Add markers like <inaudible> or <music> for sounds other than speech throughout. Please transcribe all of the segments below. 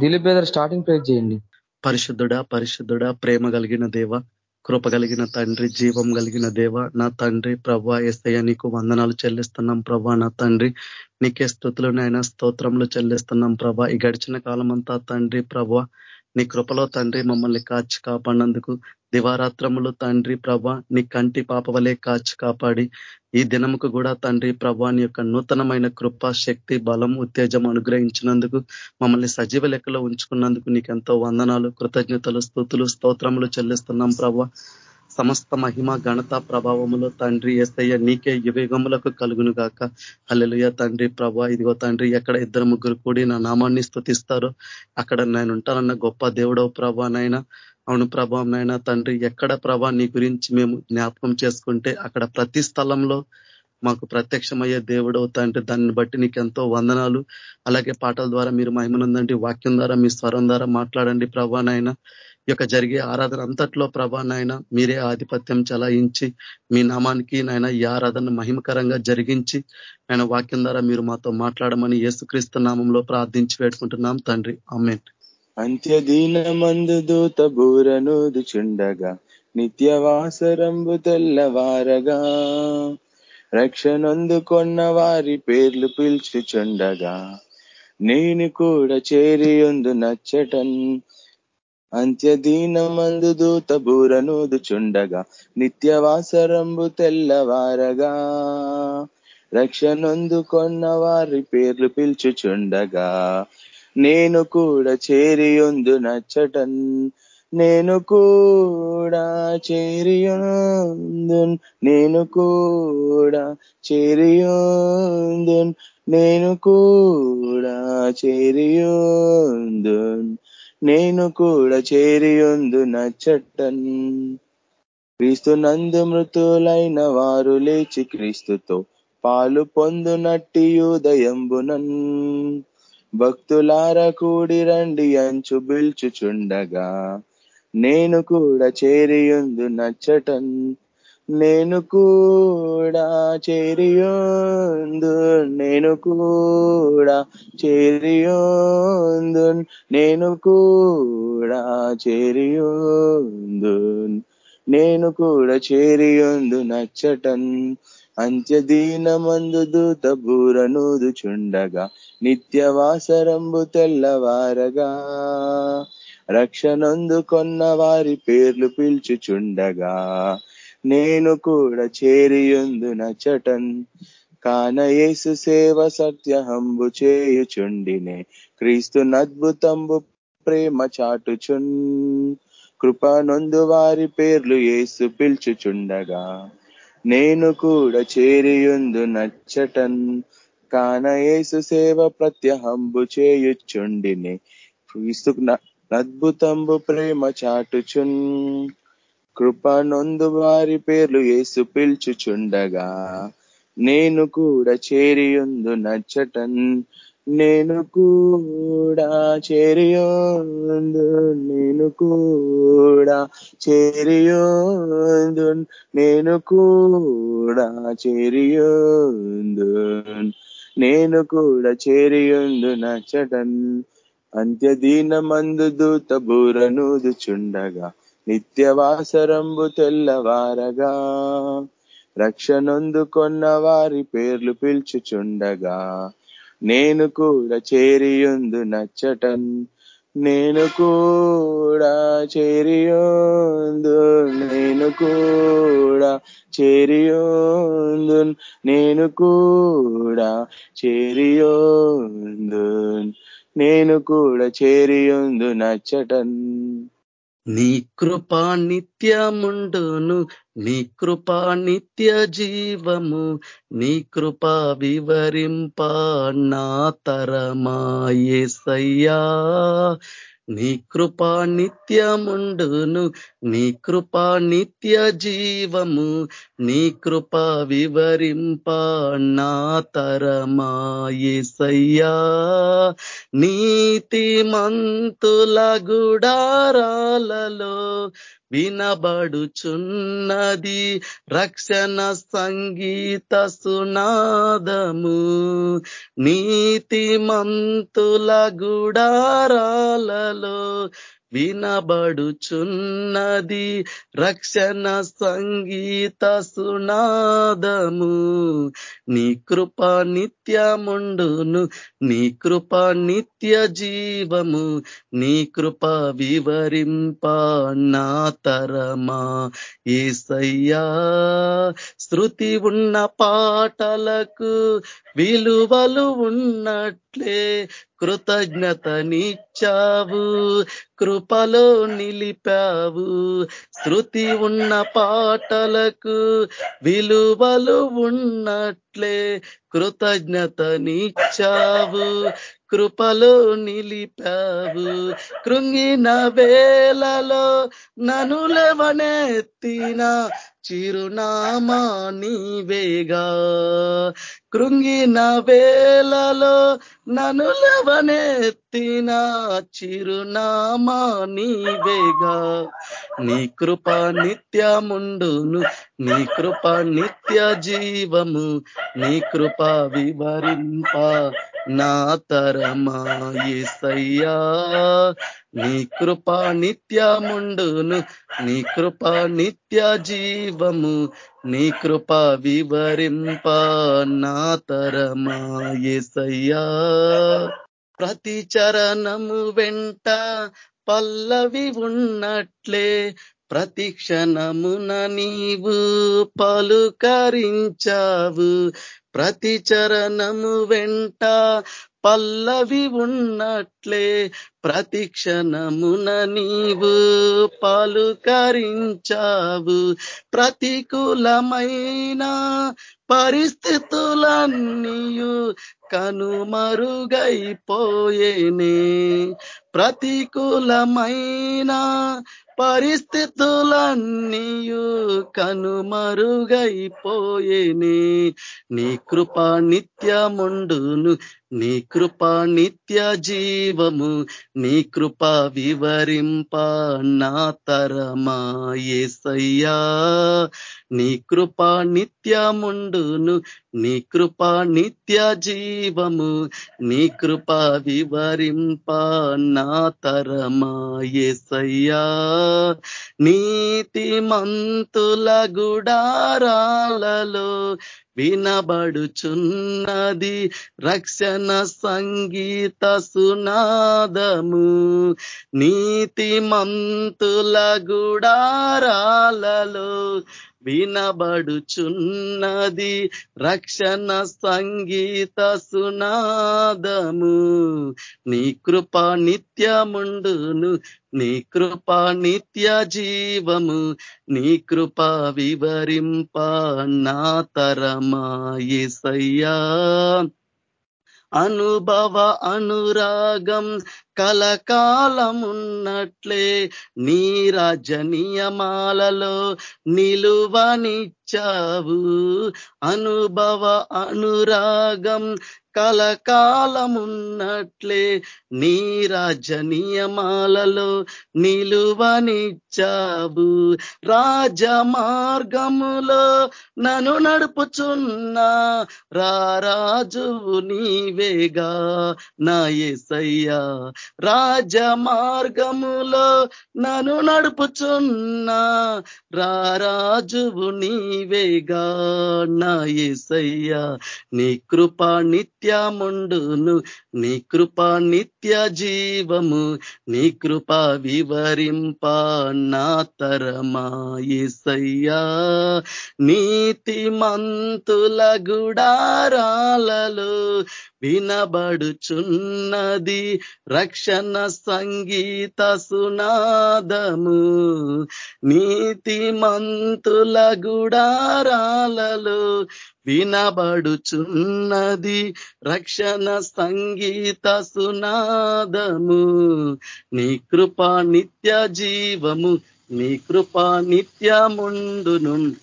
Dilip brother starting prayer చేయండి. పరిశుద్ధుడా పరిశుద్ధుడా ప్రేమ కలిగిన దేవ కృప కలిగిన తండ్రి జీవం కలిగిన దేవ నా తండ్రి ప్రభా ఎస్తయ్య నీకు వందనాలు చెల్లిస్తున్నాం ప్రభా నా తండ్రి. నీకే స్థుతులు నైనా స్తోత్రంలో చెల్లిస్తున్నాం ప్రభా ఈ గడిచిన కాలం అంతా తండ్రి ప్రభా నీ కృపలో తండ్రి మమ్మల్ని కాచి కాపాడినందుకు దివారాత్రములు తండ్రి ప్రభ నీ కంటి పాప వలె కాచి కాపాడి ఈ దినముకు కూడా తండ్రి ప్రభా నీ యొక్క నూతనమైన కృప శక్తి బలం ఉత్తేజం అనుగ్రహించినందుకు మమ్మల్ని సజీవ లెక్కలో ఉంచుకున్నందుకు నీకెంతో వందనాలు కృతజ్ఞతలు స్థుతులు స్తోత్రములు చెల్లిస్తున్నాం ప్రభా. సమస్త మహిమ ఘనత ప్రభావములో తండ్రి ఎస్తయ్య నీకే యువేగములకు కలుగును గాక. హలలుయ తండ్రి ప్రభా ఇదిగో తండ్రి ఎక్కడ ఇద్దరు ముగ్గురు కూడి నా నామాన్ని స్థుతిస్తారో అక్కడ నేను ఉంటానన్న గొప్ప దేవుడవు ప్రభా నైనా అవును ప్రభావం నైనా తండ్రి ఎక్కడ ప్రభా నీ గురించి మేము జ్ఞాపకం చేసుకుంటే అక్కడ ప్రతి స్థలంలో మాకు ప్రత్యక్షమయ్యే దేవుడు తండ్రి. దాన్ని బట్టి నీకు ఎంతో వందనాలు. అలాగే పాటల ద్వారా మీరు మహిమనుందండి వాక్యం ద్వారా మీ స్వరం ద్వారా మాట్లాడండి ప్రభానైనా ఈ యొక్క జరిగే ఆరాధన అంతట్లో ప్రభా నాయన మీరే ఆధిపత్యం చలాయించి మీ నామానికి నాయన ఈ ఆరాధన మహిమకరంగా జరిగించి ఆయన వాక్యం ద్వారా మీరు మాతో మాట్లాడమని యేసుక్రీస్తు నామంలో ప్రార్థించి పెట్టుకుంటున్నాం తండ్రి. అమ్మేన్ అంత్యదీనమందు దూత బూరనూదు చుండగా నిత్యవాసరంబు తెల్లవారగా రక్షణందుకొన్న వారి పేర్లు పిలుచుచుండగా నేను కూడా చేరియుందు నచ్చటన్ అంత్యదీనమందు దూత బూరనూదుచుండగా నిత్యవాసరంబు తెల్లవారగా. రక్షణొందుకొన్న వారి పేర్లు పిలుచుచుండగా నేను కూడా చేరియుందు నచ్చటన్. నేను కూడా చేరియుందు నేను కూడా చేరియుందు నేను కూడా చేరియుందున్. నేను కూడా చేరియుందు నచ్చటన్ క్రీస్తు నందు మృతులైన వారు లేచి క్రీస్తుతో పాలు పొందునట్టి ఉదయంబునన్. భక్తులార కూడి రండి అంచు బిల్చుచుండగా. నేను కూడా చేరియుందు నచ్చటన్ నేను కూడా చేరియోందు నేను కూడా చేరియోందు నేను కూడా చేరియోందు నేను కూడా చేరియోందు నచ్చటన్ అంత్యదీనమందు దూత చుండగా నిత్యవాసరంబు తెల్లవారగా రక్షణందుకొన్న వారి పేర్లు పిలుచుచుండగా నేను కూడా చేరియుందు నచటన్ కానయేసు సేవ సత్యహంబు చేయుచుండినే క్రీస్తు నద్భుతంబు ప్రేమ చాటుచున్. కృపనొందు వారి పేర్లు ఏసు పిల్చుచుండగా నేను కూడా చేరియుందు నచ్చటన్ కానయేసు సేవ ప్రత్యహంబు చేయుచుండినే క్రీస్తు అద్భుతంబు ప్రేమ చాటుచున్. కృపనొందు వారి పేర్లు ఏసు పిల్చుచుండగా నేను కూడా చేరియుందు నచ్చటన్ నేను కూడా చేరియోందు నేను కూడా చేరియోందు నేను కూడా చేరియోందు నేను కూడా చేరియుందు నచ్చటన్. అంత్యదీనమందు దూత చుండగా నిత్యవాసరంబు తెల్లవారగా రక్షణొందుకొన్న వారి పేర్లు పిలుచుచుండగా నేను కూడా చేరియుందు నచ్చటన్ నేను కూడా చేరియోందు నేను కూడా చేరియోందు నేను కూడా చేరియోందు నేను కూడా చేరియుందు నచ్చటన్ నీ కృపా నిత్యముండును నీ కృపా నిత్య జీవము నీ కృపా వివరింప నా తరమాయేసయ్యా నీ కృపా నిత్యముండును నీ కృపా నిత్య జీవము నీ కృపా వివరింప నా తరమాయేసయ్యా నీతి మంతుల గుడారాలలో వినబడుచున్నది రక్షణ సంగీత సునాదము. నీతిమంతుల గుడారాలలో వినబడుచున్నది రక్షణ సంగీత సునాదము. నీ కృప నిత్యముండును నీ కృప నిత్య జీవము. నీ కృప వివరింప నా తరమా. ఏసయ్యా శృతి ఉన్న పాటలకు విలువలు ఉన్నట్లే కృతజ్ఞత నిచ్చావు కృపలో నిలిపావు. శృతి ఉన్న పాటలకు విలువలు ఉన్నట్లే కృతజ్ఞత నిచ్చావు కృపలో నిలిపావు. కృంగిన వేలలో నను లేవనెత్తిన చిరునామా నీవేగా. కృంగిన వేలలో నను లవనెత్తిన చిరునామా నీవేగా. నీ కృప నిత్యముండును నీ కృప నిత్య జీవము నీ కృప వివరింప నా తరమా ఏసయ్యా. నీ కృప నిత్యముండును నీ కృప నిత్య జీవము నీ కృప వివరింప నా తరమా ఏసయ్యా ప్రతి చరణము వెంట పల్లవి ఉన్నట్లే ప్రతి క్షణమున నీవు పలుకరించావు. ప్రతి చరణము వెంట పల్లవి ఉన్నట్లే ప్రతిక్షణమున నీవు పలుకరించావు ప్రతికూలమైన పరిస్థితులన్నీయు కనుమరుగైపోయేనే. ప్రతికూలమైన పరిస్థితులన్నీయు కనుమరుగైపోయేనే. నీ కృప నిత్యముండును నీ కృప నిత్య జీవము నీ కృప వివరింప నా తరమా ఏసయ్యా. నీ కృప నిత్యముండును నీ కృప నిత్య జీవము నీ కృప వివరింప నా తరమా ఏసయ్యా. నీతి మంతుల గుడారాలలో వినబడుచున్నది రక్షణ సంగీత సునాదము. నీతి మంతుల గుడారాలలో వినబడుచున్నది రక్షణ సంగీత సునాదము. నీ కృప నిత్యముండును నీ కృప నిత్య జీవము. నీ కృప వివరింప నా తరమాయసయ్యా అనుభవ అనురాగం కలకాలమున్నట్లే నీ నియమాలలో నిలువనిచ్చావు. అనుభవ అనురాగం కలకాలమున్నట్లే నీ రాజ నియమాలలో నిలువనిచ్చావు. రాజ మార్గములో నన్ను నడుపుచున్నా రారాజు నీవేగా. నా ఎసయ్యా రాజ మార్గములో నన్ను నడుపుచున్నా రారాజువు నీవేగా. నా ఎసయ్యా నీ కృప నిత్యముండును. నీ కృప నిత్య జీవము నీ కృప వివరింప నా తరమాయసయ్యా నీతి మంతుల గుడారాలలో వినబడుచున్నది రక్షణ సంగీత సునాదము. నీతి మంతుల గుడారాలలో వినబడుచున్నది రక్షణ సంగీత సునాదము. నీ కృప నిత్య జీవము నీ కృప నిత్యముండును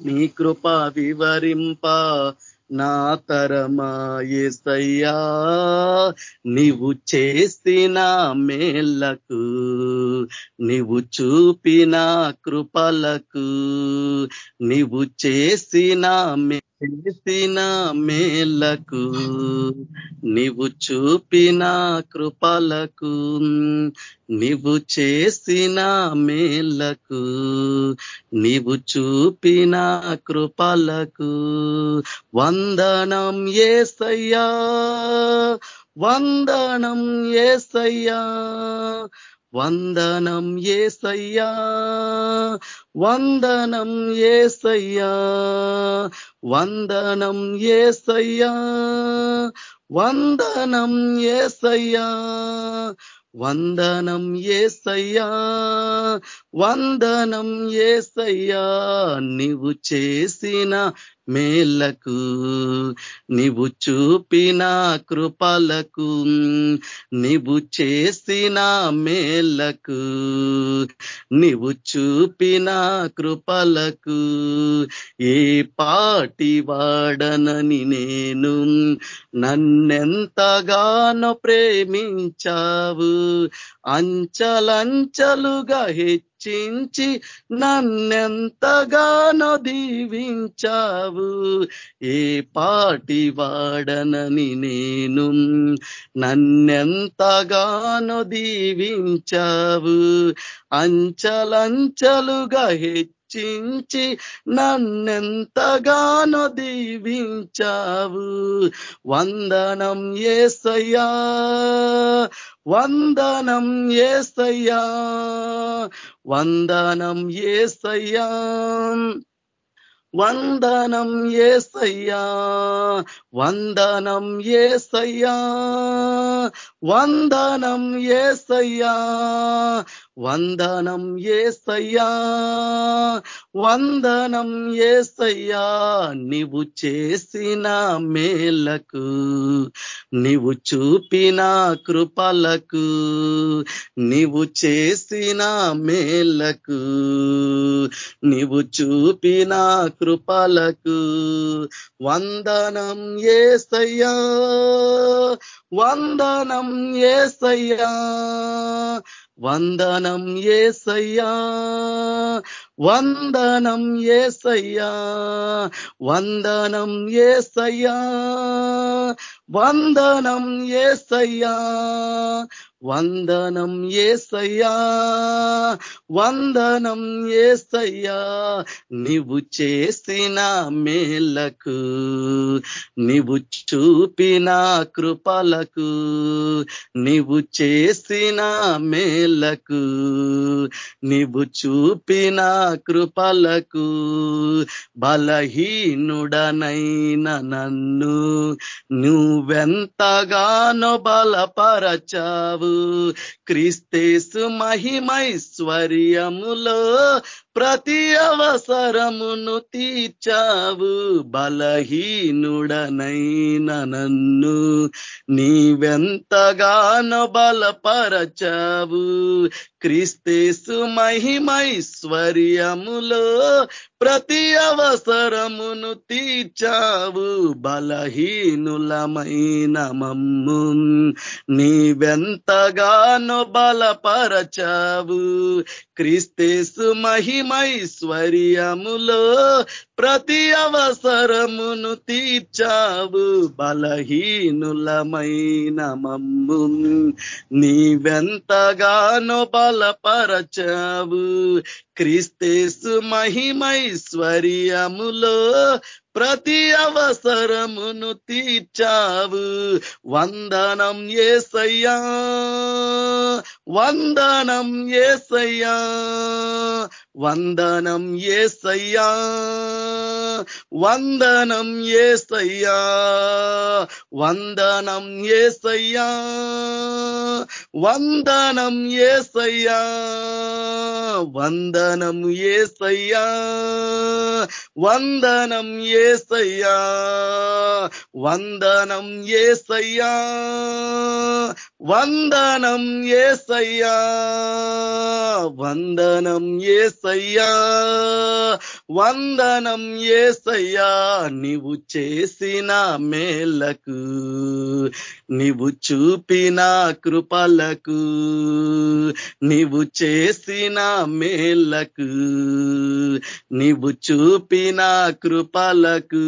నీ కృప వివరింప నా తరమాయసయ్యా నీవు చేసిన మేళ్ళకు నీవు చూపిన కృపలకు నీవు చేసిన చేసిన మేలకు నీవు చూపిన కృపలకు నీవు చేసిన మేళ్ళకు నీవు చూపిన కృపలకు వందనం ఏసయ్యా వందనం ఏసయ్యా. వందనం ఏసయ్యా వందనం ఏసయ్యా వందనం ఏసయ్యా వందనం ఏసయ్యా వందనం ఏసయ్యా వందనం ఏసయ్యా నీవు చేసిన మేలకు నీవు చూపిన కృపలకు నీవు చేసిన మేళ్ళకు నీవు చూపిన కృపలకు ఏ పాటి వాడనని నేను నన్నెంతగానో ప్రేమించావు అంచలంచలుగా హెచ్చించి నన్నెంతగానో దీవించావు. ఏ పాటి వాడనని నేను నన్నెంతగానో దీవించావు. అంచలంచలుగా హెచ్చి రక్షించి నన్నెంతగానో దీవించావు. వందనం ఏసయ్యా వందనం ఏసయ్యా వందనం ఏసయ్యా వందనం ఏసయ్యా వందనం ఏసయ్యా వందనం ఏసయ్యా వందనం ఏసయ్యా వందనం ఏసయ్యా నీవు చేసిన మేలకు నీవు చూపిన కృపలకు నీవు చేసిన మేలకు నీవు చూపిన కృపలకు వందనం ఏసయ్యా వందనం ఏసయ్యా వందనం ఏసయ్యా వందనం ఏసయ్యా వందనం ఏసయ్యా వందనం ఏసయ్యా వందనం ఏసయ్యా వందనం ఏసయ్యా నీవు చేసిన మేలకు నీవు చూపిన కృపలకు నీవు చేసిన మేలకు నీవు చూపిన కృపలకు బలహీనుడనైన నన్ను నువ్వెంతగానో బలపరచావు. క్రీస్తేసు మహిమైశ్వర్యములో ప్రతి అవసరమును తీర్చావు బలహీనుడనైన నన్ను నీవెంతగానో బలపరచావు. క్రిస్తేసు మహిమైశ్వర్యములో ప్రతి అవసరమును తీర్చావు బలహీనులమైన మమ్ము నీవెంతగానో బలపరచావు. క్రిస్తేసు మహిమ మహిమైశ్వర్యములో ప్రతి అవసరమును తీర్చావు బలహీనులమైన మమ్ము. నీవెంతగానో బలపరచావు క్రీస్తేసు మహిమైశ్వర్యములో ప్రతి అవసరమును తీర్చావు. వందనం ఏసయ్యా వందనం ఏసయ్యా వందనం ఏసయ్యా వందనం ఏసయ్యా వందనం ఏసయ్యా వందనం ఏసయ్యా వంద వందనం ఏసయ్యా వందనం ఏసయ్యా వందనం ఏసయ్యా వందనం ఏసయ్యా వందనం ఏసయ్యా వందనం ఏసయ్యా నీవు చేసిన మేలకు నీవు చూపిన కృపలకు నీవు చేసిన కృపలకు నీవు చూపిన కృపలకు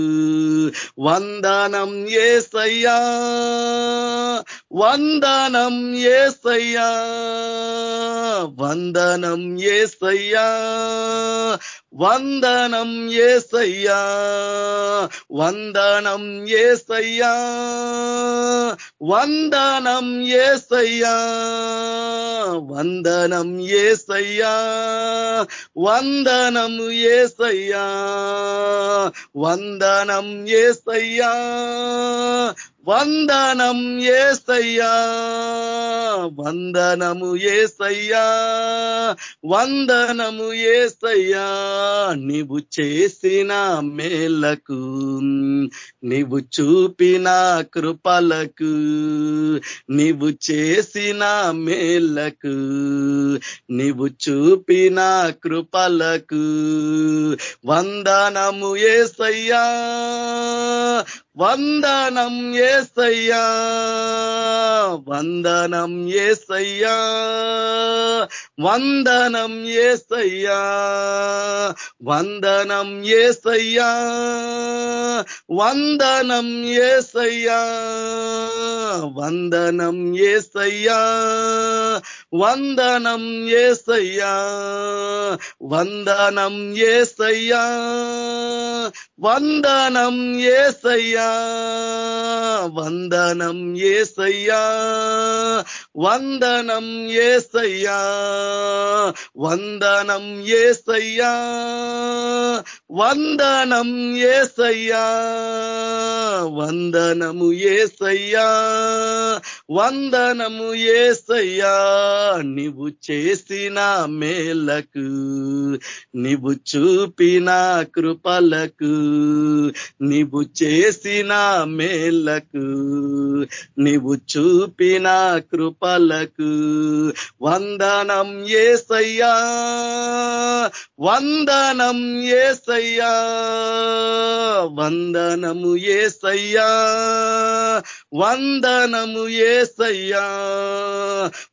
వందనం ఏసయ్యా వందనం ఏసయ్యా వందనం ఏసయ్యా వందనం ఏసయ్యా వందనం ఏసయ్యా వందనం ఏసయ్యా వందనం ఏసయ్యా వందనం ఏసయ్యా వందనం ఏసయ్యా వందనం ఏసయ్యా వందనము ఏసయ్యా వందనము ఏసయ్యా. నీవు చేసిన మేలకు నీవు చూపిన కృపలకు నీవు చేసిన మేలకు నీవు చూపిన కృపలకు వందనము ఏసయ్యా వందనం ఏసయ్యా వందనం ఏసయ్యా. వందనం ఏసయ్యా వందనం ఏసయ్యా వందనం ఏసయ్యా వందనం ఏసయ్యా వందనం ఏసయ్యా వందనం ఏసయ్యా వందనం ఏసయ్యా వందనం ఏసయ్యా వందనం ఏసయ్యా. వందనం ఏసయ్యా వందనం ఏసయ్యా వందనము ఏసయ్యా వందనము ఏసయ్యా. నీవు చేసిన మేలకు నీవు చూపిన కృపలకు నీవు చేసిన మేలకు నీవు చూపిన కృపలకు వందనం ఏసయ్యా. వందనం ఏసయ్యా. వందనము ఏసయ్యా. వందనము ఏసయ్యా.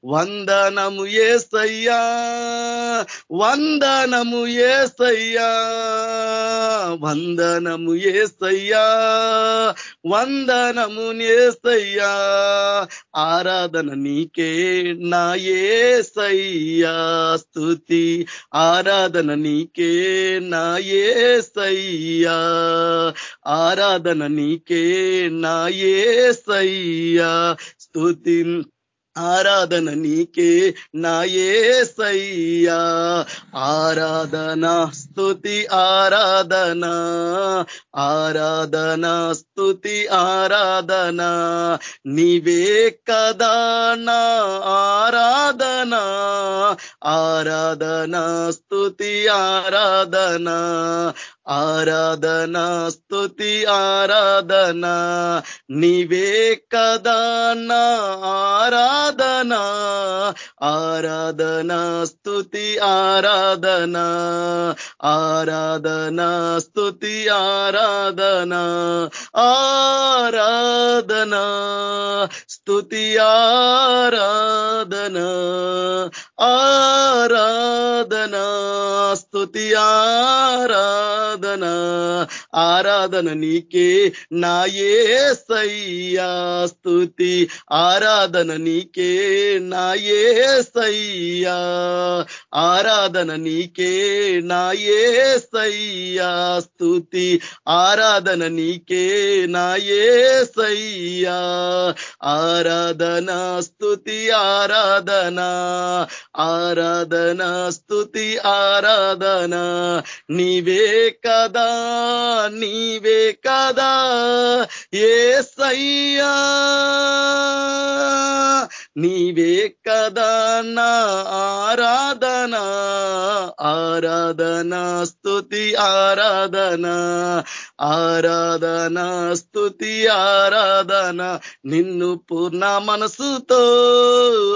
వందనము ఏసయ్యా. వందనము ఏసయ్యా. వందనము ఏసయ్యా. వందనము ఏసయ్యా. ఆరాధన నీకే నా ఏసయ్యా. సయ్యా స్థుతి ఆరాధన నీకే నాయే సయ్యా. ఆరాధన నీకే నాయే సయ్యా. స్థుతి ఆరాధన నీకే నా ఏసయ్యా ఆరాధన స్థుతి ఆరాధన. ఆరాధన స్థుతి ఆరాధన. నీవే కదా నా ఆరాధన. ఆరాధన స్థుతి ఆరాధన. ఆరాధన స్తుతి ఆరాధన నీవే కదా నా ఆరాధన. ఆరాధన స్తుతి ఆరాధన ఆరాధన స్తుతి ఆరాధన ఆరాధన స్తుతి ఆరాధన ఆరాధన స్తుతి ఆరాధన. Sadana ఆరాధన నీకే నా ఏసయ్యా స్తుతి. ఆరాధన నీకే నా ఏసయ్యా ఆరాధన నీకే నా ఏసయ్యా స్తుతి. ఆరాధన నీకే నా ఏసయ్యా ఆరాధన స్తుతి ఆరాధన. ఆరాధన స్తుతి ఆరాధన. నీవే కదా నీవే కదా? ఏసయ్యా నీవే కదా నా ఆరాధన? ఆరాధన స్థుతి ఆరాధన ఆరాధన స్థుతి ఆరాధన. నిన్ను పూర్ణ మనసుతో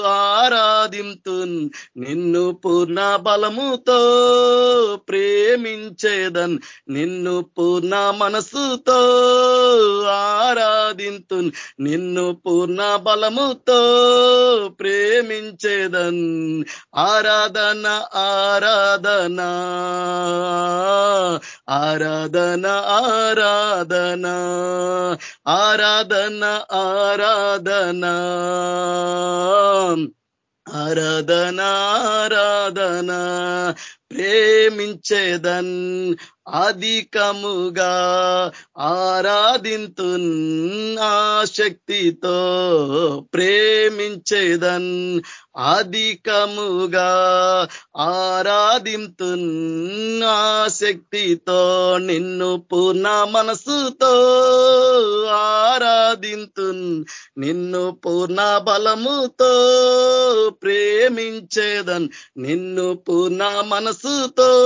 ఆరాధి ఆరాధింతున్ నిన్ను పూర్ణ బలముతో ప్రేమించేదన్ నిన్ను పూర్ణ పూర్ణ మనసుతో ఆరాధింతు నిన్ను పూర్ణ బలముతో ప్రేమించేదన్. ఆరాధన ఆరాధన ఆరాధన ఆరాధన ఆరాధన ఆరాధన ఆరాధన ఆరాధన ప్రేమించేదన్. అధికముగా ఆరాధింతున్ శక్తితో ప్రేమించేదన్. అధికముగా ఆరాధింతున్ శక్తితో నిన్ను పూర్ణ మనసుతో ఆరాధింతున్. నిన్ను పూర్ణ బలముతో ప్రేమించేదన్. నిన్ను పూర్ణ మనసుతో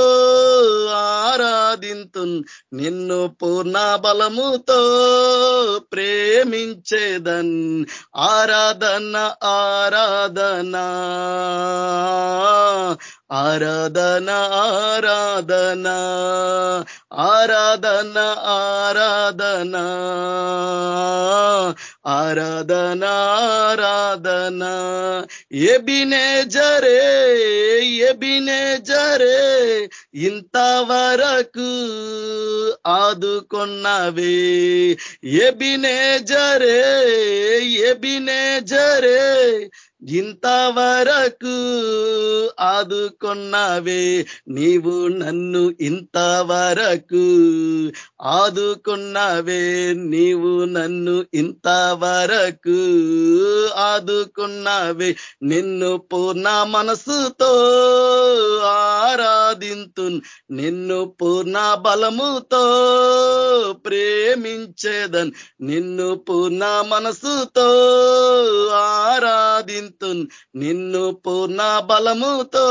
ఆరా ఆరాధింతున్ నిన్ను పూర్ణ బలముతో ప్రేమించేదన్ ఆరాధన ఆరాధన. ఆరాధన ఆరాధన ఆరాధన ఆరాధన ఆరాధన ఆరాధన. ఎబినే జరే ఎబినే జరే ఇంతవరకు ఆదుకొన్నవే. ఎబినే జరే ఎబినే జరే ఇంతవరకు ఆదుకున్నావే నీవు నన్ను ఇంతవరకు ఆదుకున్నావే నీవు నన్ను ఇంతవరకు. ఆదుకున్నావే నిన్ను పూర్ణ మనసుతో ఆరాధింతు నిన్ను పూర్ణ బలముతో ప్రేమించేదన్ నిన్ను పూర్ణ మనసుతో ఆరాధింతు నిన్ను పూర్ణ బలముతో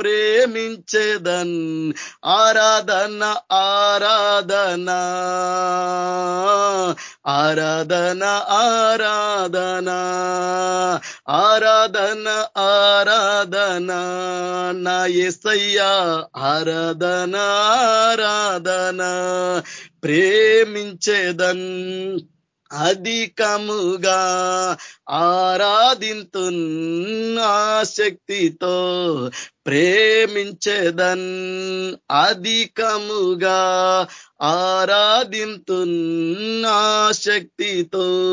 ప్రేమించేదన్. ఆరాధన ఆరా ఆరాధనా. ఆరాధన ఆరాధన. ఆరాధన ఆరాధన. నా ఎసయ్యా ఆరాధన ఆరాధన. ప్రేమించేదన్ అధికముగా ఆరాధింతు శక్తితో ప్రేమించదన్ అధికముగా ఆరాధింతున్నా శక్తితో.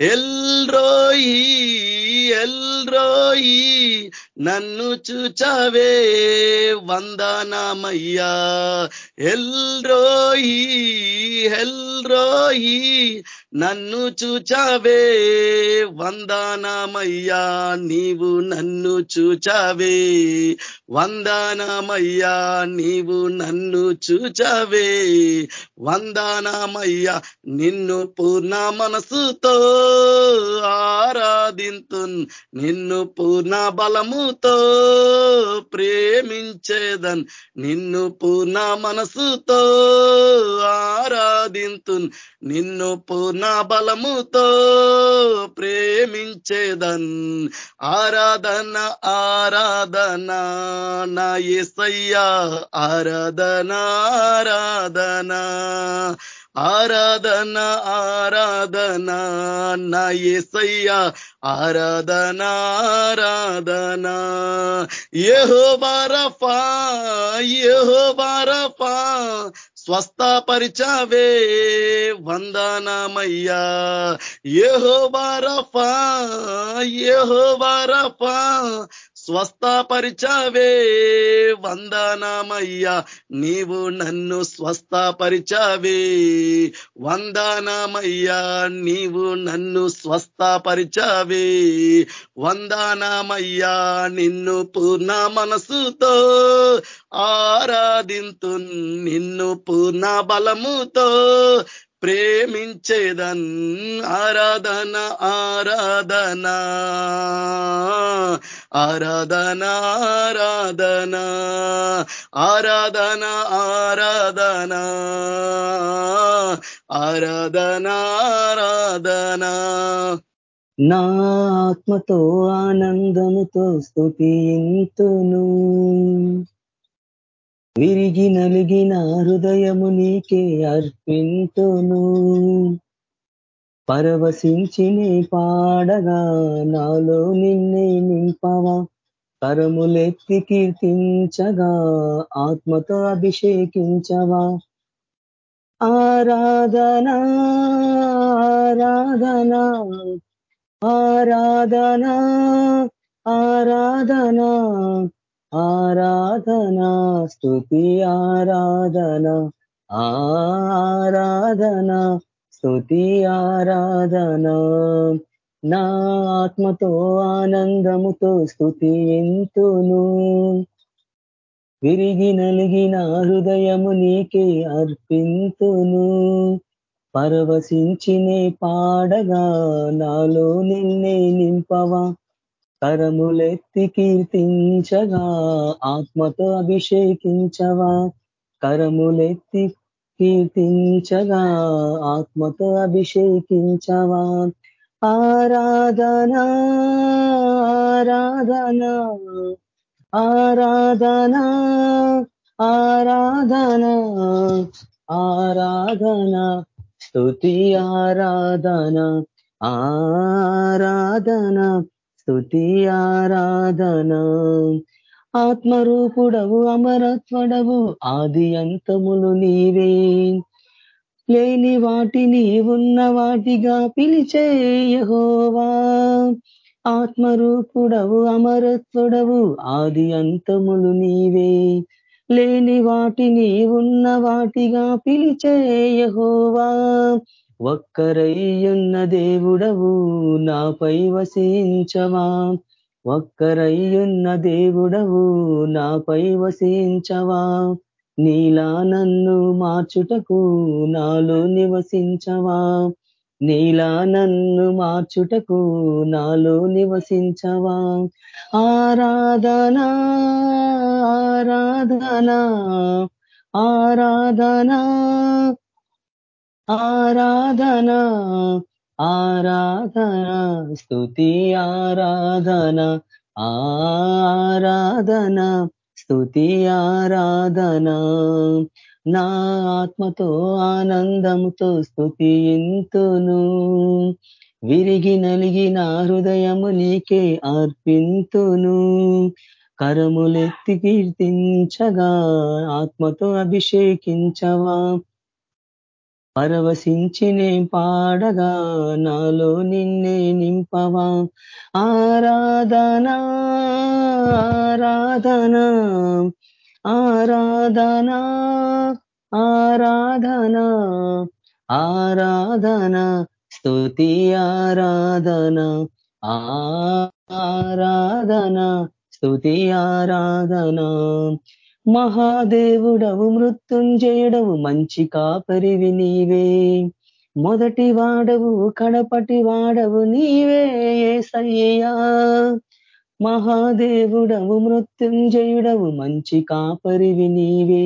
ఎల్రోయి ఎల్రోయి నన్ను చూచవే వందనామయ్యా. ఎల్రోయి ఎల్రోయి నన్ను చూచవే వందనామయ్యా. నీవు నన్ను చూచవే వందనామయ్యా. నీవు నన్ను చూచవే వందనమయ్యా నిన్ను పూర్ణ మనసుతో ఆరాధింతు నిన్ను పూర్ణ బలముతో ప్రేమించేదన్. నిన్ను పూర్ణ మనసుతో ఆరాధింతు నిన్ను పూర్ణ బలముతో ప్రేమించేదన్. ఆరాధన ఆరాధన నా ఎసయ్యా ఆరాధన ఆరాధన. ఆరాధన ఆరాధన నా ఎసయ్యా ఆరాధన ఆరాధన. ఏహో బారఫా ఏహో బారఫా స్వస్థపరిచావే వందనమయ్యా. ఏహో బారఫా ఏహో బారఫా స్వస్థపరిచావే వందనామయ్యా నీవు నన్ను స్వస్థపరిచావే. వందనామయ్యా నీవు నన్ను స్వస్థపరిచావే. వందనామయ్యా నిన్ను పూర్ణ మనసుతో ఆరాధింతు నిన్ను పూర్ణ బలముతో ప్రేమించేదన్ ఆరాధన ఆరాధన. ఆరాధన ఆరాధన. ఆరాధన ఆరాధన. ఆరాధన ఆరాధన. నా ఆత్మతో ఆనందముతో స్తుతింతును విరిగి నలిగిన హృదయము నీకే అర్పింతును. పరవశించిని పాడగా నాలో నిన్నే నింపవా. కరములెత్తి కీర్తించగా ఆత్మతో అభిషేకించవా. ఆరాధనా ఆరాధనా ఆరాధనా ఆరాధనా. ఆరాధనా స్తుతి ఆరాధన ఆరాధన స్తుతి ఆరాధన. నా ఆత్మతో ఆనందముతో స్థుతి ఎంతును విరిగి నలిగిన హృదయము నీకే అర్పింతును. పరవశించినే పాడగా నాలో నిన్నే నింపవా. కరములెత్తి కీర్తించగా ఆత్మతో అభిషేకించవా? కరములెత్తి కీర్తించగా ఆత్మతో అభిషేకించవా? ఆరాధనా ఆరాధనా ఆరాధనా ఆరాధనా ఆరాధనా స్తుతి ఆరాధనా ఆరాధనా. స్థుతి ఆరాధన. ఆత్మరూపుడవు అమరత్వడవు ఆది అంతములు నీవే. లేని వాటిని ఉన్న వాటిగా పిలిచే యహోవా. ఆత్మరూపుడవు అమరత్వడవు ఆది అంతములు నీవే. లేని వాటిని ఉన్న వాటిగా పిలిచే యహోవా. ఒక్కరయ్యున్న దేవుడవు నాపై వసించవా ఒక్కరయ్యున్న దేవుడవు నాపై వసించవా నీలా నన్ను మార్చుటకు నాలో నివసించవా నీలా నన్ను మార్చుటకు నాలో నివసించవా ఆరాధనా ఆరాధనా ఆరాధనా ఆరాధన ఆరాధన స్తుతి ఆరాధన ఆరాధన స్తుతి ఆరాధన. నా ఆత్మతో ఆనందముతో స్థుతి ఎంతును విరిగి నలిగిన హృదయము నీకే అర్పింతును. కరములెత్తి కీర్తించగా ఆత్మతో అభిషేకించవా? పరవశించినే పాడగా నాలో నిన్నే నింపవా. ఆరాధనా ఆరాధనా ఆరాధనా ఆరాధనా ఆరాధన స్తుతి ఆరాధన ఆరాధన స్తుతి ఆరాధన. మహాదేవుడవు మృత్యుంజయుడవు మంచి కాపరివి నీవే మొదటి వాడవు కడపటి వాడవు నీవే సయ్యా మహాదేవుడవు మృత్యుంజయుడవు మంచి కాపరివి నీవే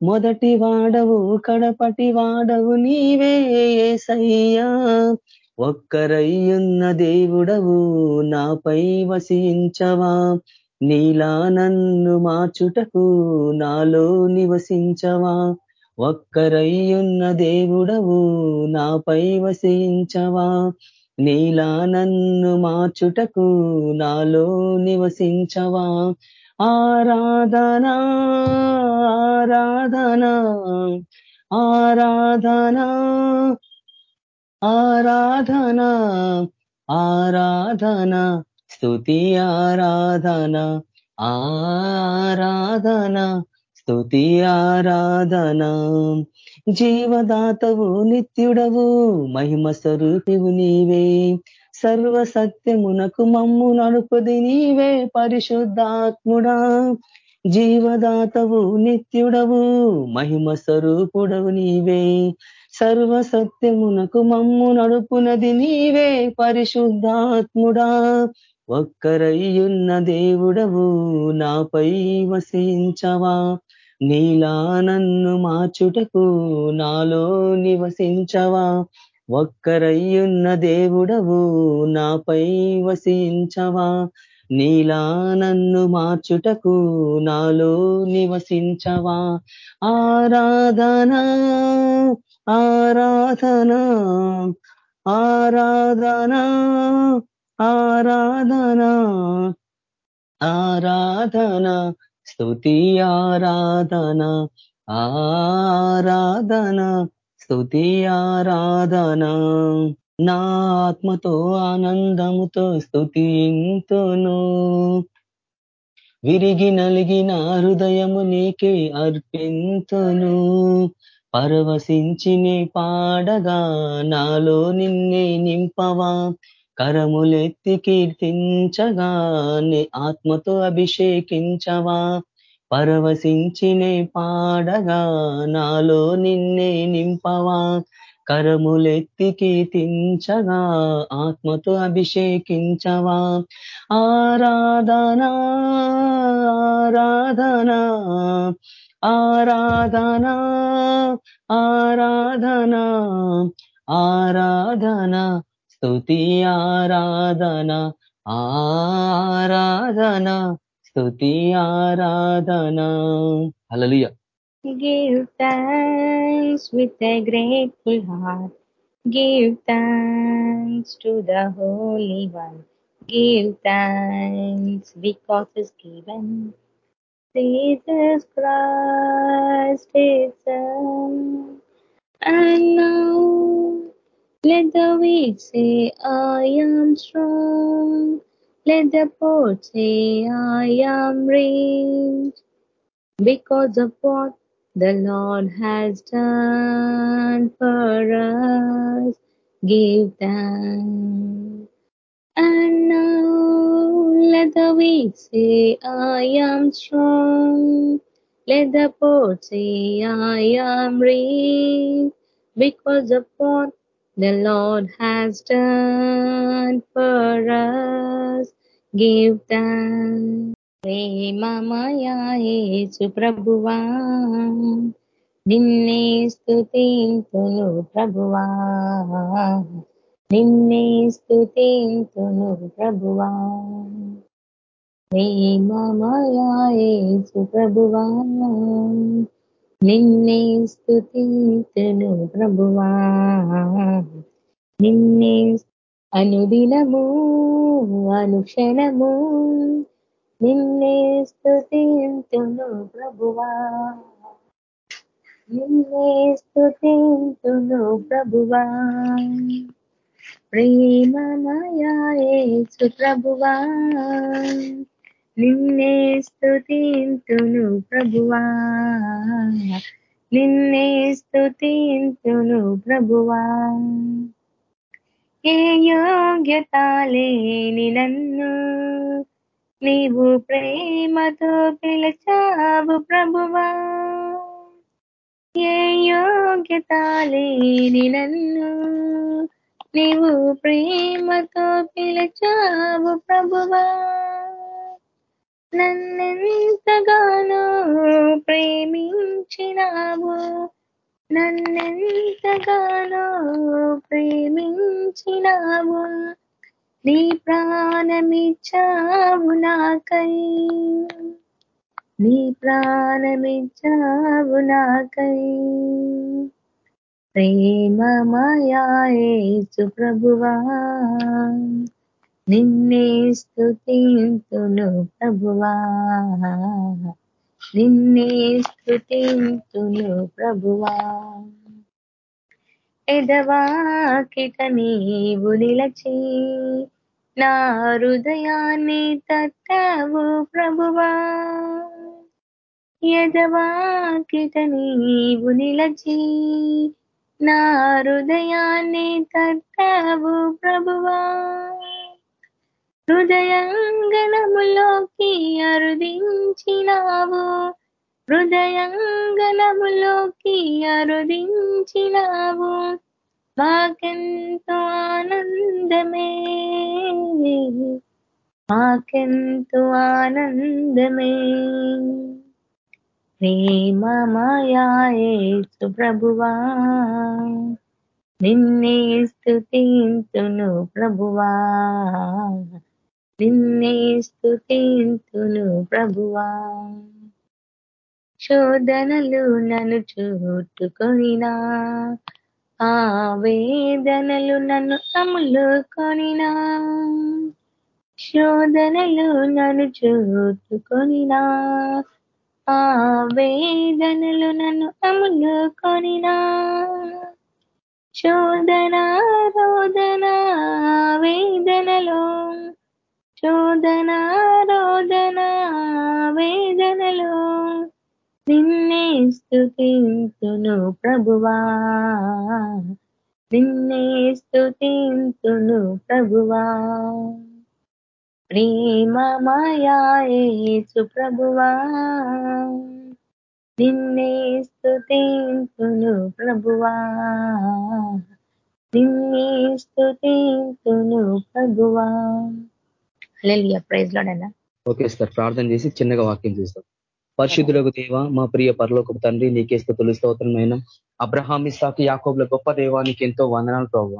మొదటి వాడవు కడపటి వాడవు నీవే సయ్యా ఒక్కరయ్యున్న దేవుడవు నాపై వసించవా నీలా నన్ను మాచుటకు నాలో నివసించవా? ఒక్కరయ్యున్న దేవుడవు నాపై వసించవా? నీలా నన్ను మార్చుటకు నాలో నివసించవా? ఆరాధనా ఆరాధనా ఆరాధనా ఆరాధనా ఆరాధనా. స్తుతి ఆరాధన ఆరాధన స్తుతి ఆరాధన. జీవదాతవు నిత్యుడవు మహిమ స్వరూపివు నీవే. సర్వసత్యమునకు మమ్ము నడుపుది నీవే పరిశుద్ధాత్ముడా. జీవదాతవు నిత్యుడవు మహిమ స్వరూపుడవు నీవే. సర్వసత్యమునకు మమ్ము నడుపునది నీవే పరిశుద్ధాత్ముడా. ఒక్కరయ్యున్న దేవుడవు నాపై వసించవా? నీలా నన్ను మార్చుటకు నాలో నివసించవా? ఒక్కరయ్యున్న దేవుడవు నాపై వసించవా? నీలా నన్ను మార్చుటకు నాలో నివసించవా? ఆరాధన ఆరాధన ఆరాధనా ఆరాధనా ఆరాధన స్తుతి ఆరాధన ఆరాధన స్తుతి ఆరాధన. నా ఆత్మతో ఆనందముతో స్థుతింతును విరిగి నలిగిన హృదయము నీకే అర్పింతును. పరవశించి నీ పాడగా నాలో నిన్నే నింపవా. కరములెత్తి కీర్తించగానే ఆత్మతో అభిషేకించవా? పరవశించినే పాడగా నాలో నిన్నే నింపవా? కరములెత్తి కీర్తించగా ఆత్మతో అభిషేకించవా? ఆరాధనా ఆరాధనా ఆరాధనా ఆరాధనా ఆరాధనా స్తుతి ఆరాధన ఆరాధన స్తుతి ఆరాధన హల్లెలూయా Give thanks with a grateful heart. Give thanks to the Holy One. Give thanks because it's given. Jesus Christ is Son. And now let the weak say, I am strong. Let the poor say, I am rich. Because of what the Lord has done for us, give thanks. And now let the weak say, I am strong. Let the poor say, I am rich. Because of what the Lord has done for us, give thanks. ప్రేమమయేసు ప్రభువా నిన్నే స్తుతింతును ప్రభువా నిన్నే స్తుతింతును ప్రభువా ప్రేమమయేసు ప్రభువా నిన్నే స్తుతింతును ప్రభువా. నిన్నే అనుదినము అనుక్షణము నిన్నే స్థుతింతును ప్రభువా. నిన్నే స్థుతింతును ప్రభువా. ప్రేమమయేసు ప్రభువా. నిన్నే స్థుతింతును ప్రభువా. నిన్నే స్థుతింతును ప్రభువా. ఏ యోగ్యత లేని నన్ను నీవు ప్రేమతో పిలచావు ప్రభువా. ఏ యోగ్యత లేని నన్ను నీవు ప్రేమతో పిలచావు ప్రభువా. నన్నెంతగానో ప్రేమించినావు. నన్నెంతగానో ప్రేమించినావు. నీ ప్రాణమిచ్చావు నాకై. నీ ప్రాణమిచ్చావు నాకై. ప్రేమమయేసు ప్రభువా. నిన్నే స్థుతింతును ప్రభువా. నిన్నే స్థుతింతును ప్రభువా. ఎదవాకిట నీవు నిలచి నా హృదయాన్ని తట్టవు ప్రభువా. ఎదవాకిట నీవు నిలచి నా హృదయాన్ని తట్టవు ప్రభువా. హృదయంగనములోకి అరుదించినావు. హృదయంగనములోకి అరుదించినావు. మాకెంతో ఆనందమే. మాకెంతో ఆనందమే. ప్రేమమయేసు ప్రభువా నిన్నే స్థుతింతును ప్రభువా. నిన్నే స్థుతింతును ప్రభువా. శోధనలు నన్ను చుట్టుకొనినా ఆ వేదనలు నన్ను అమ్ములుకొనినా శోధనలు నన్ను చుట్టుకొనినా ఆ వేదనలు నన్ను అమ్ములుకొనినా శోధన రోదన వేదనలో శోధన రోదన వేదనలో నిన్నే స్థుతింతును ప్రభువా. నిన్నే స్థుతింతును ప్రభువా. ప్రేమమయాయేసు ప్రభువా. నిన్నే స్థుతింతును ప్రభువా. నిన్నే స్థుతింతును ప్రభువా. ప్రైజ్ ఓకే సార్ ప్రార్థన చేసి చిన్నగా వాక్యం చూస్తాం. పరిశుద్ధులకు దేవ మా ప్రియ పరలోక తండ్రి నీకే స్థుతులు స్తోత్రమైన అబ్రహాం ఇస్సాకి యాకోబుల గొప్ప దేవానికి ఎంతో వందనాలు ప్రవ్వ.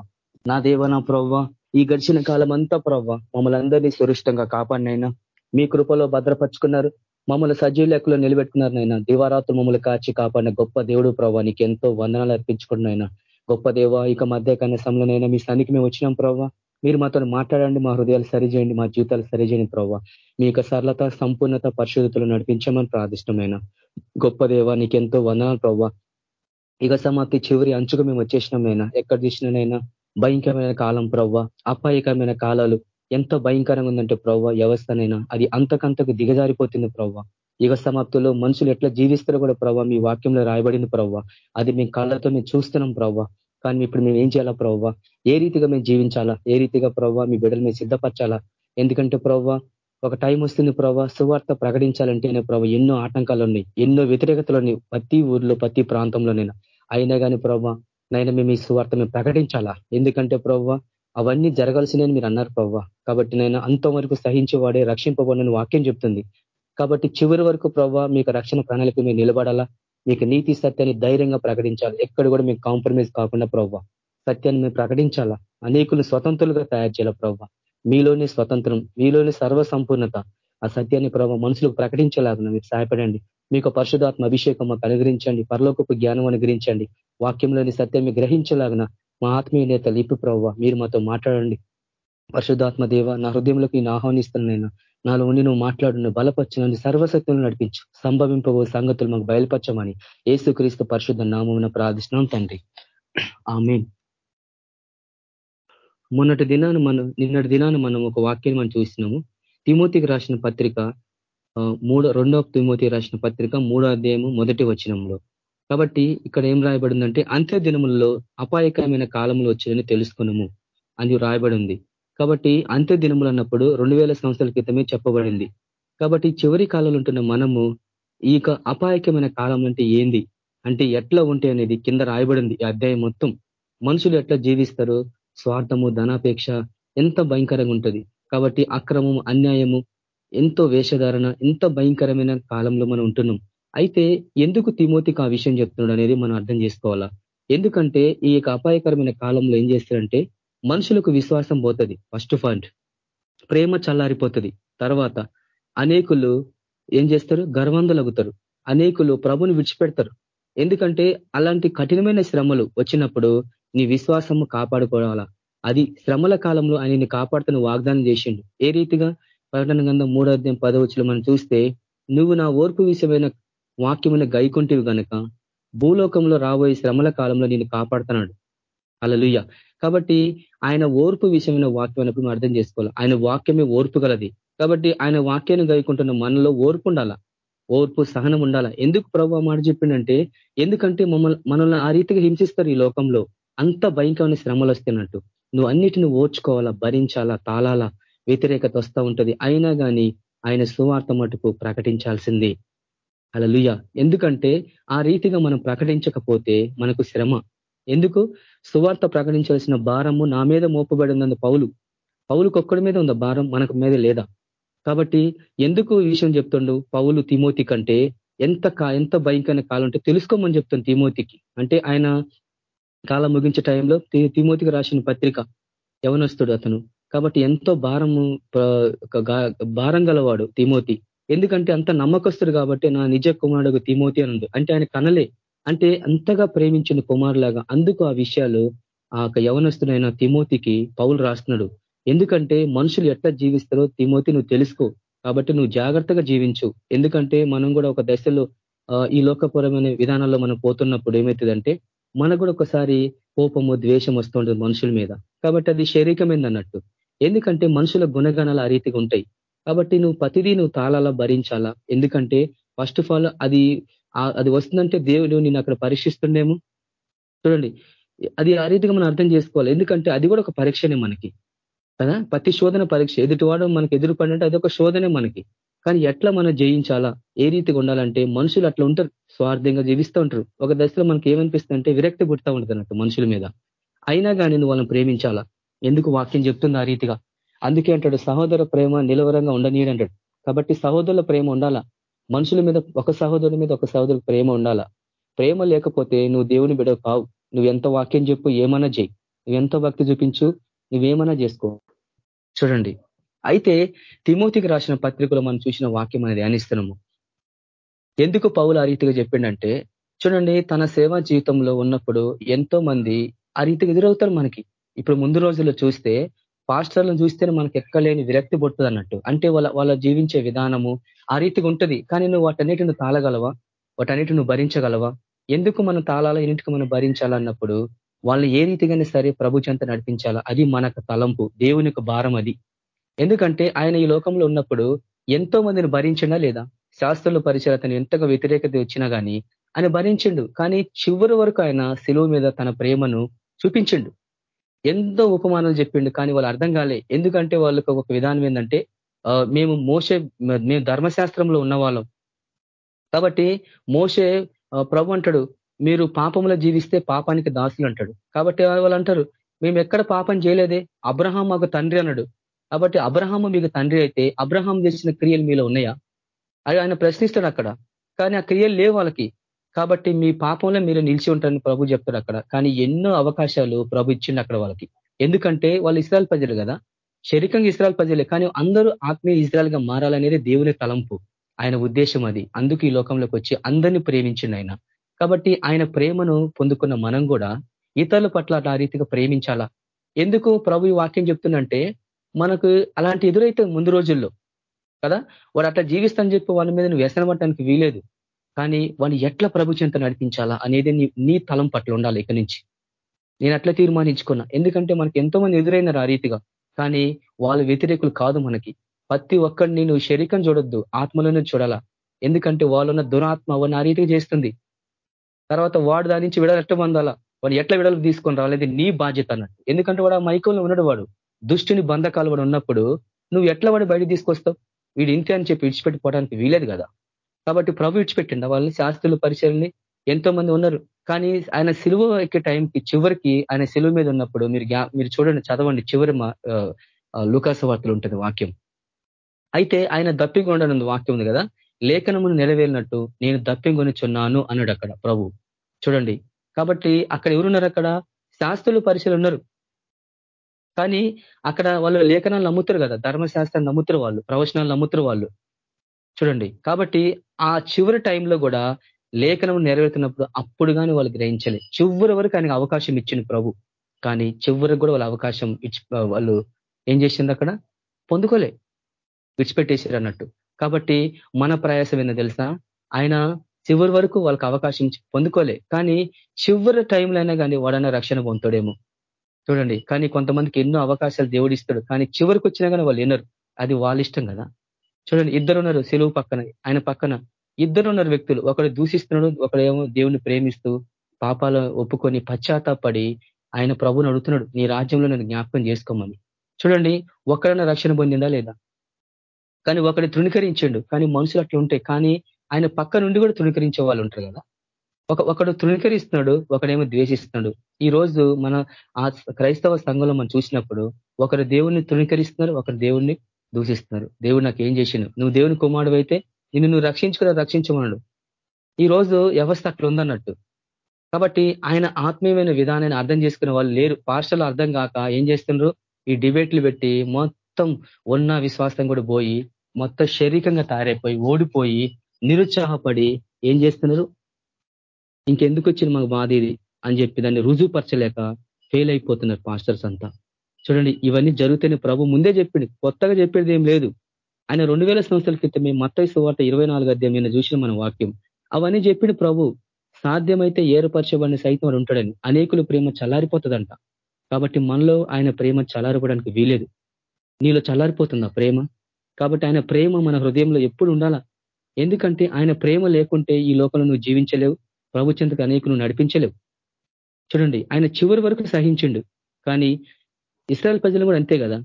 నా దేవ నా ప్రవ్వ ఈ గడిచిన కాలం అంతా ప్రవ్వ మమ్మల్ని అందరినీ సురక్షితంగా కాపాడినైనా మీ కృపలో భద్రపరుచుకున్నారు మమ్మల్ని సజీవ లెక్కలో నిలబెట్టుకున్నారు నైనా దివారాత్రులు మమ్మల్ని కాచి కాపాడిన గొప్ప దేవుడు ప్రవ్వ నీకు ఎంతో వందనాలు అర్పించుకున్నైనా గొప్ప దేవ ఇక మధ్య కన్యసంలోనైనా మీ సన్నికి మేము వచ్చినాం ప్రవ్వ. మీరు మాతో మాట్లాడండి మా హృదయాలు సరిచేయండి మా జీవితాలు సరిచేయండి ప్రవ్వ. మీ యొక్క సరళత సంపూర్ణత పరిశుద్ధతలు నడిపించమని ప్రార్థిష్టమైన గొప్ప దేవ నీకెంతో వందనాలు ప్రవ్వ. ఇక సమాప్తి చివరి అంచుకు మేము వచ్చేసినామైనా? ఎక్కడ చూసినైనా భయంకరమైన కాలం ప్రవ్వ. అపాయకరమైన కాలాలు. ఎంత భయంకరంగా ఉందంటే ప్రవ్వ వ్యవస్థనైనా అది అంతకంతకు దిగజారిపోతుంది ప్రవ్వ. యుగ సమాప్తిలో మనుషులు ఎట్లా జీవిస్తారో కూడా ప్రవ్వ మీ వాక్యంలో రాయబడింది ప్రవ్వ. అది మీ కళ్ళతో మేము చూస్తున్నాం ప్రవ్వ. కానీ ఇప్పుడు మేము ఏం చేయాలా ప్రవ్వ? ఏ రీతిగా మేము జీవించాలా? ఏ రీతిగా ప్రవ్వ మీ బిడ్డలు మేము సిద్ధపరచాలా? ఎందుకంటే ప్రవ్వ ఒక టైం వస్తుంది ప్రవ్వ సువార్త ప్రకటించాలంటేనే ప్రభావ ఎన్నో ఆటంకాలు ఉన్నాయి ఎన్నో వ్యతిరేకతలు ఉన్నాయి ప్రతి ఊర్లో ప్రతి ప్రాంతంలోనైనా. అయినా కానీ ప్రవ్వ నైనా మేము ఈ సువార్త మేము ప్రకటించాలా? ఎందుకంటే ప్రవ్వ అవన్నీ జరగాల్సినని మీరు అన్నారు ప్రవ్వ. కాబట్టి నేను అంతవరకు సహించేవాడే రక్షింపబడిన వాక్యం చెప్తుంది. కాబట్టి చివరి వరకు ప్రవ్వ మీకు రక్షణ ప్రణాళిక మీరు నిలబడాలా? మీకు నీతి సత్యాన్ని ధైర్యంగా ప్రకటించాలి. ఎక్కడ కూడా మీకు కాంప్రమైజ్ కాకుండా ప్రవ్వ సత్యాన్ని మేము ప్రకటించాలా? అనేకులు స్వతంత్రులుగా తయారు చేయాలి ప్రవ్వ? మీలోని స్వతంత్రం మీలోని సర్వ సంపూర్ణత ఆ సత్యాన్ని ప్రభావ మనుషులకు ప్రకటించలాగా మీరు సహాయపడండి. మీకు పరిశుధాత్మ అభిషేకం మాకు అనుగ్రహించండి. పరలోకపు జ్ఞానం అనుగ్రహించండి. వాక్యంలోని సత్యాన్ని గ్రహించలాగిన మా ఆత్మీయ నేత లిపి ప్రవ్వ మీరు మాతో మాట్లాడండి. పరిశుధాత్మ దేవ నా హృదయంలోకి నేను ఆహ్వానిస్తున్నాను నాలో ఉండి నువ్వు మాట్లాడు బలపరచు నన్ను సర్వశక్తులను నడిపించు. సంభవింపబో సంగతులు మాకు బయలుపరచమని ఏసుక్రీస్తు పరిశుద్ధ నామమున ప్రార్థిస్తున్నాం తండ్రి. ఆమె మొన్నటి దినాన్ని మనం నిన్నటి దినాన్ని మనం ఒక వాక్యాన్ని మనం చూసినాము. తిమోతికి రాసిన పత్రిక మూడో రెండో తిమోతికి రాసిన పత్రిక మూడో అధ్యాయము మొదటి వచనంలో. కాబట్టి ఇక్కడ ఏం రాయబడిందంటే అంత్య దినములలో అపాయకరమైన కాలంలో వచ్చేదని తెలుసుకున్నాము అని రాయబడి ఉంది. కాబట్టి అంత్య దినములు అన్నప్పుడు రెండు వేల సంవత్సరాల క్రితమే చెప్పబడింది. కాబట్టి చివరి కాలంలో ఉంటున్న మనము ఈ అపాయకమైన కాలం అంటే ఏంది? అంటే ఎట్లా ఉంటే అనేది కింద రాయబడింది ఈ అధ్యాయం మొత్తం. మనుషులు ఎట్లా జీవిస్తారు? స్వార్థము ధనాపేక్ష ఎంత భయంకరంగా ఉంటుంది. కాబట్టి అక్రమము అన్యాయము ఎంతో వేషధారణ ఎంత భయంకరమైన కాలంలో మనం ఉంటున్నాం. అయితే ఎందుకు తిమోతికి ఆ విషయం చెప్తున్నాడు అనేది మనం అర్థం చేసుకోవాలా? ఎందుకంటే ఈ యొక్క అపాయకరమైన కాలంలో ఏం చేస్తారంటే మనుషులకు విశ్వాసం పోతుంది ఫస్ట్ ఆఫ్ ఆల్ ప్రేమ చల్లారిపోతుంది. తర్వాత అనేకులు ఏం చేస్తారు? గర్వంధులగుతారు అనేకులు ప్రభుని విడిచిపెడతారు. ఎందుకంటే అలాంటి కఠినమైన శ్రమలు వచ్చినప్పుడు నీ విశ్వాసము కాపాడుకోవాలా? అది శ్రమల కాలంలో ఆయనని కాపాడుతున్న వాగ్దానం చేసిండు. ఏ రీతిగా? ప్రకటన గంధం మూడో అధ్యాయం పదవచ్చులు మనం చూస్తే నువ్వు నా ఓర్పు విషయమైన వాక్యమైన గైకుంటివి కనుక భూలోకంలో రాబోయే శ్రమల కాలంలో నేను కాపాడుతున్నాడు. అలలుయ్య కాబట్టి ఆయన ఓర్పు విషయమైన వాక్యం అన్నప్పుడు అర్థం చేసుకోవాలి. ఆయన వాక్యమే ఓర్పు గలది. కాబట్టి ఆయన వాక్యాన్ని గైకుంటున్న మనలో ఓర్పు ఉండాలా? ఓర్పు సహనం ఉండాలా? ఎందుకు ప్రభావ మాట చెప్పిండంటే ఎందుకంటే మమ్మల్ని మనల్ని ఆ రీతిగా హింసిస్తారు ఈ లోకంలో. అంత భయంకరమైన శ్రమలు వస్తున్నట్టు నువ్వు అన్నిటిని ఓర్చుకోవాలా? భరించాలా? తాళాలా? వ్యతిరేకత వస్తూ ఉంటది. అయినా కానీ ఆయన సువార్త మటుకు ప్రకటించాల్సింది. అలా ఎందుకంటే ఆ రీతిగా మనం ప్రకటించకపోతే మనకు శ్రమ. ఎందుకు? సువార్త ప్రకటించాల్సిన భారము నా మీద మోపబడింది పౌలు. పౌలుకొక్కడి మీద ఉందా భారం మనకు మీద లేదా? కాబట్టి ఎందుకు ఈ విషయం చెప్తుండు? పౌలు తిమోతి కంటే ఎంత ఎంత భయంకరమైన కాలం అంటే తెలుసుకోమని చెప్తుంది తిమోతికి. అంటే ఆయన కాలం ముగించే టైంలో తిమోతికి రాసిన పత్రిక యవనస్తుడు అతను. కాబట్టి ఎంతో భారము భారం గలవాడు తిమోతి. ఎందుకంటే అంత నమ్మకస్తుడు కాబట్టి నా నిజ కుమారుడు తిమోతి అని అంటే ఆయన కనలే. అంటే అంతగా ప్రేమించిన కుమారులాగా అందుకు ఆ విషయాలు ఆ యవనస్తుడైన తిమోతికి పౌలు రాస్తున్నాడు. ఎందుకంటే మనుషులు ఎట్లా జీవిస్తారో తిమోతి నువ్వు తెలుసుకో కాబట్టి నువ్వు జాగ్రత్తగా జీవించు. ఎందుకంటే మనం కూడా ఒక దశలో ఈ లోకపరమైన విధానాల్లో మనం పోతున్నప్పుడు ఏమవుతుందంటే మనకు కూడా ఒకసారి కోపము ద్వేషం వస్తుంటుంది మనుషుల మీద. కాబట్టి అది శరీరమైంది అన్నట్టు. ఎందుకంటే మనుషుల గుణగణాలు ఆ రీతిగా ఉంటాయి. కాబట్టి నువ్వు ప్రతిదీ నువ్వు తాళాలా భరించాలా? ఎందుకంటే ఫస్ట్ ఆఫ్ ఆల్ అది అది వస్తుందంటే దేవుడు నేను అక్కడ పరీక్షిస్తుండేమో. చూడండి అది ఆ రీతిగా మనం అర్థం చేసుకోవాలి. ఎందుకంటే అది కూడా ఒక పరీక్షనే మనకి. కదా? ప్రతి శోధన పరీక్ష. ఎదుటివాడు మనకి ఎదురుపడంటే అది ఒక శోధనే మనకి. కానీ ఎట్లా మనం జయించాలా? ఏ రీతిగా ఉండాలంటే మనుషులు అట్లా ఉంటారు. స్వార్థంగా జీవిస్తూ ఉంటారు. ఒక దశలో మనకి ఏమనిపిస్తుంది అంటే విరక్తి పుడతా ఉంటుంది అన్నట్టు మనుషుల మీద. అయినా కానీ నువ్వు వాళ్ళని ప్రేమించాలా? ఎందుకు వాక్యం చెప్తుంది ఆ రీతిగా? అందుకే అంటాడు సహోదర ప్రేమ నిలవరంగా ఉండనీయడంటాడు. కాబట్టి సహోదరుల ప్రేమ ఉండాలా? మనుషుల మీద ఒక సహోదరుడి మీద ఒక సహోదరు ప్రేమ ఉండాలా? ప్రేమ లేకపోతే నువ్వు దేవుని బిడ కావు. నువ్వు ఎంత వాక్యం చెప్పు ఏమన్నా చేయి. నువ్వు ఎంత భక్తి చూపించు నువ్వేమన్నా చేసుకో. చూడండి. అయితే తిమోతికి రాసిన పత్రికలో మనం చూసిన వాక్యం అనేది ధ్యానిస్తున్నాము. ఎందుకు పౌలు ఆ రీతిగా చెప్పిండంటే చూడండి తన సేవా జీవితంలో ఉన్నప్పుడు ఎంతో మంది ఆ రీతిగా ఎదురవుతారు మనకి. ఇప్పుడు ముందు రోజుల్లో చూస్తే పాస్టర్లను చూస్తేనే మనకి ఎక్కలేని విరక్తి పుడుతుంది అన్నట్టు అంటే వాళ్ళ వాళ్ళ జీవించే విధానము ఆ రీతిగా ఉంటుంది. కానీ నువ్వు వాటన్నిటి నువ్వు తాళగలవా? వాటన్నిటి నువ్వు భరించగలవా? ఎందుకు మనం తాళాలా ఎన్నిటికి మనం భరించాలన్నప్పుడు వాళ్ళు ఏ రీతిగానే సరే ప్రభు చెంత నడిపించాలా? అది మనకు తలంపు దేవుని భారం అది. ఎందుకంటే ఆయన ఈ లోకంలో ఉన్నప్పుడు ఎంతో మందిని భరించినా లేదా? శాస్త్రుల పరిచయతను ఎంతగా వ్యతిరేకత వచ్చినా కానీ ఆయన భరించిండు. కానీ చివరి వరకు ఆయన శిలువు మీద తన ప్రేమను చూపించిండు. ఎంతో ఉపమానాలు చెప్పిండు కానీ వాళ్ళు అర్థం కాలే. ఎందుకంటే వాళ్ళకి ఒక విధానం ఏంటంటే మేము మోసే మేము ధర్మశాస్త్రంలో ఉన్న వాళ్ళం కాబట్టి మోసే ప్రభు అంటాడు మీరు పాపంలో జీవిస్తే పాపానికి దాసులు అంటాడు. కాబట్టి వాళ్ళు అంటారు మేము ఎక్కడ పాపం చేయలేదే? అబ్రహాం మాకు తండ్రి అన్నాడు. కాబట్టి అబ్రహాము మీకు తండ్రి అయితే అబ్రహాం చేసిన క్రియలు మీలో ఉన్నాయా? అది ఆయన ప్రశ్నిస్తాడు అక్కడ. కానీ ఆ క్రియలు లేవు వాళ్ళకి. కాబట్టి మీ పాపంలో మీరు నిలిచి ఉంటారని ప్రభు చెప్తారు అక్కడ. కానీ ఎన్నో అవకాశాలు ప్రభు ఇచ్చిండు అక్కడ వాళ్ళకి. ఎందుకంటే వాళ్ళు ఇస్రాయల్ ప్రజలు కదా. శరీరంగా ఇస్రాయల్ ప్రజలే. కానీ అందరూ ఆత్మీయ ఇజ్రాయల్గా మారాలనేది దేవుని తలంపు. ఆయన ఉద్దేశం అది. అందుకు ఈ లోకంలోకి వచ్చి అందరినీ ప్రేమించిండు ఆయన. కాబట్టి ఆయన ప్రేమను పొందుకున్న మనం కూడా ఇతరుల పట్ల ఆ రీతిగా ప్రేమించాలా? ఎందుకు ప్రభు ఈ వాక్యం చెప్తుందంటే మనకు అలాంటి ఎదురైతే ముందు రోజుల్లో కదా? వాడు అట్లా జీవిస్తాను చెప్పి వాళ్ళ మీద నువ్వు వ్యసనం పట్టడానికి వీలేదు కానీ వాడిని ఎట్లా ప్రభు చెంత నడిపించాలా అనేది నీ తలం పట్ల ఉండాలి ఇక్కడి నుంచి. నేను అట్లా తీర్మానించుకున్నా. ఎందుకంటే మనకి ఎంతో మంది ఎదురైనారు ఆ రీతిగా. కానీ వాళ్ళు వ్యతిరేకులు కాదు మనకి. ప్రతి ఒక్కడిని నువ్వు శరీరం చూడొద్దు ఆత్మలోనే చూడాలా. ఎందుకంటే వాళ్ళున్న దురాత్మ వాడిని ఆ రీతిగా చేస్తుంది. తర్వాత వాడు దాని నుంచి విడలు పొందాలా? వాడు ఎట్లా విడలు తీసుకొని రాలేదు నీ బాధ్యత అన్నట్టు. ఎందుకంటే వాడు ఆ మైకంలో ఉన్నాడు వాడు. దుష్టుని బంధకాలు వాడు ఉన్నప్పుడు నువ్వు ఎట్లా వాడు బయట తీసుకొస్తావు? వీడు ఇంతే అని చెప్పి విడిచిపెట్టిపోవడానికి వీలేదు కదా. కాబట్టి ప్రభు విడిచిపెట్టిండ. వాళ్ళని శాస్త్రులు పరిచయల్ని ఎంతో మంది ఉన్నారు. కానీ ఆయన సిలువ ఎక్కే టైంకి చివరికి ఆయన సిలువ మీద ఉన్నప్పుడు మీరు మీరు చూడండి చదవండి. చివరి లుకాస వార్తలు ఉంటుంది వాక్యం. అయితే ఆయన దప్పికొండనుంది వాక్యం ఉంది కదా? లేఖనమును నెరవేరినట్టు నేను దప్పింగొనిచున్నాను అన్నాడు అక్కడ ప్రభు. చూడండి. కాబట్టి అక్కడ ఎవరున్నారు అక్కడ? శాస్త్రులు పరిశీలు ఉన్నారు. కానీ అక్కడ వాళ్ళు లేఖనాలు నమ్ముతారు కదా? ధర్మశాస్త్రాన్ని నమ్ముతారు వాళ్ళు. ప్రవచనాలు నమ్ముతారు వాళ్ళు. చూడండి. కాబట్టి ఆ చివరి టైంలో కూడా లేఖనం నెరవేరుతున్నప్పుడు అప్పుడు కానీ వాళ్ళు గ్రహించలే. చివరి వరకు ఆయనకు అవకాశం ఇచ్చింది ప్రభు. కానీ చివరికి కూడా వాళ్ళ అవకాశం ఇచ్చి వాళ్ళు ఏం చేసింది అక్కడ? పొందుకోలే. విడిచిపెట్టేశారు అన్నట్టు. కాబట్టి మన ప్రయాసం ఏందో తెలుసా? ఆయన చివరి వరకు వాళ్ళకి అవకాశం పొందుకోలే. కానీ చివరి టైంలో అయినా కానీ వాడన్నా రక్షణ పొందుతాడేమో. చూడండి. కానీ కొంతమందికి ఎన్నో అవకాశాలు దేవుడిస్తాడు కానీ చివరికి వచ్చినా కానీ వాళ్ళు వినరు. అది వాళ్ళ ఇష్టం కదా. చూడండి ఇద్దరు ఉన్నారు సెలువు పక్కన ఆయన పక్కన. ఇద్దరు ఉన్నారు వ్యక్తులు. ఒకడు దూషిస్తున్నాడు ఒకడేమో దేవుని ప్రేమిస్తూ పాపాలు ఒప్పుకొని పశ్చాత్తాపడి ఆయన ప్రభుని అడుగుతున్నాడు నీ రాజ్యంలో నన్ను జ్ఞాపకం చేసుకోమని. చూడండి ఒకడన్నా రక్షణ పొందిందా లేదా? కానీ ఒకటి తృణీకరించండు కానీ మనుషులు అట్లా ఉంటాయి. కానీ ఆయన పక్క నుండి కూడా తృణీకరించే వాళ్ళు ఉంటారు కదా. ఒక ఒకడు తృణీకరిస్తున్నాడు ఒకడేమో ద్వేషిస్తున్నాడు. ఈ రోజు మన ఆ క్రైస్తవ సంఘంలో మనం చూసినప్పుడు ఒకరు దేవుణ్ణి తృణీకరిస్తున్నారు ఒకరు దేవుణ్ణి దూషిస్తున్నారు దేవుడు నాకు ఏం చేసిండు? నువ్వు దేవుని కుమారుడు అయితే నిన్ను నువ్వు రక్షించుకుని రక్షించమన్నాడు. ఈ రోజు వ్యవస్థ అట్లా ఉందన్నట్టు కాబట్టి ఆయన ఆత్మీయమైన విధానాన్ని అర్థం చేసుకునే వాళ్ళు లేరు. పార్షలు అర్థం కాక ఏం చేస్తున్నారు ఈ డిబేట్లు పెట్టి మొత్తం ఉన్న విశ్వాసం కూడా పోయి మొత్తం శారీరకంగా తయారైపోయి ఓడిపోయి నిరుత్సాహపడి ఏం చేస్తున్నారు? ఇంకెందుకు వచ్చింది మాకు బాధ ఇది అని చెప్పి దాన్ని రుజువుపరచలేక ఫెయిల్ అయిపోతున్నారు పాస్టర్స్ అంతా. చూడండి ఇవన్నీ జరుగుతాయని ప్రభు ముందే చెప్పింది కొత్తగా చెప్పేది ఏం లేదు. ఆయన రెండు వేల సంవత్సరాల క్రితమే మత్తయి సువార్త ఇరవై నాలుగు అధ్యాయం నేను చూసిన మన వాక్యం. అవన్నీ చెప్పిండు ప్రభు సాధ్యమైతే ఏర్పరచబడిన సైతం వాడు ఉంటాడని. అనేకులు ప్రేమ చల్లారిపోతుందంట. కాబట్టి మనలో ఆయన ప్రేమ చల్లారిపోవడానికి వీలేదు. నీలో చల్లారిపోతుందా ప్రేమ? కాబట్టి ఆయన ప్రేమ మన హృదయంలో ఎప్పుడు ఉండాలా? ఎందుకంటే ఆయన ప్రేమ లేకుంటే ఈ లోకంలో నువ్వు జీవించలేవు ప్రభు చెంతకు అనేకులు నడిపించలేవు. చూడండి ఆయన చివరి వరకు సహించిండు. కానీ ఇస్రాయల్ ప్రజలు కూడా అంతే కదా?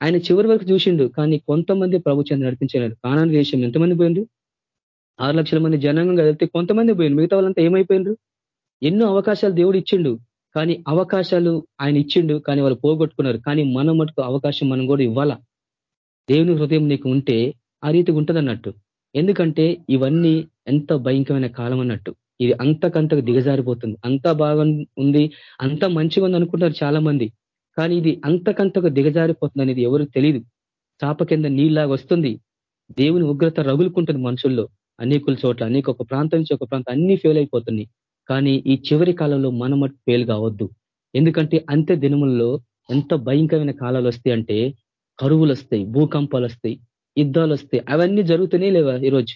ఆయన చివరి వరకు చూసిండు కానీ కొంతమంది ప్రభు చెంత నడిపించలేరు కానాని దేశం ఎంతమంది పోయిండు ఆరు లక్షల మంది జనాంగం కదిలితే కొంతమంది పోయిండు మిగతా వాళ్ళంతా ఏమైపోయిండ్రు? ఎన్నో అవకాశాలు దేవుడు ఇచ్చిండు కానీ అవకాశాలు ఆయన ఇచ్చిండు కానీ వాళ్ళు పోగొట్టుకున్నారు. కానీ మనం మటుకు అవకాశం మనం కూడా ఇవ్వాలా? దేవుని హృదయం నీకు ఉంటే ఆ రీతిగా ఉంటుంది అన్నట్టు ఎందుకంటే ఇవన్నీ ఎంత భయంకరమైన కాలం అన్నట్టు. ఇది అంతకంతకు దిగజారిపోతుంది. అంత బాగా ఉంది అంత మంచిగా ఉంది అనుకుంటారు చాలా మంది కానీ ఇది అంతకంతకు దిగజారిపోతుంది అనేది ఎవరికి తెలియదు చాప కింద నీళ్ళలాగా వస్తుంది. దేవుని ఉగ్రత రగులుకుంటుంది మనుషుల్లో. అనేకుల చోట్ల అనేక ఒక ప్రాంతం నుంచి ఒక ప్రాంతం అన్ని ఫెయిల్ అయిపోతున్నాయి. కానీ ఈ చివరి కాలంలో మనం ఫెయిల్ కావద్దు. ఎందుకంటే అంత్య దినముల్లో ఎంత భయంకరమైన కాలాలు వస్తాయి అంటే కరువులు వస్తాయి భూకంపాలు వస్తాయి యుద్ధాలు వస్తాయి. అవన్నీ జరుగుతూనే లేవా ఈరోజు?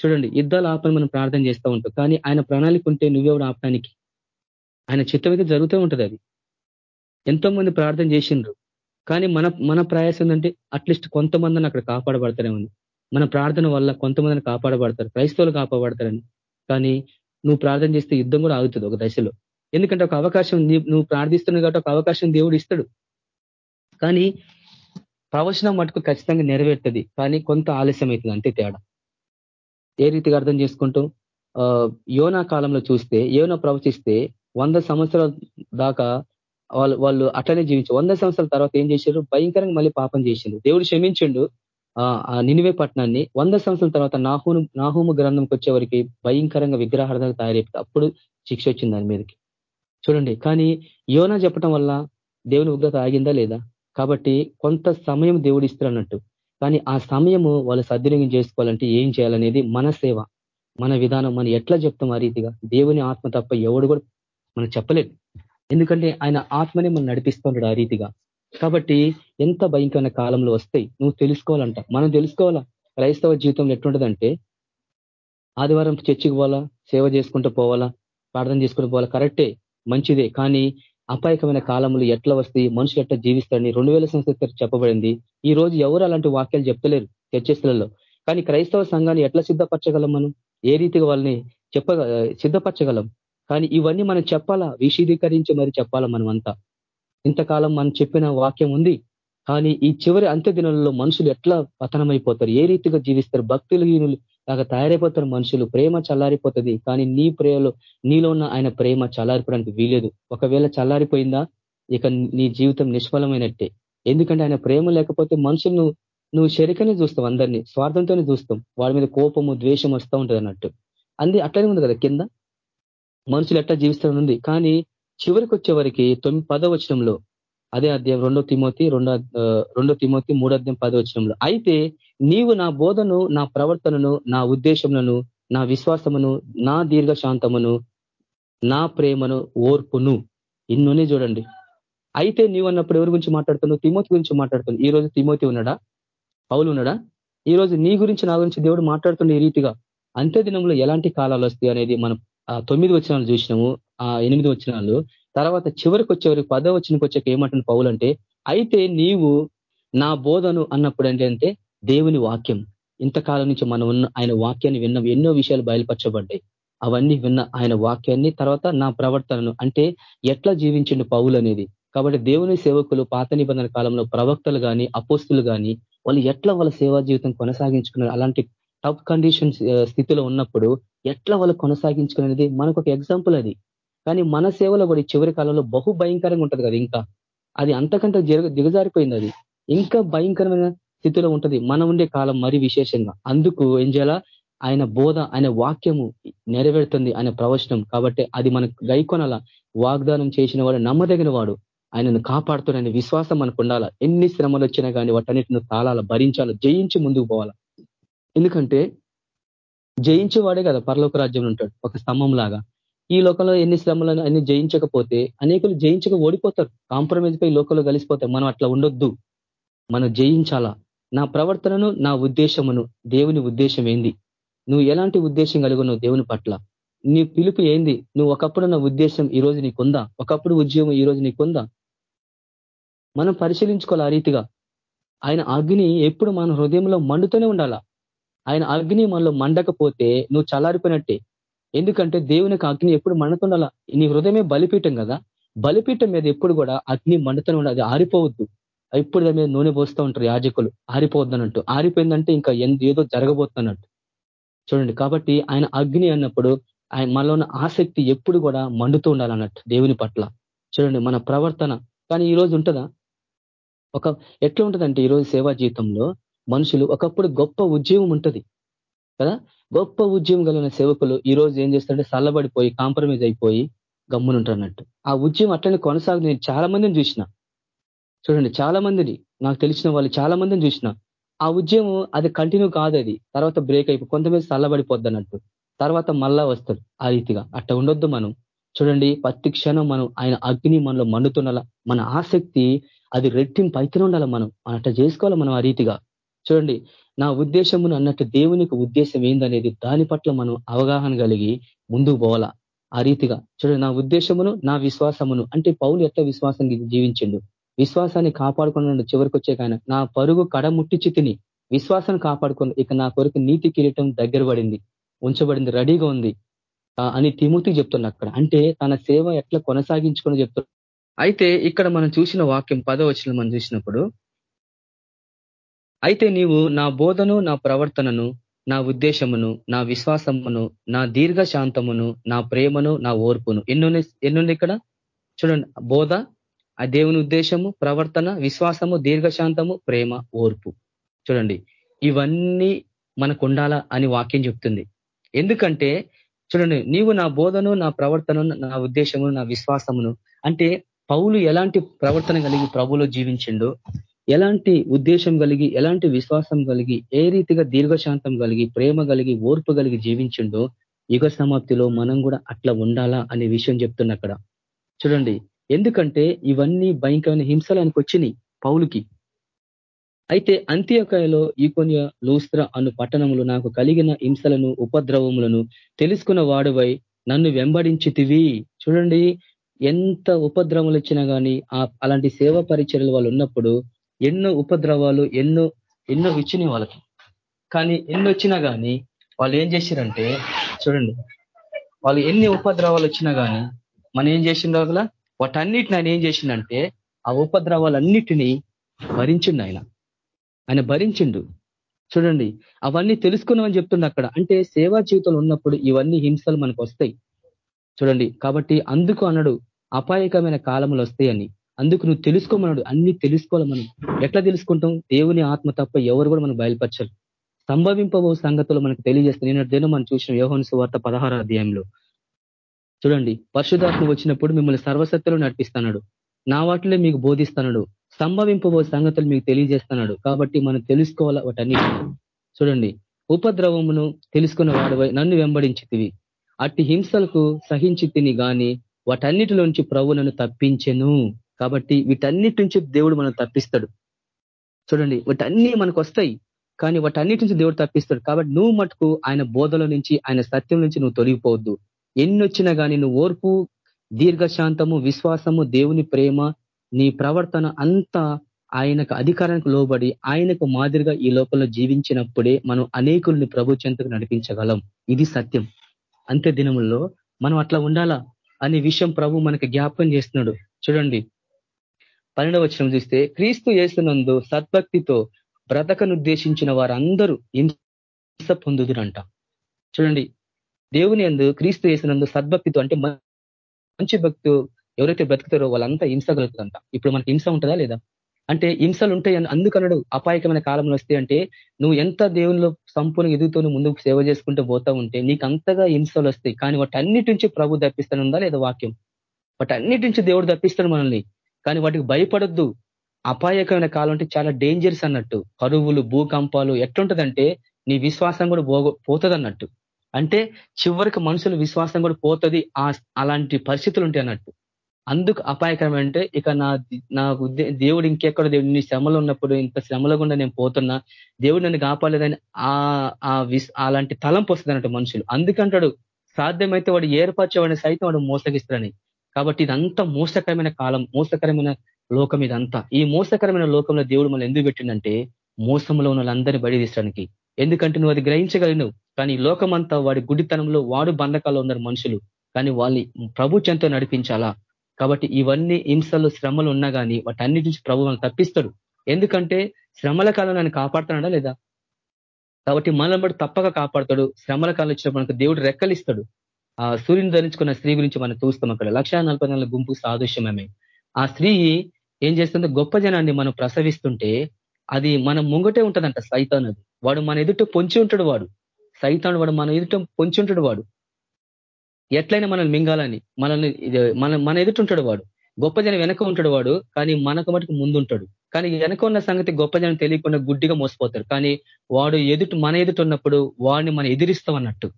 చూడండి యుద్ధాలు ఆపని మనం ప్రార్థన చేస్తూ ఉంటాం. కానీ ఆయన ప్రణాళిక ఉంటే నువ్వెవడు ఆపడానికి? ఆయన చిత్తం అయితే జరుగుతూ ఉంటుంది అది. ఎంతో మంది ప్రార్థన చేసిండ్రు. కానీ మన మన ప్రయాసం ఏంటంటే అట్లీస్ట్ కొంతమందిని అక్కడ కాపాడబడతారే ఉంది మన ప్రార్థన వల్ల కొంతమందిని కాపాడబడతారు. క్రైస్తవులు కాపాడబడతారని. కానీ నువ్వు ప్రార్థన చేస్తే యుద్ధం కూడా ఆగుతుంది ఒక దశలో. ఎందుకంటే ఒక అవకాశం నువ్వు ప్రార్థిస్తున్నావు కాబట్టి ఒక అవకాశం దేవుడు ఇస్తాడు. కానీ ప్రవచనం మటుకు ఖచ్చితంగా నెరవేరుతుంది. కానీ కొంత ఆలస్యం అవుతుంది. అంతే తేడా. ఏ రీతిగా అర్థం చేసుకుంటూ యోనా కాలంలో చూస్తే యోనా ప్రవచిస్తే వంద సంవత్సరాల దాకా వాళ్ళు వాళ్ళు అట్లనే జీవించారు వంద సంవత్సరాల తర్వాత ఏం చేశారు భయంకరంగా మళ్ళీ పాపం చేసింది దేవుడు క్షమించిండు. ఆ నినివే పట్టణాన్ని. వంద సంవత్సరాల తర్వాత నాహూను నాహూము గ్రంథంకి వచ్చేవరికి భయంకరంగా విగ్రహార్థాలు తయారైపోతుంది అప్పుడు శిక్ష వచ్చింది దాని మీదకి. చూడండి కానీ యోనా చెప్పడం వల్ల దేవుని ఉగ్రత ఆగిందా లేదా? కాబట్టి కొంత సమయం దేవుడు ఇస్తున్నట్టు కానీ ఆ సమయము వాళ్ళు సద్వినియోగం చేసుకోవాలంటే ఏం చేయాలనేది మన సేవ మన విధానం. మనం ఎట్లా చెప్తాం ఆ రీతిగా? దేవుని ఆత్మ తప్ప ఎవడు కూడా మనం చెప్పలేదు ఎందుకంటే ఆయన ఆత్మనే మనం నడిపిస్తుంటాడు ఆ రీతిగా. కాబట్టి ఎంత భయంకరమైన కాలంలో వస్తాయి నువ్వు తెలుసుకోవాలంట. మనం తెలుసుకోవాలా? క్రైస్తవ జీవితంలో ఎట్లుంటుందంటే ఆదివారం చర్చికి పోవాలా? సేవ చేసుకుంటూ పోవాలా? ప్రార్థన చేసుకుంటూ పోవాలా? కరెక్టే మంచిదే. కానీ అపాయకమైన కాలంలో ఎట్లా వస్తాయి మనుషులు ఎట్లా జీవిస్తారని రెండు వేల సంవత్సరాలు చెప్పబడింది. ఈ రోజు ఎవరు అలాంటి వాక్యాలు చెప్తలేరు చర్చస్లలో కానీ క్రైస్తవ సంఘాన్ని ఎట్లా సిద్ధపరచగలం మనం? ఏ రీతిగా వాళ్ళని చెప్ప సిద్ధపరచగలం? కానీ ఇవన్నీ మనం చెప్పాలా? విశీదీకరించి మరి చెప్పాలా మనమంతా? ఇంతకాలం మనం చెప్పిన వాక్యం ఉంది. కానీ ఈ చివరి అంత్య దినాలలో మనుషులు ఎట్లా పతనమైపోతారు? ఏ రీతిగా జీవిస్తారు? భక్తులు లాగా తయారైపోతారు మనుషులు. ప్రేమ చల్లారిపోతుంది. కానీ నీ ప్రేమలో నీలో ఉన్న ఆయన ప్రేమ చల్లారిపోవడానికి వీలేదు ఒకవేళ చల్లారిపోయిందా? ఇక నీ జీవితం నిష్ఫలమైనట్టే. ఎందుకంటే ఆయన ప్రేమ లేకపోతే మనుషులు నువ్వు శరికనే చూస్తావు అందరినీ. స్వార్థంతోనే చూస్తాం. వాళ్ళ మీద కోపము ద్వేషం వస్తూ ఉంటుంది అన్నట్టు అంది అట్లనే ఉంది కదా కింద? మనుషులు ఎట్లా జీవిస్తారనుంది. కానీ చివరికి వచ్చేవరికి తొమ్మిది పదవచనంలో అదే అధ్యాయం రెండో తిమోతి రెండో రెండో తిమోతి మూడో అధ్యాయం పదవచనంలో. అయితే నీవు నా బోధను నా ప్రవర్తనను నా ఉద్దేశములను నా విశ్వాసమును నా దీర్ఘ శాంతమును నా ప్రేమను ఓర్పును. ఇన్నునే చూడండి. అయితే నీవు అన్నప్పుడు ఎవరి గురించి మాట్లాడుతున్నావు? తిమోతి గురించి మాట్లాడుతున్నావు. ఈ రోజు తిమోతి ఉన్నాడా? పౌలు ఉన్నాడా? ఈ రోజు నీ గురించి నా గురించి దేవుడు మాట్లాడుతున్న ఈ రీతిగా. అంత్య దినంలో ఎలాంటి కాలాలు వస్తాయి అనేది మనం తొమ్మిది వచ్చినాలు చూసినాము. ఆ ఎనిమిది వచ్చినాలు తర్వాత చివరికి వచ్చేవరకు పదో వచ్చినకి వచ్చాక ఏమంటుంది పౌలు అంటే అయితే నీవు నా బోధను అన్నప్పుడు ఏంటంటే దేవుని వాక్యం. ఇంతకాలం నుంచి మనం ఉన్న ఆయన వాక్యాన్ని విన్నాం. ఎన్నో విషయాలు బయలుపరచబడ్డాయి. అవన్నీ విన్న ఆయన వాక్యాన్ని తర్వాత నా ప్రవర్తనను. అంటే ఎట్లా జీవించిండు పౌలు అనేది? కాబట్టి దేవుని సేవకులు పాత నిబంధన కాలంలో ప్రవక్తలు కానీ అపోస్తులు కానీ వాళ్ళు ఎట్లా వాళ్ళ సేవా జీవితం కొనసాగించుకున్నారు? అలాంటి టఫ్ కండిషన్ స్థితిలో ఉన్నప్పుడు ఎట్లా వాళ్ళు కొనసాగించుకునేది? మనకు ఒక ఎగ్జాంపుల్ అది. కానీ మన సేవలో కూడా చివరి కాలంలో బహు భయంకరంగా ఉంటుంది కదా ఇంకా. అది అంతకంత దిగజారిపోయింది అది. ఇంకా భయంకరమైన స్థితిలో ఉంటది మనం ఉండే కాలం మరి విశేషంగా. అందుకు ఏం చేయాలా? ఆయన బోధ ఆయన వాక్యము నెరవేరుతుంది ఆయన ప్రవచనం. కాబట్టి అది మనకు గైకొనాల? వాగ్దానం చేసిన వాడు నమ్మదగిన వాడు. ఆయనను కాపాడుతున్న విశ్వాసం మనకు ఉండాలా? ఎన్ని శ్రమలు వచ్చినా కానీ వాటన్నిటిని తాళాల భరించాలి? జయించి ముందుకు పోవాలా? ఎందుకంటే జయించేవాడే కదా పరలోక రాజ్యంలో ఉంటాడు ఒక స్తంభం లాగా ఈ లోకంలో ఎన్ని శ్రమలను అన్ని జయించకపోతే అనేకులు జయించక ఓడిపోతారు. కాంప్రమైజ్ పై లోకంలో కలిసిపోతారు మనం అట్లా ఉండొద్దు. మనం జయించాలా? నా ప్రవర్తనను నా ఉద్దేశమును దేవుని ఉద్దేశం ఏంది? నువ్వు ఎలాంటి ఉద్దేశం కలిగి దేవుని పట్ల? నీ పిలుపు ఏంది? నువ్వు ఒకప్పుడు నా ఉద్దేశం ఈ రోజు నీకుందా? ఒకప్పుడు ఉద్యోగం ఈ రోజు నీకుందా? మనం పరిశీలించుకోవాలి ఆ రీతిగా. ఆయన అగ్ని ఎప్పుడు మన హృదయంలో మండుతూనే ఉండాలా? ఆయన అగ్ని మనలో మండకపోతే నువ్వు చల్లారిపోయినట్టే. ఎందుకంటే దేవునికి అగ్ని ఎప్పుడు మండుతుండాల నీ హృదయమే బలిపీఠం కదా? బలిపీఠం మీద ఎప్పుడు కూడా అగ్ని మండుతూనే ఉండాలి. అది ఆరిపోవద్దు. ఎప్పుడు దాని మీద నూనె పోస్తూ ఉంటారు యాజకులు. ఆరిపోవద్దన్నట్టు ఆరిపోయిందంటే ఇంకా ఏదో జరగబోతున్నట్టు. చూడండి. కాబట్టి ఆయన అగ్ని అన్నప్పుడు ఆయన మనలో ఉన్న ఆసక్తి ఎప్పుడు కూడా మండుతూ ఉండాలన్నట్టు దేవుని పట్ల. చూడండి. మన ప్రవర్తన. కానీ ఈ రోజు ఉంటుందా? ఒక ఎట్లా ఉంటుందంటే ఈరోజు సేవా జీవితంలో మనుషులు ఒకప్పుడు గొప్ప ఉద్యమం ఉంటుంది. కదా? గొప్ప ఉద్యమం కలిగిన సేవకులు ఈ రోజు ఏం చేస్తారంటే చల్లబడిపోయి కాంప్రమైజ్ అయిపోయి గమ్మునుంటారన్నట్టు ఆ ఉద్యమం అట్లనే కొనసాగు నేను చాలా మందిని చూసిన. చూడండి చాలా మందిని. నాకు తెలిసిన వాళ్ళు చాలా మందిని చూసిన. ఆ ఉద్యమం అది కంటిన్యూ కాదు అది. తర్వాత బ్రేక్ అయిపోయి కొంతమంది చల్లబడిపోద్ది అన్నట్టు. తర్వాత మళ్ళా వస్తారు ఆ రీతిగా. అట్ట ఉండొద్దు మనం. చూడండి ప్రతి క్షణం మనం ఆయన అగ్ని మనలో మండుతుండాల మన ఆసక్తి అది రెట్టింపు అయితేనే ఉండాలి మనం. అట్ట చేసుకోవాలి మనం ఆ రీతిగా. చూడండి నా ఉద్దేశమును అన్నట్టు దేవునికి ఉద్దేశం ఏందనేది దాని పట్ల మనం అవగాహన కలిగి ముందుకు పోవాలా? ఆ రీతిగా. చూడండి నా ఉద్దేశమును నా విశ్వాసమును అంటే పౌలు ఎట్లా విశ్వాసం జీవించిండు? విశ్వాసాన్ని కాపాడుకున్నాడు చివరికి వచ్చే కాయన. నా పరుగు కడ చితిని తిని విశ్వాసాన్ని కాపాడుకున్న ఇక నా కొరకు నీతి కిరీటం దగ్గర పడింది ఉంచబడింది రెడీగా ఉంది అని తిముతికి చెప్తున్నా అక్కడ. అంటే తన సేవ ఎట్లా కొనసాగించుకొని చెప్తున్నా. అయితే ఇక్కడ మనం చూసిన వాక్యం పదవచనం మనం చూసినప్పుడు అయితే నీవు నా బోధను నా ప్రవర్తనను నా ఉద్దేశమును నా విశ్వాసమును నా దీర్ఘశాంతమును నా ప్రేమను నా ఓర్పును. ఎన్నున్నాయి ఎన్నుంది ఇక్కడ? చూడండి బోధ ఆ దేవుని ఉద్దేశము ప్రవర్తన విశ్వాసము దీర్ఘశాంతము ప్రేమ ఓర్పు. చూడండి ఇవన్నీ మనకు ఉండాలా అని వాక్యం చెప్తుంది. ఎందుకంటే చూడండి నీవు నా బోధను నా ప్రవర్తనను నా ఉద్దేశమును నా విశ్వాసమును అంటే పౌలు ఎలాంటి ప్రవర్తన కలిగి ప్రభులో జీవించిండో ఎలాంటి ఉద్దేశం కలిగి ఎలాంటి విశ్వాసం కలిగి ఏ రీతిగా దీర్ఘశాంతం కలిగి ప్రేమ కలిగి ఓర్పు కలిగి జీవించిండో యుగ సమాప్తిలో మనం కూడా అట్లా ఉండాలా అనే విషయం చెప్తున్న అక్కడ. చూడండి ఎందుకంటే ఇవన్నీ భయంకరమైన హింసలానికి వచ్చినాయి పౌలుకి. అయితే అంత్యకాయలో కొన్ని లూస్త్ర అను పట్టణములు నాకు కలిగిన హింసలను ఉపద్రవములను తెలుసుకున్న వాడువై నన్ను వెంబడించితివి. చూడండి ఎంత ఉపద్రవములు ఇచ్చినా కానీ అలాంటి సేవా పరిచర్యలు వాళ్ళు ఉన్నప్పుడు ఎన్నో ఉపద్రవాలు ఎన్నో ఎన్నో ఇచ్చినాయి వాళ్ళకి. కానీ ఎన్ని వచ్చినా కానీ వాళ్ళు ఏం చేశారంటే చూడండి వాళ్ళు ఎన్ని ఉపద్రవాలు వచ్చినా కానీ మనం ఏం చేసిండో కదా వాటన్నిటిని ఆయన ఏం చేసిండంటే ఆ ఉపద్రవాలన్నిటినీ భరించిండు ఆయన. ఆయన భరించిండు. చూడండి అవన్నీ తెలుసుకున్నామని చెప్తుండ అక్కడ. అంటే సేవా జీవితంలో ఉన్నప్పుడు ఇవన్నీ హింసలు మనకు వస్తాయి. చూడండి కాబట్టి అందుకు అన్నాడు అపాయకమైన కాలములు వస్తాయని. అందుకు నువ్వు తెలుసుకోమన్నాడు. అన్ని తెలుసుకోవాలి మనం. ఎట్లా తెలుసుకుంటాం? దేవుని ఆత్మ తప్ప ఎవరు కూడా మనం బయలుపరచరు. సంభవింపబో సంగతులు మనకు తెలియజేస్తాను నేను దినం మనం చూసిన యోహన్ సువార్త పదహార అధ్యాయంలో. చూడండి. పరిశుధాత్మ వచ్చినప్పుడు మిమ్మల్ని సర్వసత్తులు నడిపిస్తున్నాడు నా వాటిలో మీకు బోధిస్తున్నాడు సంభవింపబో సంగతులు మీకు తెలియజేస్తున్నాడు కాబట్టి మనం తెలుసుకోవాలా వాటన్ని చూడండి. ఉపద్రవమును తెలుసుకున్న వాడు నన్ను వెంబడించితివి. అట్టి హింసలకు సహించి తిని గాని వాటన్నిటిలోంచి ప్రభు నన్ను తప్పించెను. కాబట్టి వీటన్నిటి నుంచి దేవుడు మనం తప్పిస్తాడు. చూడండి వాటన్నీ మనకు వస్తాయి కానీ వాటన్నిటి నుంచి దేవుడు తప్పిస్తాడు. కాబట్టి నువ్వు మటుకు ఆయన బోధల నుంచి ఆయన సత్యం నుంచి నువ్వు తొలగిపోవద్దు. ఎన్ని వచ్చినా కానీ నువ్వు ఓర్పు దీర్ఘశాంతము విశ్వాసము దేవుని ప్రేమ నీ ప్రవర్తన అంతా ఆయనకు అధికారానికి లోబడి ఆయనకు మాదిరిగా ఈ లోకంలో జీవించినప్పుడే మనం అనేకుల్ని ప్రభు చెంతకు నడిపించగలం. ఇది సత్యం. అంత్య దినముల్లో మనం అట్లా ఉండాలా? అనే విషయం ప్రభు మనకి జ్ఞాపకం చేస్తున్నాడు. చూడండి పన్నెండవ వచ్చిన చూస్తే క్రీస్తు యేసునందు సద్భక్తితో బ్రతకనుద్దేశించిన వారందరూ హింస పొందుదురంట. చూడండి దేవుని ఎందు క్రీస్తు వేసినందు సద్భక్తితో అంటే మంచి భక్తు ఎవరైతే బ్రతుకుతారో వాళ్ళంతా హింస కలుగుతుందంట ఇప్పుడు మనకి హింస ఉంటుందా లేదా? అంటే హింసలు ఉంటాయి అందుకనడు అపాయకమైన కాలంలో వస్తే అంటే నువ్వు ఎంత దేవునిలో సంపూర్ణ ఎదుగుతూ ముందుకు సేవ చేసుకుంటూ పోతా ఉంటే నీకు అంతగా హింసలు వస్తాయి. కానీ వాటి అన్నిటి నుంచి ప్రభు తప్పిస్తానుందా లేదా వాక్యం? వాటి అన్నిటి నుంచి దేవుడు తప్పిస్తాడు మనల్ని. కానీ వాటికి భయపడొద్దు. అపాయకరమైన కాలం అంటే చాలా డేంజర్స్ అన్నట్టు. కరువులు భూకంపాలు ఎట్లుంటదంటే నీ విశ్వాసం కూడా పోతుంది అన్నట్టు అంటే చివరికి మనుషుల విశ్వాసం కూడా పోతుంది అలాంటి పరిస్థితులు ఉంటాయి అన్నట్టు. అందుకు అపాయకరం అంటే ఇక నా నాకు దేవుడు ఇంకెక్కడ దేవుడు నీ శ్రమలో ఉన్నప్పుడు ఇంత శ్రమలో గుండా నేను పోతున్నా దేవుడు నన్ను కాపాడలేదని ఆ అలాంటి తలంపు వస్తుంది అన్నట్టు మనుషులు. అందుకంటాడు సాధ్యమైతే వాడు ఏర్పరచేవాడిని సైతం వాడు మోసగిస్తాడని. కాబట్టి ఇదంతా మోసకరమైన కాలం మోసకరమైన లోకం ఇదంతా. ఈ మోసకరమైన లోకంలో దేవుడు మనం ఎందుకు పెట్టిండంటే మోసంలో ఉన్న వాళ్ళందరినీ బడి తీసడానికి. ఎందుకంటే నువ్వు అది గ్రహించగలిగినవు. కానీ లోకమంతా వాడి గుడితనంలో వాడు బంధకాల్లో ఉన్నారు మనుషులు. కానీ వాళ్ళని ప్రభు చెంతో నడిపించాలా? కాబట్టి ఇవన్నీ హింసలు శ్రమలు ఉన్నా కానీ వాటన్నిటి నుంచి ప్రభు మనం తప్పిస్తాడు. ఎందుకంటే శ్రమల కాలం నన్ను కాపాడుతున్నాడా లేదా? కాబట్టి మనల్ని బట్టి తప్పక కాపాడతాడు. శ్రమల కాలం వచ్చినప్పుడు మనకు దేవుడు రెక్కలిస్తాడు ఆ సూర్యుని ధరించుకున్న స్త్రీ గురించి మనం చూస్తాం అక్కడ లక్ష గుంపు సాదృశ్యమే ఆ స్త్రీ ఏం చేస్తుందో? గొప్ప జనాన్ని మనం ప్రసవిస్తుంటే అది మన ముంగటే ఉంటదంట సైతాన్ అది. వాడు మన ఎదుట పొంచి ఉంటాడు వాడు. సైతాన్ వాడు మన ఎదుట పొంచి ఉంటాడు వాడు. ఎట్లయినా మనల్ని మింగాలని మనల్ని మన మన ఎదుటుంటాడు వాడు. గొప్ప జనం వెనక ఉంటాడు వాడు కానీ మనకు మటుకు ముందుంటాడు కానీ వెనక ఉన్న సంగతి గొప్ప జనం తెలియకుండా గుడ్డిగా మోసపోతారు. కానీ వాడు ఎదుటి మన ఎదుట ఉన్నప్పుడు వాడిని మనం ఎదిరిస్తాం అన్నట్టు.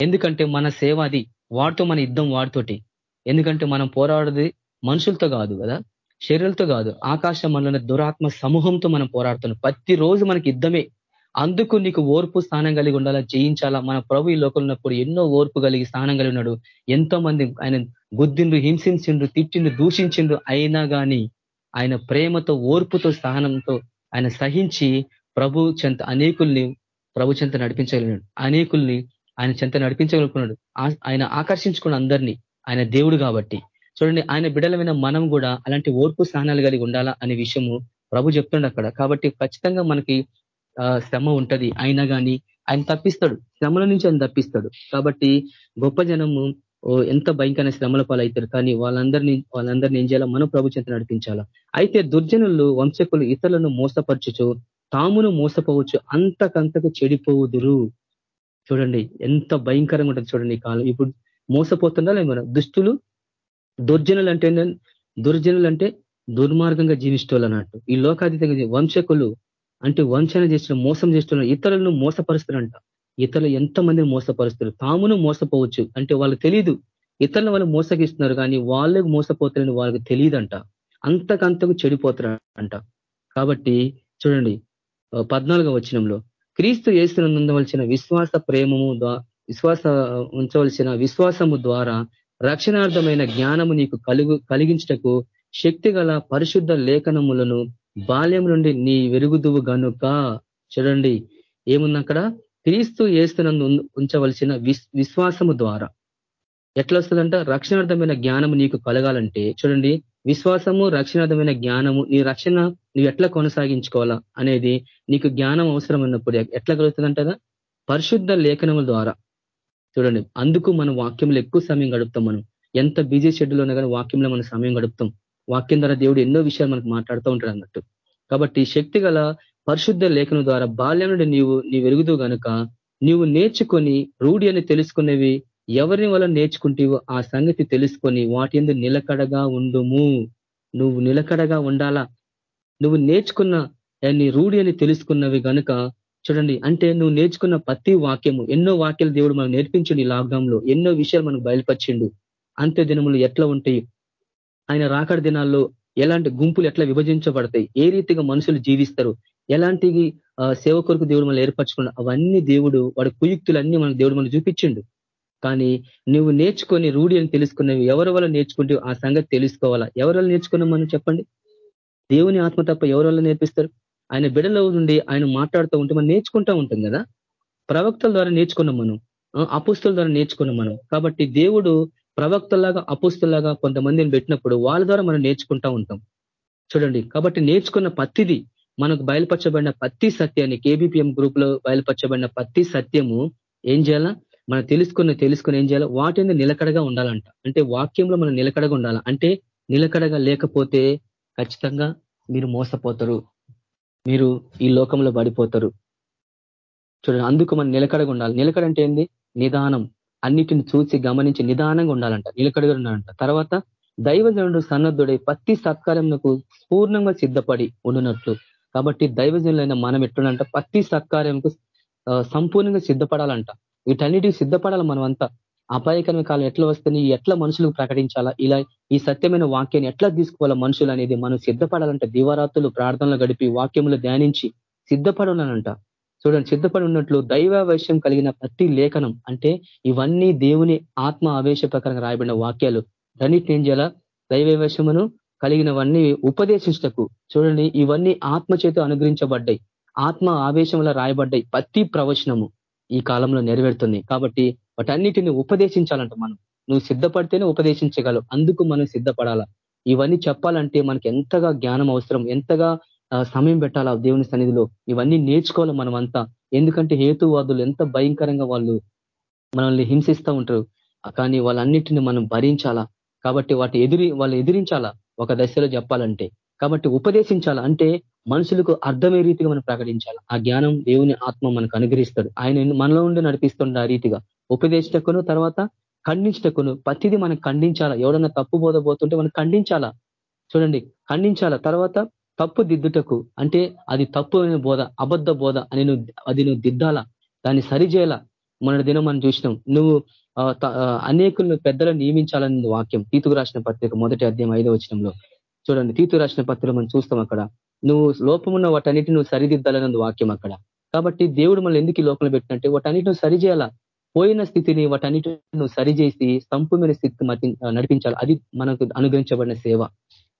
ఎందుకంటే మన సేవ అది వాడితో మన యుద్ధం వాడితోటి ఎందుకంటే మనం పోరాడది మనుషులతో కాదు కదా శరీరాలతో కాదు. ఆకాశ మనలో దురాత్మ సమూహంతో మనం పోరాడుతున్నాం. ప్రతి రోజు మనకి యుద్ధమే. అందుకు నీకు ఓర్పు స్థానం కలిగి ఉండాలా? జయించాలా? మన ప్రభు ఈ లోకంలో ఉన్నప్పుడు ఎన్నో ఓర్పు కలిగి స్థానం కలిగి ఉన్నాడు. ఎంతో మంది ఆయన గుద్దిండు హింసించిండ్రు తిట్టిండు దూషించిండ్రు. అయినా కానీ ఆయన ప్రేమతో ఓర్పుతో స్థానంతో ఆయన సహించి ప్రభు చెంత అనేకుల్ని ప్రభు చెంత నడిపించగలిగినాడు. అనేకుల్ని ఆయన చెంత నడిపించగలుగుతున్నాడు. ఆయన ఆకర్షించుకున్న అందరినీ ఆయన దేవుడు కాబట్టి. చూడండి ఆయన బిడలమైన మనం కూడా అలాంటి ఓర్పు స్థానాలు కలిగి ఉండాలా అనే విషయము ప్రభు చెప్తుండ అక్కడ. కాబట్టి ఖచ్చితంగా మనకి శ్రమ ఉంటది. అయినా కానీ ఆయన తప్పిస్తాడు. శ్రమల నుంచి ఆయన తప్పిస్తాడు. కాబట్టి గొప్ప జనము ఎంత భయంకర శ్రమల పాలవుతారు కానీ వాళ్ళందరినీ వాళ్ళందరినీ ఏం చేయాలా? మనం ప్రభు చెంత నడిపించాలా? అయితే దుర్జనులు వంశకులు ఇతరులను మోసపరచుచు తామును మోసపోవచ్చు. అంతకంతకు చెడిపోవుదురు చూడండి ఎంత భయంకరంగా ఉంటుంది చూడండి కాలం. ఇప్పుడు మోసపోతుందా మన దుస్తులు దుర్జనులు అంటే దుర్జనులు అంటే దుర్మార్గంగా జీవిస్తోళ్ళు అన్నట్టు ఈ లోకాతీతంగా వంశకులు అంటే వంచన చేసిన మోసం చేస్తున్నారు ఇతరులను మోసపరుస్తారంట ఇతరులు ఎంతమందిని మోసపరుస్తారు తామును మోసపోవచ్చు. అంటే వాళ్ళకి తెలియదు ఇతరులను వాళ్ళు మోసగిస్తున్నారు కానీ వాళ్ళకు మోసపోతారని వాళ్ళకి తెలియదంట అంతకంతకు చెడిపోతారంట కాబట్టి చూడండి పద్నాలుగో వచనంలో క్రీస్తు ఉండవలసిన విశ్వాస ప్రేమము విశ్వాస ఉంచవలసిన విశ్వాసము ద్వారా రక్షణార్థమైన జ్ఞానము నీకు కలుగు కలిగించటకు శక్తి పరిశుద్ధ లేఖనములను బాల్యం నుండి నీ వెరుగుదువు గనుక చూడండి. ఏముంది అక్కడ క్రీస్తు ఏస్తునందు ఉంచవలసిన విశ్వాసము ద్వారా. ఎట్లా వస్తుందంట రక్షణార్థమైన జ్ఞానము నీకు కలగాలంటే చూడండి. విశ్వాసము రక్షణార్థమైన జ్ఞానము నీ రక్షణ నువ్వు ఎట్లా కొనసాగించుకోవాలా అనేది నీకు జ్ఞానం అవసరం ఉన్నప్పుడు ఎట్లా కలుగుతుందంటదా పరిశుద్ధ లేఖనముల ద్వారా. చూడండి అందుకు మనం వాక్యంలో ఎక్కువ సమయం గడుపుతాం మనం. ఎంత బిజీ షెడ్యూల్ ఉన్నా కానీ వాక్యంలో మనం సమయం గడుపుతాం. వాక్యం ద్వారా దేవుడు ఎన్నో విషయాలు మనకు మాట్లాడుతూ ఉంటాడు అన్నట్టు. కాబట్టి శక్తి పరిశుద్ధ లేఖనం ద్వారా బాల్యం నుండి నీవు నీ వెలుగుతూ కనుక నీవు నేర్చుకొని రూఢి అని తెలుసుకునేవి ఎవరిని వల్ల నేర్చుకుంటేవో ఆ సంగతి తెలుసుకొని వాటి ఎందు నిలకడగా ఉండుము. నువ్వు నిలకడగా ఉండాలా? నువ్వు నేర్చుకున్న దాన్ని రూఢి అని తెలుసుకున్నవి కనుక చూడండి అంటే నువ్వు నేర్చుకున్న ప్రతి వాక్యము ఎన్నో వాక్యాలు దేవుడు మనం నేర్పించండి ఈ లాక్డౌన్లో ఎన్నో విషయాలు మనకు బయలుపరిచిండు. అంత్య దినములు ఎట్లా ఉంటాయి? ఆయన రాకడ దినాల్లో ఎలాంటి గుంపులు ఎట్లా విభజించబడతాయి? ఏ రీతిగా మనుషులు జీవిస్తారు? ఎలాంటి సేవ కొరకు దేవుడు మనం ఏర్పరచుకున్న అవన్నీ దేవుడు వాడి కుయుక్తులన్నీ మన దేవుడు మనం చూపించిండు. కానీ నువ్వు నేర్చుకొని రూఢి అని తెలుసుకున్నవి ఎవరి వల్ల నేర్చుకుంటే ఆ సంగతి తెలుసుకోవాలా? ఎవరి వల్ల నేర్చుకున్నాం మనం చెప్పండి. దేవుని ఆత్మ తప్ప ఎవరి వల్ల నేర్పిస్తారు? ఆయన బిడలో నుండి ఆయన మాట్లాడుతూ ఉంటే మనం నేర్చుకుంటూ ఉంటాం కదా? ప్రవక్తల ద్వారా నేర్చుకున్నాం మనం. అపుస్తుల ద్వారా నేర్చుకున్నాం మనం. కాబట్టి దేవుడు ప్రవక్తలాగా అపుస్తులాగా కొంతమందిని పెట్టినప్పుడు వాళ్ళ ద్వారా మనం నేర్చుకుంటా ఉంటాం. చూడండి కాబట్టి నేర్చుకున్న పత్తిది మనకు బయలుపరచబడిన పత్తి సత్యాన్ని కేబిపిఎం గ్రూప్లో బయలుపరచబడిన పత్తి సత్యము ఏం చేయాలా? మనం తెలుసుకున్న తెలుసుకుని ఏం చేయాలి? వాటిని నిలకడగా ఉండాలంట. అంటే వాక్యంలో మనం నిలకడగా ఉండాలి? అంటే నిలకడగా లేకపోతే ఖచ్చితంగా మీరు మోసపోతారు. మీరు ఈ లోకంలో పడిపోతారు. చూడండి అందుకు మనం నిలకడగా ఉండాలి. నిలకడ అంటే ఏంది? నిదానం. అన్నిటిని చూసి గమనించి నిదానంగా ఉండాలంట. నిలకడగా ఉండాలంట. తర్వాత దైవజనుడు సన్నద్ధుడై ప్రతి సత్కార్యంకు పూర్ణంగా సిద్ధపడి ఉండునట్లు. కాబట్టి దైవజనులైన మనం ఎట్లుండంట ప్రతి సత్కార్యంకు సంపూర్ణంగా సిద్ధపడాలంట. వీటన్నిటికి సిద్ధపడాలి మనం అంతా అపాయకరమైన కాలం ఎట్లా వస్తుంది ఎట్లా మనుషులకు ప్రకటించాలా ఇలా ఈ సత్యమైన వాక్యాన్ని ఎట్లా తీసుకోవాలా మనుషులు అనేది మనం సిద్ధపడాలంట దివరాత్రులు ప్రార్థనలు గడిపి వాక్యములు ధ్యానించి సిద్ధపడాలనంట. చూడండి సిద్ధపడి ఉన్నట్లు దైవ వైశ్యం కలిగిన ప్రతి లేఖనం అంటే ఇవన్నీ దేవుని ఆత్మ ఆవేశ ప్రకారంగా రాయబడిన వాక్యాలు. దాన్నిటిని ఏం చేయాలా? దైవ వైశ్యమును కలిగినవన్నీ ఉపదేశించటకు. చూడండి ఇవన్నీ ఆత్మ చేత అనుగ్రహించబడ్డాయి. ఆత్మ ఆవేశంలో రాయబడ్డాయి. ప్రతి ప్రవచనము. ఈ కాలంలో నెరవేరుతుంది. కాబట్టి వాటన్నిటిని ఉపదేశించాలంట మనం. నువ్వు సిద్ధపడితేనే ఉపదేశించగలవు. అందుకు మనం సిద్ధపడాలా. ఇవన్నీ చెప్పాలంటే మనకి ఎంతగా జ్ఞానం అవసరం ఎంతగా సమయం పెట్టాలా దేవుని సన్నిధిలో? ఇవన్నీ నేర్చుకోవాలి మనం అంతా ఎందుకంటే హేతువాదులు ఎంత భయంకరంగా వాళ్ళు మనల్ని హింసిస్తూ ఉంటారు. కానీ వాళ్ళన్నిటిని మనం భరించాలా? కాబట్టి వాటి ఎదిరి వాళ్ళు ఎదిరించాలా? ఒక దశలో చెప్పాలంటే. కాబట్టి ఉపదేశించాలా? అంటే మనుషులకు అర్థమయ్యే రీతిగా మనం ప్రకటించాలి. ఆ జ్ఞానం దేవుని ఆత్మ మనకు అనుగ్రహిస్తాడు ఆయన మనలో ఉండి నడిపిస్తుండ ఆ రీతిగా. ఉపదేశకును తర్వాత ఖండించటకును. ప్రతిదీ మనం ఖండించాలా? ఎవడన్నా తప్పు బోధపోతుంటే మనం ఖండించాలా? చూడండి ఖండించాలా? తర్వాత తప్పు దిద్దుటకు. అంటే అది తప్పు అనే బోధ అబద్ధ బోధ అని నువ్వు అది నువ్వు దిద్దాలా? దాన్ని సరిచేయాలా మొన్న దినం మనం చూసినాం. నువ్వు అనేకులను పెద్దలను నియమించాలని వాక్యం. తీతుకు రాసిన పత్రిక మొదటి అధ్యాయం ఐదో వచనంలో. చూడండి తీతు రాసిన పత్రిక మనం చూస్తాం అక్కడ. నువ్వు లోపమున్న వాటన్నిటి నువ్వు సరిదిద్దాలన్నది వాక్యం అక్కడ. కాబట్టి దేవుడు మనల్ని ఎందుకు ఈ లోపల పెట్టినట్టే వాటన్నిటి నువ్వు సరిచేయాలా? పోయిన స్థితిని వాటన్నిటి నువ్వు సరిచేసి సంపూర్ణ స్థితి నడిపించాలి? అది మనకు అనుగ్రహించబడిన సేవ.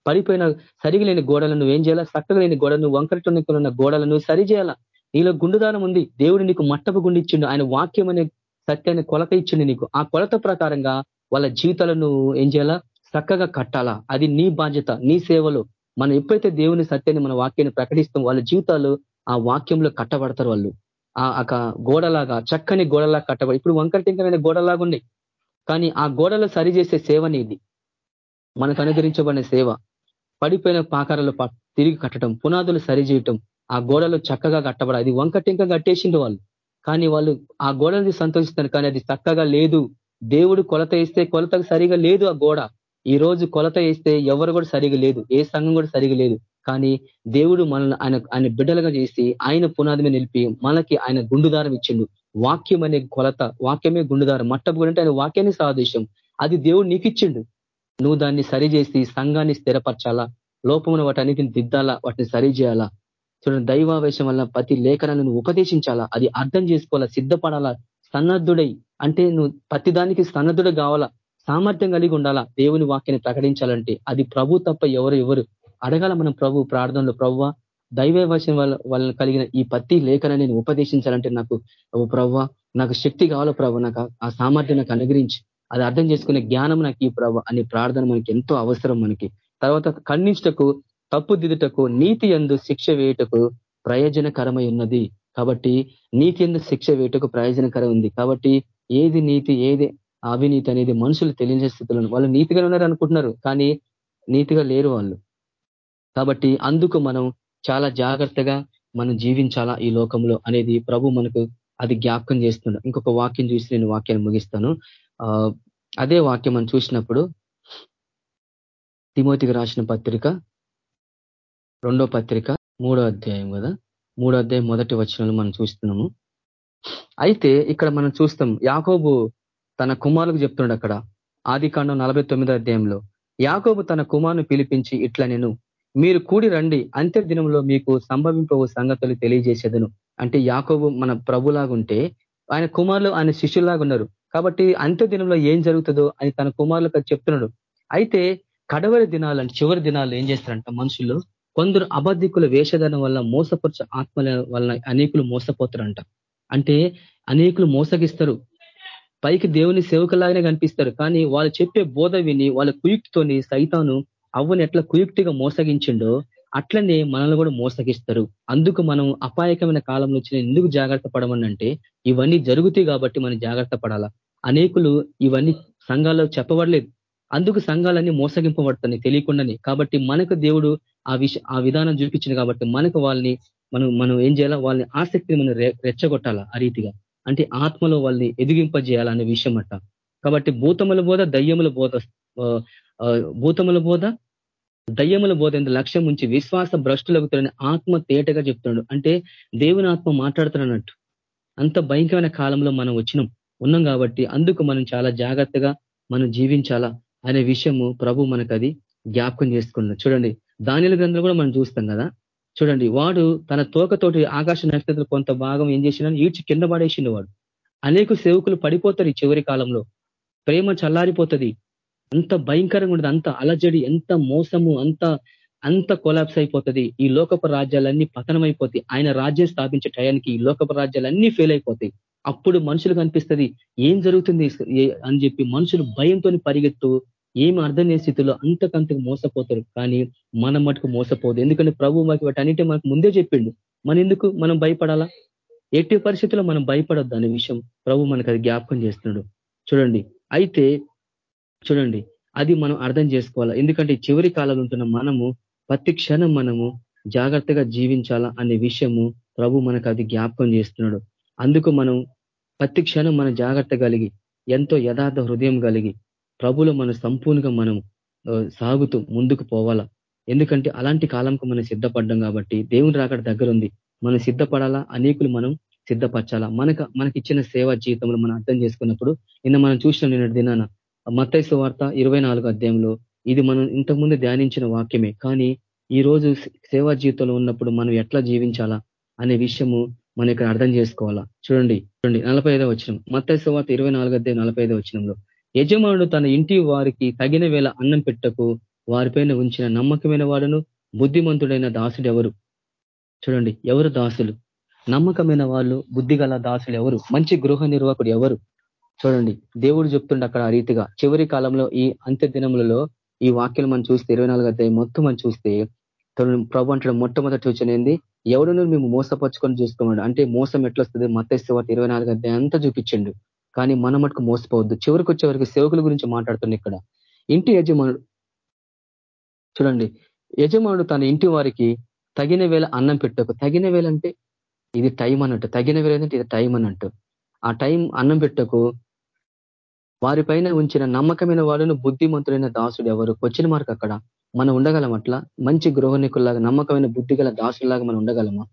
పడిపోయిన సరిగలేని గోడలను నువ్వేం చేయాలా? చక్కగలేని గోడలను వంకరటొన్నికున్న గోడలను సరిచేయాలా? నీలో గుండుదానం ఉంది. దేవుడు నీకు మట్టపు గుండిచ్చిండు ఆయన వాక్యం అనే సత్యాన్ని కొలత ఇచ్చిండు నీకు. ఆ కొలత ప్రకారంగా వాళ్ళ జీవితాలను ఏం చేయాలా? చక్కగా కట్టాలా? అది నీ బాధ్యత నీ సేవలో. మనం ఎప్పుడైతే దేవుని సత్యాన్ని మన వాక్యాన్ని ప్రకటిస్తాం వాళ్ళ జీవితాలు ఆ వాక్యంలో కట్టబడతారు వాళ్ళు. ఆ గోడలాగా చక్కని గోడలాగా కట్టబడి ఇప్పుడు వంకర టింకరైన గోడలాగా ఉన్నాయి కానీ ఆ గోడలు సరిచేసే సేవ నీది. మనకు అనుగ్రహించబడిన సేవ. పడిపోయిన పాకారాలు తిరిగి కట్టడం పునాదులు సరిచేయటం ఆ గోడలు చక్కగా కట్టబడ అది వంకటింక కట్టేసిండు వాళ్ళు. కానీ వాళ్ళు ఆ గోడని సంతోషిస్తారు కానీ అది చక్కగా లేదు. దేవుడు కొలత ఇస్తే కొలతకు సరిగా లేదు ఆ గోడ. ఈ రోజు కొలత వేస్తే ఎవరు కూడా సరిగా లేదు ఏ సంఘం కూడా సరిగా లేదు. కానీ దేవుడు మనల్ని ఆయన ఆయన బిడ్డలుగా చేసి ఆయన పునాది నిలిపి మనకి ఆయన గుండుదారం ఇచ్చిండు. వాక్యం అనే కొలత వాక్యమే గుండుదారం. మట్టపు కూడా అంటే ఆయన వాక్యాన్ని సాదేశం అది దేవుడు నీకు ఇచ్చిండు. నువ్వు దాన్ని సరిచేసి సంఘాన్ని స్థిరపరచాలా? లోపమున వాటన్నిటిని దిద్దాలా? వాటిని సరి చేయాలా? చూడండి దైవావేశం వల్ల ప్రతి లేఖనాలను ఉపదేశించాలా? అది అర్థం చేసుకోవాలా? సిద్ధపడాలా? సన్నద్ధుడై అంటే నువ్వు ప్రతి దానికి సన్నద్ధుడు కావాలా? సామర్థ్యం కలిగి ఉండాలా? దేవుని వాక్యాన్ని ప్రకటించాలంటే అది ప్రభు తప్ప ఎవరు ఎవరు? అడగాల మనం ప్రభు ప్రార్థనలో ప్రవ్వ దైవవశం వల్ల వాళ్ళని కలిగిన ఈ పత్తి లేఖన నేను ఉపదేశించాలంటే నాకు ఓ ప్రవ్వ నాకు శక్తి కావాలో ప్రభు నాకు ఆ సామర్థ్యం నాకు అనుగ్రహించి. అది అర్థం చేసుకునే జ్ఞానం నాకు ఈ ప్రభు అనే ప్రార్థన మనకి ఎంతో అవసరం మనకి. తర్వాత ఖండించటకు తప్పుదిద్దుటకు నీతి ఎందు శిక్ష వేయుటకు ప్రయోజనకరమై ఉన్నది. కాబట్టి నీతి ఎందు శిక్ష వేయుటకు ప్రయోజనకరం ఉంది. కాబట్టి ఏది నీతి ఏది అవినీతి అనేది మనుషులు తెలియజే స్థితిలో వాళ్ళు నీతిగా ఉన్నారు అనుకుంటున్నారు కానీ నీతిగా లేరు వాళ్ళు. కాబట్టి అందుకు మనం చాలా జాగ్రత్తగా మనం జీవించాలా ఈ లోకంలో అనేది ప్రభు మనకు అది జ్ఞాపకం చేస్తున్నాడు. ఇంకొక వాక్యం చూసి నేను వాక్యాన్ని ముగిస్తాను. అదే వాక్యం మనం చూసినప్పుడు తిమోతికి రాసిన పత్రిక రెండో పత్రిక మూడో అధ్యాయం కదా? మూడో అధ్యాయం మొదటి వచనంలో మనం చూస్తున్నాము. అయితే ఇక్కడ మనం చూస్తాం యాకోబు తన కుమారులకు చెప్తున్నాడు అక్కడ. ఆది కాండం నలభై అధ్యాయంలో యాకోబు తన కుమారును పిలిపించి ఇట్లా నేను మీరు కూడి రండి అంత్య దినంలో మీకు సంభవింపవు సంగతులు తెలియజేసేదను. అంటే యాకోబు మన ప్రభులాగుంటే ఆయన కుమారులు ఆయన శిష్యులాగా ఉన్నారు కాబట్టి అంత్యదినంలో ఏం జరుగుతుందో అని తన కుమారులకు చెప్తున్నాడు. అయితే కడవరి దినాలు చివరి దినాలు ఏం చేస్తారంట మనుషులు? కొందరు అబద్ధికుల వేషధనం వల్ల మోసపరచ ఆత్మల వల్ల అనేకులు మోసపోతారంట. అంటే అనేకులు మోసగిస్తారు. పైకి దేవుని సేవకులాగానే కనిపిస్తారు. కానీ వాళ్ళు చెప్పే బోధ విని వాళ్ళ కుయుక్తితోని సైతాను అవ్వని ఎట్లా కుయుక్తిగా మోసగించిండో అట్లనే మనల్ని కూడా మోసగిస్తారు. అందుకు మనం అపాయకమైన కాలంలో వచ్చిన ఎందుకు జాగ్రత్త పడమనంటే ఇవన్నీ జరుగుతాయి కాబట్టి మనం జాగ్రత్త పడాలా. అనేకులు ఇవన్నీ సంఘాల్లో చెప్పబడలేదు. అందుకు సంఘాలన్నీ మోసగింపబడుతున్నాయి తెలియకుండానే. కాబట్టి మనకు దేవుడు ఆ విష ఆ విధానం చూపించింది కాబట్టి మనకు వాళ్ళని మనం మనం ఏం చేయాలా? వాళ్ళని ఆసక్తిని మనం రెచ్చగొట్టాలా ఆ రీతిగా? అంటే ఆత్మలో వాళ్ళని ఎదిగింపజేయాలనే విషయం అట్ట కాబట్టి భూతముల బోధ దయ్యముల బోధ భూతముల బోధ దయ్యముల బోధ ఎంత లక్ష్యం ఉంచి విశ్వాస భ్రష్టులగుతాడని ఆత్మ తేటగా చెప్తున్నాడు. అంటే దేవుని ఆత్మ మాట్లాడుతున్నట్టు అంత భయంకరమైన కాలంలో మనం వచ్చినాం ఉన్నాం కాబట్టి అందుకు మనం చాలా జాగ్రత్తగా మనం జీవించాలా అనే విషయము ప్రభు మనకు అది జ్ఞాపకం చేసుకున్నాడు. చూడండి దానిల గ్రంథం కూడా మనం చూస్తాం కదా చూడండి వాడు తన తోకతోటి ఆకాశ నక్షత్రం కొంత భాగం ఏం చేసిన ఈడ్చి కింద పడేసిండు వాడు. అనేక సేవకులు పడిపోతారు ఈ చివరి కాలంలో. ప్రేమ చల్లారిపోతుంది. అంత భయంకరంగా ఉండదు అంత అలజడి ఎంత మోసము అంత అంత కొలాప్స్ అయిపోతుంది. ఈ లోకపు రాజ్యాలన్నీ పతనమైపోతాయి. ఆయన రాజ్యం స్థాపించే టయానికి ఈ లోకపు రాజ్యాలన్నీ ఫెయిల్ అయిపోతాయి. అప్పుడు మనుషులు కనిపిస్తుంది ఏం జరుగుతుంది అని చెప్పి మనుషులు భయంతో పరిగెత్తు ఏం అర్థం లేని స్థితిలో అంతకంతకు మోసపోతారు. కానీ మనం మటుకు మోసపోదు. ఎందుకంటే ప్రభు మాకు వాటన్నిటి మనకు ముందే చెప్పిండు. మన ఎందుకు మనం భయపడాలా? ఎట్టి పరిస్థితుల్లో మనం భయపడొద్దు అనే విషయం ప్రభు మనకు అది జ్ఞాపకం చేస్తున్నాడు. చూడండి. అయితే చూడండి. అది మనం అర్థం చేసుకోవాలా? ఎందుకంటే చివరి కాలంలో ఉంటున్న మనము ప్రతి క్షణం మనము జాగ్రత్తగా జీవించాలా అనే విషయము ప్రభు మనకు అది జ్ఞాపకం చేస్తున్నాడు. అందుకు మనం ప్రతి క్షణం మన జాగ్రత్త కలిగి ఎంతో యథార్థ హృదయం కలిగి ప్రభులో మనం సంపూర్ణంగా మనం సాగుతూ ముందుకు పోవాలా? ఎందుకంటే అలాంటి కాలంకు మనం సిద్ధపడ్డం కాబట్టి దేవుని రాకడ దగ్గర ఉంది మనం సిద్ధపడాలా? అనేకులు మనం సిద్ధపరచాలా? మనకు మనకి ఇచ్చిన సేవా జీవితంలో మనం అర్థం చేసుకున్నప్పుడు నిన్న మనం చూసిన నిన్న దినాన మత్తైసు వార్త ఇరవై అధ్యాయంలో ఇది మనం ఇంతకుముందు ధ్యానించిన వాక్యమే. కానీ ఈ రోజు సేవా జీవితంలో ఉన్నప్పుడు మనం ఎట్లా జీవించాలా అనే విషయము మనం ఇక్కడ అర్థం చేసుకోవాలా? చూడండి చూడండి నలభై ఐదో వచ్చినం మత్తైసు వార్త ఇరవై నాలుగు అధ్యాయం నలభై ఐదో వచ్చినంలో యజమానుడు తన ఇంటి వారికి తగిన వేళ అన్నం పెట్టకు వారిపైన ఉంచిన నమ్మకమైన వాడును బుద్ధిమంతుడైన దాసుడు ఎవరు? చూడండి ఎవరు దాసులు? నమ్మకమైన వాళ్ళు బుద్ధిగల దాసులు ఎవరు? మంచి గృహ నిర్వాహకుడు ఎవరు? చూడండి దేవుడు చెప్తుండే అక్కడ ఆ రీతిగా. చివరి కాలంలో ఈ అంత్య దినములలో ఈ వాక్యం మనం చూస్తే ఇరవై నాలుగు అధ్యాయం మొత్తం మనం చూస్తే ప్రభు అంటాడు మొట్టమొదటి చూచనేది ఎవరినో మేము మోసపరుచుకొని చూసుకోమన్నాడు అంటే మోసం ఎట్లొస్తుంది? మత్స్య ఇరవై నాలుగు అధ్యాయం అంతా చూపించండు. కానీ మన మటుకు మోసపోవద్దు. చివరికి వచ్చే వరకు సేవకుల గురించి మాట్లాడుతుంది ఇక్కడ ఇంటి యజమానుడు చూడండి యజమానుడు తన ఇంటి వారికి తగిన వేళ అన్నం పెట్టకు. తగిన వేళ అంటే ఇది టైం అన్నట్టు. తగిన వేళ అంటే ఇది టైం అన్నట్టు. ఆ టైం అన్నం పెట్టకు. వారిపైన ఉంచిన నమ్మకమైన వాడును బుద్ధిమంతుడైన దాసుడు ఎవరు? వచ్చిన మార్కు అక్కడ. మనం ఉండగలం అట్లా మంచి గృహనికుల్లాగా నమ్మకమైన బుద్ధి గల దాసులాగా మనం ఉండగలమా?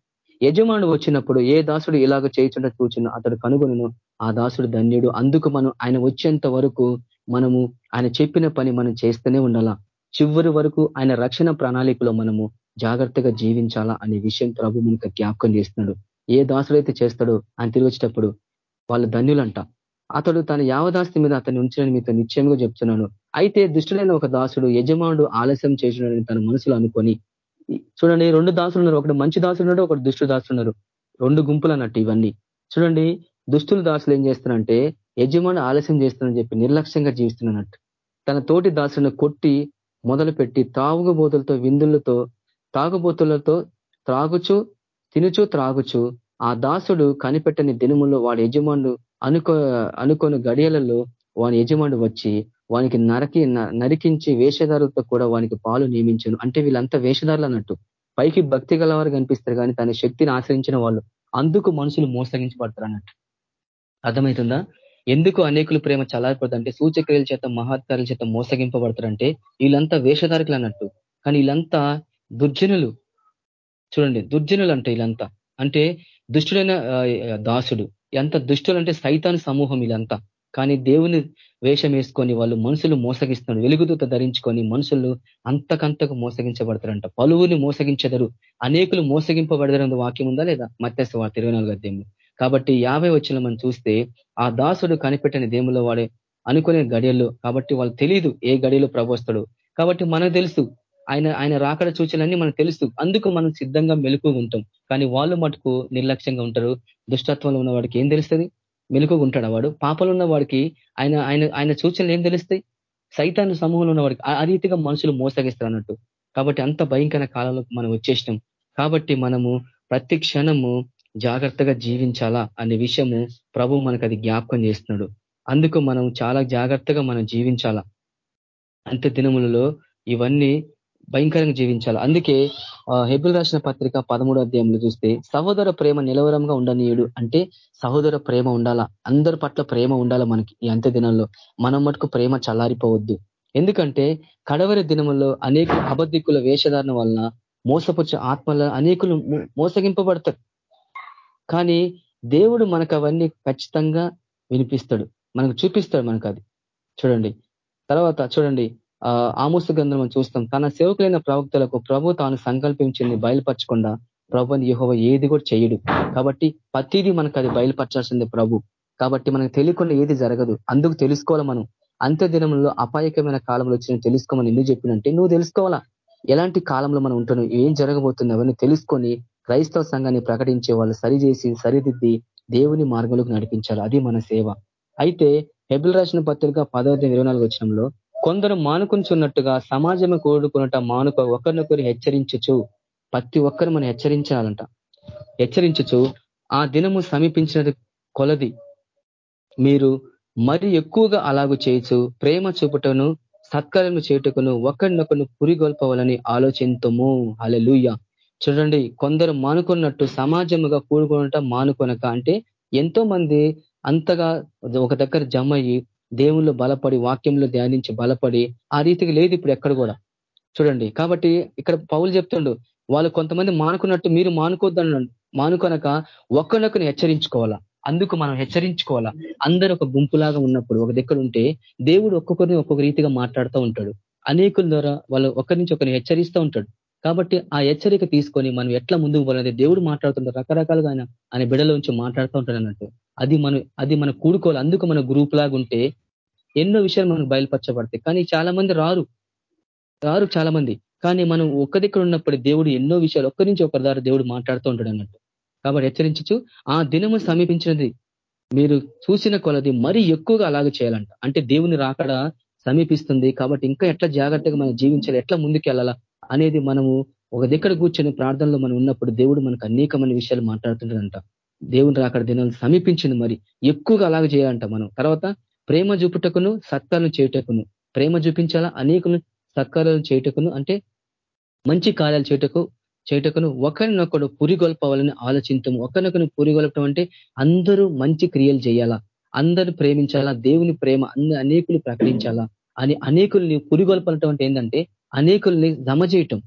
యజమానుడు వచ్చినప్పుడు ఏ దాసుడు ఇలాగ చేయించుంటే చూచిన అతడు కనుగొనను. ఆ దాసుడు ధన్యుడు. అందుకు మనం ఆయన వచ్చేంత వరకు మనము ఆయన చెప్పిన పని మనం చేస్తూనే ఉండాలా? చివరి వరకు ఆయన రక్షణ ప్రణాళికలో మనము జాగ్రత్తగా జీవించాలా అనే విషయం ప్రభు మనకు జ్ఞాపకం చేస్తున్నాడు. ఏ దాసుడైతే చేస్తాడో ఆయన తిరిగి వచ్చేటప్పుడు వాళ్ళు ధన్యులంట. అతడు తన యావదాస్తి మీద అతన్ని ఉంచడని మీతో నిశ్చయంగా చెప్తున్నాను. అయితే దుష్టులైన ఒక దాసుడు యజమానుడు ఆలస్యం చేసినాడని తన మనసులో అనుకొని చూడండి రెండు దాసులు ఉన్నారు. ఒకటి మంచి దాసులు ఉన్నాడు ఒకటి దుష్టు దాసులు ఉన్నారు. రెండు గుంపులు అన్నట్టు ఇవన్నీ. చూడండి దుస్తులు దాసులు ఏం చేస్తున్నారంటే యజమాని ఆలస్యం చేస్తున్నారని చెప్పి నిర్లక్ష్యంగా జీవిస్తున్నట్టు తన తోటి దాసులను కొట్టి మొదలుపెట్టి తాగుబోతులతో విందులతో తాగుబోతులతో త్రాగుచు తినుచు త్రాగుచు ఆ దాసుడు కనిపెట్టని దినములో వాడి యజమానుడు అనుకో అనుకోని గడియలలో వాని యజమానుడు వచ్చి వానికి నరకి నరికించి వేషధారులతో కూడా వానికి పాలు నియమించను. అంటే వీళ్ళంతా వేషధారులు అన్నట్టు. పైకి భక్తి గలవారు కనిపిస్తారు కానీ తన శక్తిని ఆశ్రయించిన వాళ్ళు అందుకు మనుషులు మోసగించబడతారు అన్నట్టు. అర్థమవుతుందా ఎందుకు అనేకులు ప్రేమ చల్లారిపోతుందంటే సూచక్రియల చేత మహాత్కారుల చేత మోసగింపబడతారంటే వీళ్ళంతా వేషధారకులు అన్నట్టు. కానీ వీళ్ళంతా దుర్జనులు. చూడండి దుర్జనులు అంటే వీళ్ళంతా. అంటే దుష్టుడైన దాసుడు. ఎంత దుష్టులు అంటే సైతాన్ సమూహం వీళ్ళంతా. కానీ దేవుని వేషం వేసుకొని వాళ్ళు మనుషులు మోసగిస్తున్నారు. వెలుగుదూత ధరించుకొని మనుషులు అంతకంతకు మోసగించబడతారంట. పలువురిని మోసగించెదరు. అనేకులు మోసగింపబడదరు వాక్యం ఉందా లేదా? మత్స్య వార్త ఇరవై నాలుగు అధ్యాయంలో కాబట్టి యాభై వచ్చిన మనం చూస్తే ఆ దాసుడు కనిపెట్టని దేములో వాడే అనుకునే గడియల్లో కాబట్టి వాళ్ళు తెలియదు ఏ గడియలో ప్రభోస్తాడు కాబట్టి మనకు తెలుసు. ఆయన ఆయన రాకడ సూచనలన్నీ మనకు తెలుసు. అందుకు మనం సిద్ధంగా మెలుపు ఉంటాం. కానీ వాళ్ళు మటుకు నిర్లక్ష్యంగా ఉంటారు. దుష్టత్వంలో ఉన్న వాడికి ఏం తెలుస్తుంది? మెలుకు ఉంటాడు వాడు. పాపలు ఉన్న వాడికి ఆయన ఆయన ఆయన సూచనలు ఏం తెలుస్తాయి? సైతాన్ని సమూహంలో ఉన్న వాడికి ఆ రీతిగా మనుషులు మోసగిస్తారు అన్నట్టు కాబట్టి అంత భయంకర కాలంలో మనం వచ్చేసినాం. కాబట్టి మనము ప్రతి క్షణము జాగ్రత్తగా జీవించాలా అనే విషయము ప్రభు మనకు అది జ్ఞాపకం చేస్తున్నాడు. అందుకు మనం చాలా జాగ్రత్తగా మనం జీవించాలా. అంత్య దినములలో ఇవన్నీ భయంకరంగా జీవించాలి. అందుకే హెబుల్ రాసిన పత్రిక పదమూడు అధ్యాయంలో చూస్తే సహోదర ప్రేమ నిలవరంగా ఉండనీయుడు అంటే సహోదర ప్రేమ ఉండాలా? అందరి పట్ల ప్రేమ ఉండాలా మనకి ఈ అంత్య దినాల్లో? మనం మటుకు ప్రేమ చల్లారిపోవద్దు. ఎందుకంటే కడవరి దినంలో అనేక అబద్ధికుల వేషధారణ వలన మోసపుచ్చే ఆత్మల అనేకులు మోసగింపబడతారు. కానీ దేవుడు మనకు అవన్నీ ఖచ్చితంగా వినిపిస్తాడు. మనకు చూపిస్తాడు మనకు అది. చూడండి. తర్వాత చూడండి. ఆమోస గంధం చూస్తాం. తన సేవకులైన ప్రవక్తలకు ప్రభు తాను సంకల్పించింది బయలుపరచకుండా ప్రభు అని యహోవ ఏది కూడా చేయడు. కాబట్టి ప్రతిదీ మనకు అది బయలుపరచాల్సింది ప్రభు. కాబట్టి మనకు తెలియకుండా ఏది జరగదు. అందుకు తెలుసుకోవాలి మనం. అంత్య దినంలో అపాయకమైన కాలంలో వచ్చిన తెలుసుకోమని ఎందుకు చెప్పినంటే నువ్వు తెలుసుకోవాలా? ఎలాంటి కాలంలో మనం ఉంటున్నావు ఏం జరగబోతుంది అవన్నీ తెలుసుకొని క్రైస్తవ సంఘాన్ని ప్రకటించే వాళ్ళు సరిచేసి సరిదిద్ది దేవుని మార్గంలోకి నడిపించాలి. అది మన సేవ. అయితే హెబిల్ రాసిన పత్రిక పదవ ఇరవై నాలుగు వచ్చినంలో కొందరు మానుకుంచున్నట్టుగా సమాజం కోరుకున్నట మానుక ఒకరినొకరు హెచ్చరించచ్చు ప్రతి ఒక్కరు మనం హెచ్చరించాలంట. హెచ్చరించచ్చు ఆ దినము సమీపించినది కొలది. మీరు మరి ఎక్కువగా అలాగు చేయొచ్చు ప్రేమ చూపుటను సత్కార్యము చేయుటకును ఒకరినొకరు పురిగొల్పవాలని ఆలోచింతము. అలెలుయ్య చూడండి కొందరు మానుకున్నట్టు సమాజముగా కూడుకున్నట మానుకొనక అంటే ఎంతో మంది అంతగా ఒక దగ్గర జమ అయ్యి దేవుళ్ళు బలపడి వాక్యంలో ధ్యానించి బలపడి ఆ రీతికి లేదు ఇప్పుడు ఎక్కడ కూడా. చూడండి కాబట్టి ఇక్కడ పౌలు చెప్తుండు వాళ్ళు కొంతమంది మానుకున్నట్టు మీరు మానుకోద్దని మానుకొనక ఒక్కరినొకరిని హెచ్చరించుకోవాలా? అందుకు మనం హెచ్చరించుకోవాలా? అందరూ ఒక గుంపులాగా ఉన్నప్పుడు ఒక దగ్గర ఉంటే దేవుడు ఒక్కొక్కరిని ఒక్కొక్క రీతిగా మాట్లాడుతూ ఉంటాడు. అనేకుల ద్వారా వాళ్ళు ఒకరి నుంచి ఒకరిని హెచ్చరిస్తూ ఉంటాడు. కాబట్టి ఆ హెచ్చరిక తీసుకొని మనం ఎట్లా ముందుకు పోవాలంటే దేవుడు మాట్లాడుతుంటారు రకరకాలుగా ఆయన ఆయన బిడలోంచి మాట్లాడుతూ ఉంటాడు అన్నట్టు. అది మనం అది మనం కూడుకోవాలి. అందుకు మన గ్రూప్ లాగా ఉంటే ఎన్నో విషయాలు మనకు బయలుపరచబడతాయి. కానీ చాలా మంది రారు. రారు చాలా మంది కానీ మనం ఒక్క దగ్గర ఉన్నప్పుడు దేవుడు ఎన్నో విషయాలు ఒక్కరి నుంచి ఒకరి ద్వారా దేవుడు మాట్లాడుతూ ఉంటాడు అన్నట్టు. కాబట్టి హెచ్చరించచ్చు. ఆ దినము సమీపించినది మీరు చూసిన కొలది మరీ ఎక్కువగా అలాగే చేయాలంట. అంటే దేవుని రాకడ సమీపిస్తుంది. కాబట్టి ఇంకా ఎట్లా జాగ్రత్తగా మనం జీవించాలి ఎట్లా ముందుకు వెళ్ళాలా అనేది మనము ఒక దగ్గర కూర్చొని ప్రార్థనలో మనం ఉన్నప్పుడు దేవుడు మనకు అనేకమైన విషయాలు మాట్లాడుతుంటాడంట. దేవుని రాకడ దినాలు సమీపించింది మరి ఎక్కువగా అలాగే చేయాలంట మనం. తర్వాత ప్రేమ చూపుటకును సత్కారం చేయుటకును. ప్రేమ చూపించాలా? అనేకులు సత్కారాలు చేయుటకును అంటే మంచి కార్యాలు చేయుటకు చేయటకును ఒకరినొకడు పురిగొల్పవాలని ఆలోచించము ఒకరినొకరు పురిగొల్పడం అంటే అందరూ మంచి క్రియలు చేయాలా? అందరూ ప్రేమించాలా? దేవుని ప్రేమ అనేకులు ప్రకటించాలా? అని అనేకుల్ని పురిగొల్పలటం అంటే ఏంటంటే అనేకుల్ని జమ చేయటం.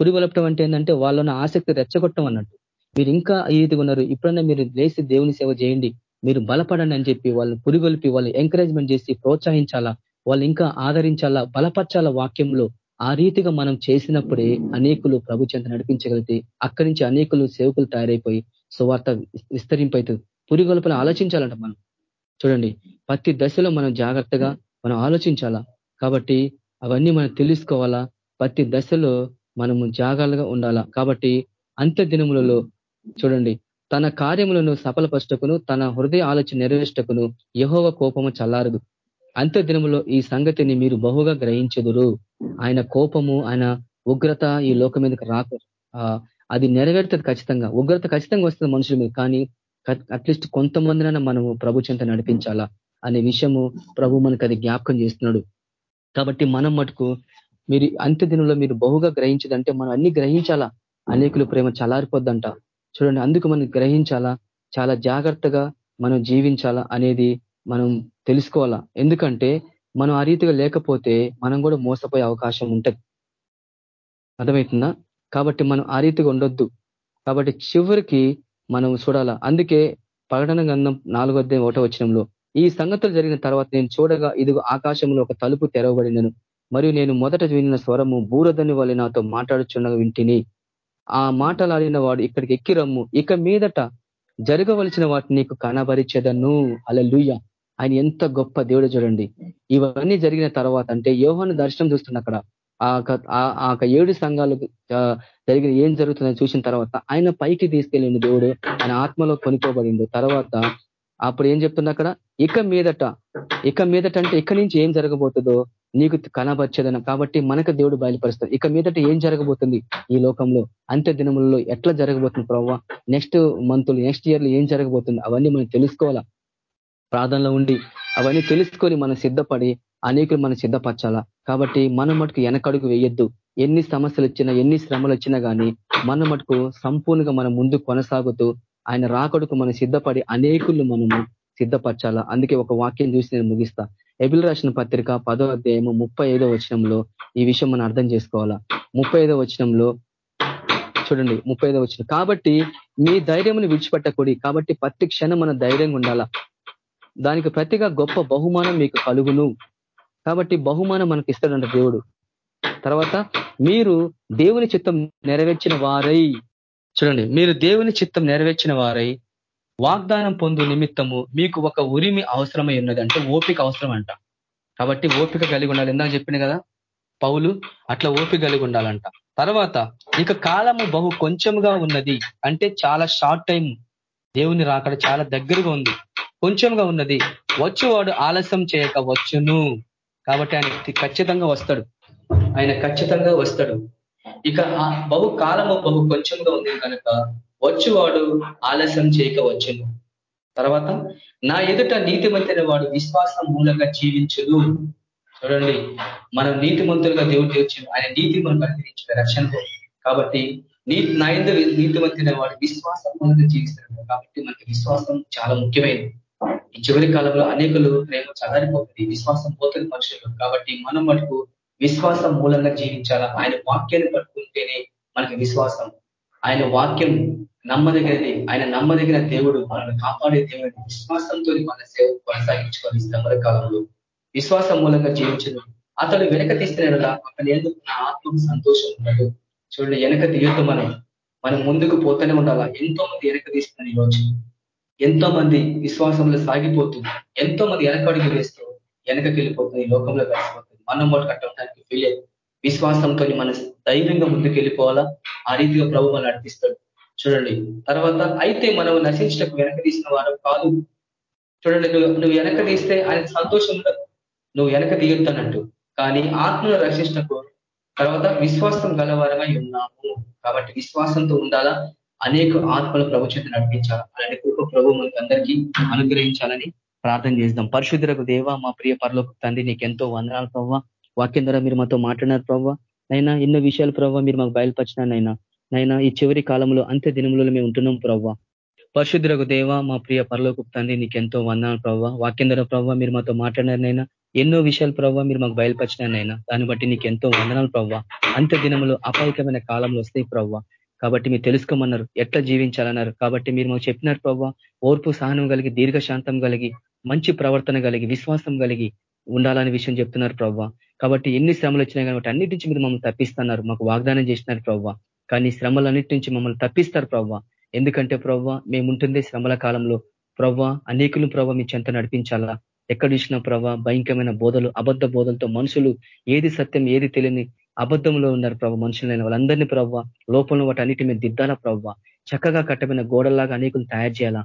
పురిగొలపటం అంటే ఏంటంటే వాళ్ళను ఆసక్తి రెచ్చగొట్టం అన్నట్టు మీరు ఇంకా ఏది ఉన్నారు? ఇప్పుడన్నా మీరు లేచి దేవుని సేవ చేయండి. మీరు బలపడండి అని చెప్పి వాళ్ళని పురిగొల్పి వాళ్ళు ఎంకరేజ్మెంట్ చేసి ప్రోత్సహించాలా? వాళ్ళు ఇంకా ఆదరించాలా? బలపరచాలా వాక్యంలో? ఆ రీతిగా మనం చేసినప్పుడే అనేకులు ప్రభు చెంత నడిపించగలిగితే అక్కడి నుంచి అనేకులు సేవకులు తయారైపోయి సువార్త విస్తరింపవుతుంది పురిగొల్పని ఆలోచించాలంట మనం. చూడండి ప్రతి దశలో మనం జాగ్రత్తగా మనం ఆలోచించాలా? కాబట్టి అవన్నీ మనం తెలుసుకోవాలా? ప్రతి దశలో మనము జాగ్రత్తగా ఉండాలా? కాబట్టి అంత్య దినములలో చూడండి తన కార్యములను సఫలపరచకును తన హృదయ ఆలోచన నెరవేర్చకును యహోవ కోపము చల్లారదు. అంత్య దినములో ఈ సంగతిని మీరు బహుగా గ్రహించదురు. ఆయన కోపము ఆయన ఉగ్రత ఈ లోకం మీదకి రాకు. అది నెరవేరుతుంది ఖచ్చితంగా. ఉగ్రత ఖచ్చితంగా వస్తుంది మనుషుల మీద కానీ అట్లీస్ట్ కొంతమందినైనా మనము ప్రభు చెంత నడిపించాలా అనే విషయము ప్రభు మనకు అది జ్ఞాపకం చేస్తున్నాడు. కాబట్టి మనం మటుకు మీరు అంత్య దినంలో మీరు బహుగా గ్రహించదంటే మనం అన్ని గ్రహించాలా? అనేకులు ప్రేమ చలారిపోద్దంట చూడండి అందుకు మనం గ్రహించాలా? చాలా జాగ్రత్తగా మనం జీవించాలా అనేది మనం తెలుసుకోవాలా? ఎందుకంటే మనం ఆ రీతిగా లేకపోతే మనం కూడా మోసపోయే అవకాశం ఉంటుంది. అర్థమవుతుందా? కాబట్టి మనం ఆ రీతిగా ఉండొద్దు. కాబట్టి చివరికి మనం చూడాలా? అందుకే ప్రకటన గంధం నాలుగో అధ్యాయం ఒకటో వచ్చినంలో ఈ సంగతులు జరిగిన తర్వాత నేను చూడగా ఇదిగో ఆకాశంలో ఒక తలుపు తెరవబడినను మరియు నేను మొదట వినిన స్వరము బూరదని వల్ల నాతో మాట్లాడుచుండగా వింటిని. ఆ మాటలాడిన వాడు ఇక్కడికి ఎక్కి రమ్ము ఇక మీదట జరగవలసిన వాటిని నీకు కనబరిచేదను. అలలుయ్య ఆయన ఎంత గొప్ప దేవుడు చూడండి. ఇవన్నీ జరిగిన తర్వాత అంటే యోహాను దర్శనం చూస్తున్న అక్కడ ఆ ఏడు సంఘాలు జరిగిన ఏం జరుగుతుందని చూసిన తర్వాత ఆయన పైకి తీసుకెళ్ళింది దేవుడు. ఆయన ఆత్మలో కొనుక్కోబడింది తర్వాత అప్పుడు ఏం చెప్తున్నా అక్కడ ఇక మీదట ఇక మీదట అంటే ఇక్కడి నుంచి ఏం జరగబోతుందో నీకు కనబర్చేదనం. కాబట్టి మనకు దేవుడు బయలుపరుస్తాడు. ఇక మీదట ఏం జరగబోతుంది ఈ లోకంలో? అంత్య దినములలో ఎట్లా జరగబోతుంది ప్రవ్వ? నెక్స్ట్ మంత్లు నెక్స్ట్ ఇయర్లు ఏం జరగబోతుంది? అవన్నీ మనం తెలుసుకోవాలా? ప్రార్థనలో ఉండి అవన్నీ తెలుసుకొని మనం సిద్ధపడి అనేకులు మనం సిద్ధపరచాలా? కాబట్టి మనం మటుకు వెనకడుగు వేయొద్దు. ఎన్ని సమస్యలు వచ్చినా ఎన్ని శ్రమలు వచ్చినా కానీ మన మటుకు సంపూర్ణంగా మనం ముందు కొనసాగుతూ ఆయన రాకడుకు మనం సిద్ధపడి అనేకులు మనము సిద్ధపరచాలా? అందుకే ఒక వాక్యం చూసి నేను ముగిస్తా. ఎబిల్ రాసిన పత్రిక పదో అధ్యాయము ముప్పై ఐదో వచనంలో ఈ విషయం మనం అర్థం చేసుకోవాలా? ముప్పై ఐదో వచనంలో చూడండి ముప్పై ఐదో వచ్చిన కాబట్టి మీ ధైర్యమును విడిచిపెట్టకూడి కాబట్టి ప్రతి క్షణం మన ధైర్యంగా ఉండాలా? దానికి ప్రతిగా గొప్ప బహుమానం మీకు కలుగును. కాబట్టి బహుమానం మనకి ఇస్తాడంట దేవుడు. తర్వాత మీరు దేవుని చిత్తం నెరవేర్చిన వారై. చూడండి మీరు దేవుని చిత్తం నెరవేర్చిన వారై వాగ్దానం పొందు నిమిత్తము మీకు ఒక ఉరిమి అవసరమై ఉన్నది. అంటే ఓపిక అవసరం అంట కాబట్టి ఓపిక కలిగి ఉండాలి. ఇందాక చెప్పిన కదా పౌలు అట్లా ఓపిక కలిగి ఉండాలంట. తర్వాత ఇక కాలము బహు కొంచెంగా ఉన్నది. అంటే చాలా షార్ట్ టైం దేవుని రాకడ చాలా దగ్గరగా ఉంది. కొంచెంగా ఉన్నది. వచ్చేవాడు ఆలస్యం చేయక వచ్చును. కాబట్టి ఆయన ఖచ్చితంగా వస్తాడు. ఆయన ఖచ్చితంగా వస్తాడు. ఇక బహు కాలము బహు కొంచెంగా ఉంది కనుక వచ్చువాడు ఆలస్యం చేయక వచ్చును. తర్వాత నా ఎదుట నీతిమంతుల వాడు విశ్వాసం మూలంగా జీవించును. చూడండి మనం నీతిమంతులుగా దేవుడు తెచ్చి ఆయన నీతి మనం అనుగ్రహించిన రక్షణ కాబట్టి నీ నా ఎందు నీతిమంతుల వాడు విశ్వాసం మూలంగా జీవిస్తాడు కాబట్టి మనకి విశ్వాసం చాలా ముఖ్యమైనది. ఈ చివరి కాలంలో అనేకులు ప్రేమ చదరిపోతుంది విశ్వాసం పోతుంది మనుషులు కాబట్టి మనం మటుకు విశ్వాసం మూలంగా జీవించాలా? ఆయన వాక్యాన్ని పట్టుకుంటేనే మనకి విశ్వాసం ఆయన వాక్యం నమ్మదగినది. ఆయన నమ్మదగిన దేవుడు మనల్ని కాపాడే దేవుడు. విశ్వాసంతో మన సేవ కొనసాగించుకొని శ్రమల కాలంలో విశ్వాసం మూలంగా జీవించను. అతడు వెనక తీస్తున్నాడు అక్కడ ఎందుకు నా ఆత్మకు సంతోషం ఉన్నాడు చూడండి వెనక తీయొద్దు మనం. మనం ముందుకు పోతూనే ఉండాలా? ఎంతో మంది వెనక తీస్తున్నారు ఈరోజు ఎంతో మంది విశ్వాసంలో సాగిపోతుంది ఎంతో మంది వెనకడికి వేస్తూ వెనకకి వెళ్ళిపోతుంది ఈ లోకంలో కలిసిపోతుంది. మనం మొట్ట కట్టడానికి వీలేదు విశ్వాసంతో మన ధైర్యంగా ముందుకు వెళ్ళిపోవాలా ఆ రీతిగా ప్రభు మనం నడిపిస్తాడు. చూడండి. తర్వాత అయితే మనం నశించటకు వెనక తీసిన వారు కాదు. చూడండి నువ్వు నువ్వు వెనక తీస్తే ఆయన సంతోషం ఉండదు. నువ్వు వెనక తీయొద్దనంటూ కానీ ఆత్మను రక్షించటకు తర్వాత విశ్వాసం గలవారమై ఉన్నాము. కాబట్టి విశ్వాసంతో ఉండాలా? అనేక ఆత్మలు ప్రభుత్వం నడిపించాలా? అలాంటి కృప ప్రభు మనకి అందరికీ అనుగ్రహించాలని ప్రార్థన చేద్దాం. పరిశుద్ధులకు దేవ మా ప్రియ పరలోకి తండ్రి నీకు ఎంతో వందనాలు ప్రవ్వ వాక్యం ద్వారా మీరు మాతో మాట్లాడినారు ప్రభావ నైనా ఎన్నో విషయాలు ప్రభావ మీరు మాకు బయలుపరిచినారనైనా నైనా. ఈ చివరి కాలంలో అంత్య దినములలో మేము ఉంటున్నాం ప్రవ్వ పరిశుద్ధులకు దేవ మా ప్రియ పరలోకి తండ్రి నీకు ఎంతో వందనాలు ప్రవ్వ వాక్యం ద్వారా ప్రవ్వ మీరు మాతో మాట్లాడినారనైనా ఎన్నో విషయాలు ప్రవ్వ మీరు మాకు బయలుపరిచినారనైనా దాన్ని బట్టి నీకు ఎంతో వందనాలు ప్రవ్వ అంత్య దినములు అపాయకమైన కాలంలో వస్తాయి ప్రవ్వ కాబట్టి మీరు తెలుసుకోమన్నారు ఎట్లా జీవించాలన్నారు. కాబట్టి మీరు మాకు చెప్పినారు ప్రవ్వ ఓర్పు సహనం కలిగి దీర్ఘశాంతం కలిగి మంచి ప్రవర్తన కలిగి విశ్వాసం కలిగి ఉండాలనే విషయం చెప్తున్నారు ప్రవ్వ. కాబట్టి ఎన్ని శ్రమలు వచ్చినాయి కాబట్టి అన్నిటి నుంచి మీరు మమ్మల్ని తప్పిస్తున్నారు. మాకు వాగ్దానం చేసినారు ప్రవ్వ. కానీ శ్రమలన్నిటి నుంచి మమ్మల్ని తప్పిస్తారు ప్రవ్వ. ఎందుకంటే ప్రవ్వ మేముంటుంది శ్రమల కాలంలో ప్రవ్వ అనేకులు ప్రవ్వ మీ చెంత నడిపించాలా? ఎక్కడ చూసిన ప్రవ్వ భయంకరమైన బోధలు అబద్ధ బోధలతో మనుషులు ఏది సత్యం ఏది తెలియని అబద్ధంలో ఉన్నారు ప్రభ మనుషులైన వాళ్ళందరినీ ప్రవ్వ లోపల వాటి అన్నిటి మీద దిద్దాలా ప్రవ్వ? చక్కగా కట్టమైన గోడల్లాగా అనేకులు తయారు చేయాలా?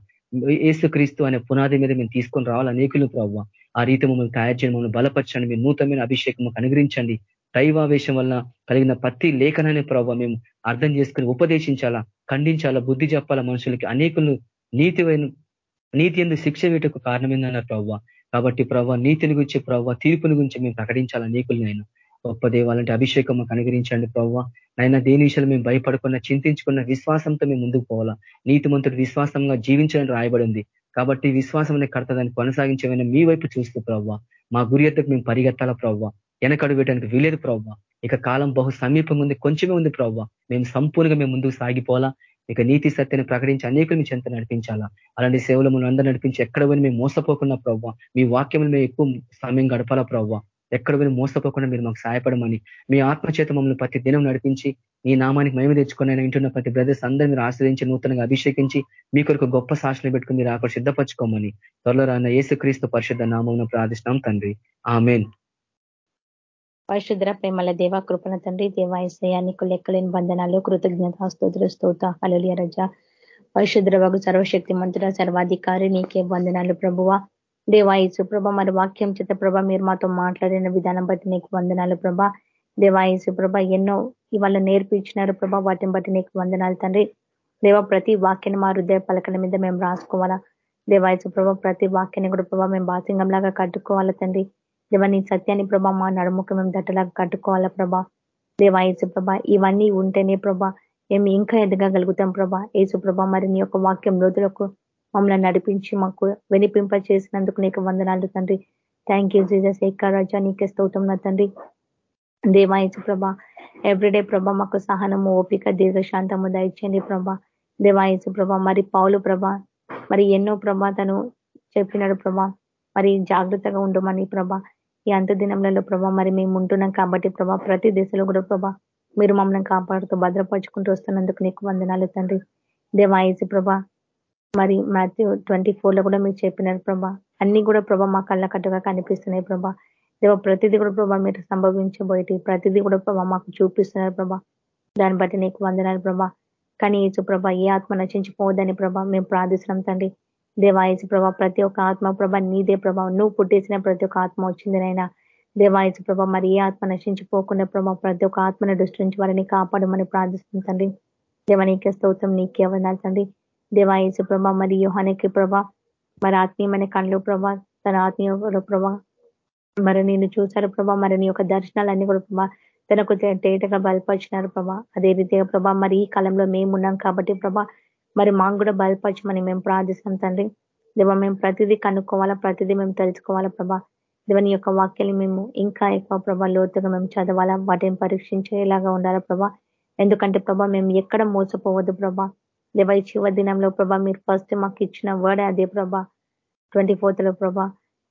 ఏసుక్రీస్తు అనే పునాది మీద మేము తీసుకొని రావాలి? అనేకులు ప్రవ్వ ఆ రీతి మమ్మల్ని తయారు చేయండి మమ్మల్ని బలపరచండి మీ నూతనమైన అభిషేకం అనుగ్రహించండి. దైవావేశం వల్ల కలిగిన ప్రతి లేఖనాన్ని ప్రభావ మేము అర్థం చేసుకుని ఉపదేశించాలా ఖండించాలా బుద్ధి చెప్పాలా మనుషులకి? అనేకులు నీతి నీతి ఎందుకు శిక్ష వేటకు కారణమైందన్నారు ప్రవ్వ. కాబట్టి ప్రవ్వ నీతిని గురించి ప్రవ్వ తీర్పుని గురించి మేము ప్రకటించాలా నీకులనైనా గొప్ప దేవాలంటే అభిషేకం మాకు అనుగ్రహించండి ప్రవ్వ నైనా దేని విషయాలు మేము భయపడకుండా చింతించుకున్న విశ్వాసంతో మేము ముందుకు పోవాలా? నీతిమంతుడు విశ్వాసంగా జీవించాలని రాయబడింది కాబట్టి విశ్వాసం అనే కర్త దాన్ని కొనసాగించమని మీ వైపు చూస్తూ ప్రవ్వ మా గురి ఎద్దకు మేము పరిగెత్తాలా ప్రవ్వ వెనకడు వేయడానికి వీలేదు ప్రవ్వ ఇక కాలం బహు సమీపం ఉంది కొంచెమే ఉంది ప్రవ్వ మేము సంపూర్ణంగా మేము ముందుకు సాగిపోవాలా? ఇక నీతి సత్యాన్ని ప్రకటించి అనేకులు మీ చెంత నడిపించాలా? అలాంటి సేవలు మనం అందరూ నడిపించి ఎక్కడ పోయి మేము మోసపోకున్నా ప్రవ్వ మీ వాక్యం మేము ఎక్కువ సమయం గడపాలా ప్రవ్వ ఎక్కడ పోయి మోసపోకుండా మీరు మాకు సహాయపడమని మీ ఆత్మచేత మమ్మల్ని ప్రతి దినం నడిపించి ఈ నామానికి మేము తెచ్చుకొని ఇంటున్న ప్రతి బ్రదర్స్ అందరూ మీరు ఆశ్రయించి నూతనంగా అభిషేకించి మీ కొరకు గొప్ప సాక్షులు పెట్టుకుని మీరు అక్కడ సిద్ధపరచుకోమని త్వరలో రాన్న ఏసుక్రీస్తు పరిశుద్ధ నామం ప్రార్థిస్తున్నాం తండ్రి. ఆమెన్. పరిశుద్ర ప్రేమల దేవ కృపణ తండ్రి దేవాయసయ నీకు లెక్కలేని బంధనాలు కృతజ్ఞత స్తోత్ర స్తోత అలలియ రజ. పరిశుద్ర వగు సర్వశక్తి మంత్రుల సర్వాధికారి నీకే వందనాలు ప్రభువ. దేవాయసు ప్రభ మరి వాక్యం చేత ప్రభ మీరు మాతో మాట్లాడిన విధానం బట్టి నీకు వందనాలు ప్రభ. దేవాయసు ప్రభ ఎన్నో ఇవాళ నేర్పించినారు ప్రభ వాటిని బట్టి నీకు వందనాలు తండ్రి. దేవ ప్రతి వాక్యాన్ని మా హృదయ పలకల మీద మేము రాసుకోవాలా? దేవాయసు ప్రభ ప్రతి వాక్యాన్ని కూడా ప్రభా మేము బాసింగం లాగా కట్టుకోవాలా తండ్రి? దేవ నీ సత్యాన్ని ప్రభా మా నడుముకు మేము దట్టలాగా కట్టుకోవాలా ప్రభా? దేవాయసు ప్రభ ఇవన్నీ ఉంటేనే ప్రభా మేము ఇంకా ఎదగగలుగుతాం ప్రభా. ఏసు ప్రభ మరి నీ యొక్క వాక్యం రోజులకు మమ్మల్ని నడిపించి మాకు వినిపింప చేసినందుకు నీకు వందనాలు తండ్రి. థ్యాంక్ యూ జీజస్ ఎక్క రాజా నీకే స్తోత్రం నా తండ్రి. దేవాయచు ప్రభ ఎవ్రీడే ప్రభ మాకు సహనము ఓపిక దీర్ఘశాంతము దయచేయండి ప్రభ. దేవాయచు ప్రభ మరి పావులు ప్రభ మరి ఎన్నో ప్రభ తను చెప్పినాడు ప్రభ. మరి జాగ్రత్తగా ఉండమని ప్రభ. ఈ అంత దినంలలో ప్రభ మరి మేము ఉంటున్నాం కాబట్టి ప్రభ ప్రతి దిశలో కూడా ప్రభ మీరు మమ్మల్ని కాపాడుతూ భద్రపరుచుకుంటూ వస్తున్నందుకు నీకు వందనాలు తండ్రి. దేవాయసు ప్రభ మరి మాథ్యూ ట్వంటీ లో కూడా మీరు చెప్పినారు ప్రభా. అన్ని కూడా ప్రభా మా కళ్ళ కట్టుగా కనిపిస్తున్నాయి ప్రభా. దేవ ప్రతిదీ కూడా ప్రభా మీరు సంభవించబోయేటి ప్రతిదీ కూడా ప్రభా మాకు చూపిస్తున్నారు ప్రభా. దాన్ని బట్టి నీకు వందనాలు ప్రభా. కానీ ఏసు ప్రభ ఏ ఆత్మ నశించిపోవద్దని ప్రభా మేము ప్రార్థిస్తున్నాం తండ్రి. దేవాయసు ప్రభ ప్రతి ఒక్క ఆత్మ ప్రభ నీదే ప్రభా. నువ్వు పుట్టేసిన ప్రతి ఒక్క ఆత్మ వచ్చింది నైనా దేవాయసు ప్రభ మరి ఏ ఆత్మ నశించిపోకుండా ప్రభ ప్రతి ఒక్క ఆత్మను దృష్టి నుంచి వారిని కాపాడమని ప్రార్థిస్తుంది తండ్రి. దేవ నీకే స్తోత్రం నీకే వందాలి తండ్రి. దేవాయసు ప్రభ మరి యోహానికి ప్రభ మరి ఆత్మీయమైన కళ్ళు ప్రభ తన ఆత్మీయ ప్రభ మరి నేను చూశారు ప్రభా మరి నీ యొక్క దర్శనాలన్నీ కూడా ప్రభా తనకు తేటగా బయలుపరిచినారు ప్రభా. అదే రీతిగా ప్రభా మరి ఈ కాలంలో మేము ఉన్నాం కాబట్టి ప్రభా మరి మాకు కూడా బయలుపరచమని మేము ప్రార్థిస్తాం తండ్రి. దేవ మేము ప్రతిదీ కనుక్కోవాలా ప్రతిదీ మేము తెలుసుకోవాలా ప్రభా. దేవని యొక్క వాక్యాన్ని మేము ఇంకా ఎక్కువ ప్రభా లోతుగా మేము చదవాలా వాటిని పరీక్షించేలాగా ఉండాలా ప్రభా. ఎందుకంటే ప్రభా మేము ఎక్కడ మోసపోవద్దు ప్రభా. దేవ ఈ చివరి దినంలో ప్రభా మీరు ఫస్ట్ మాకు ఇచ్చిన వర్డ్ అదే ప్రభా. ట్వంటీ ఫోర్త్లో ప్రభా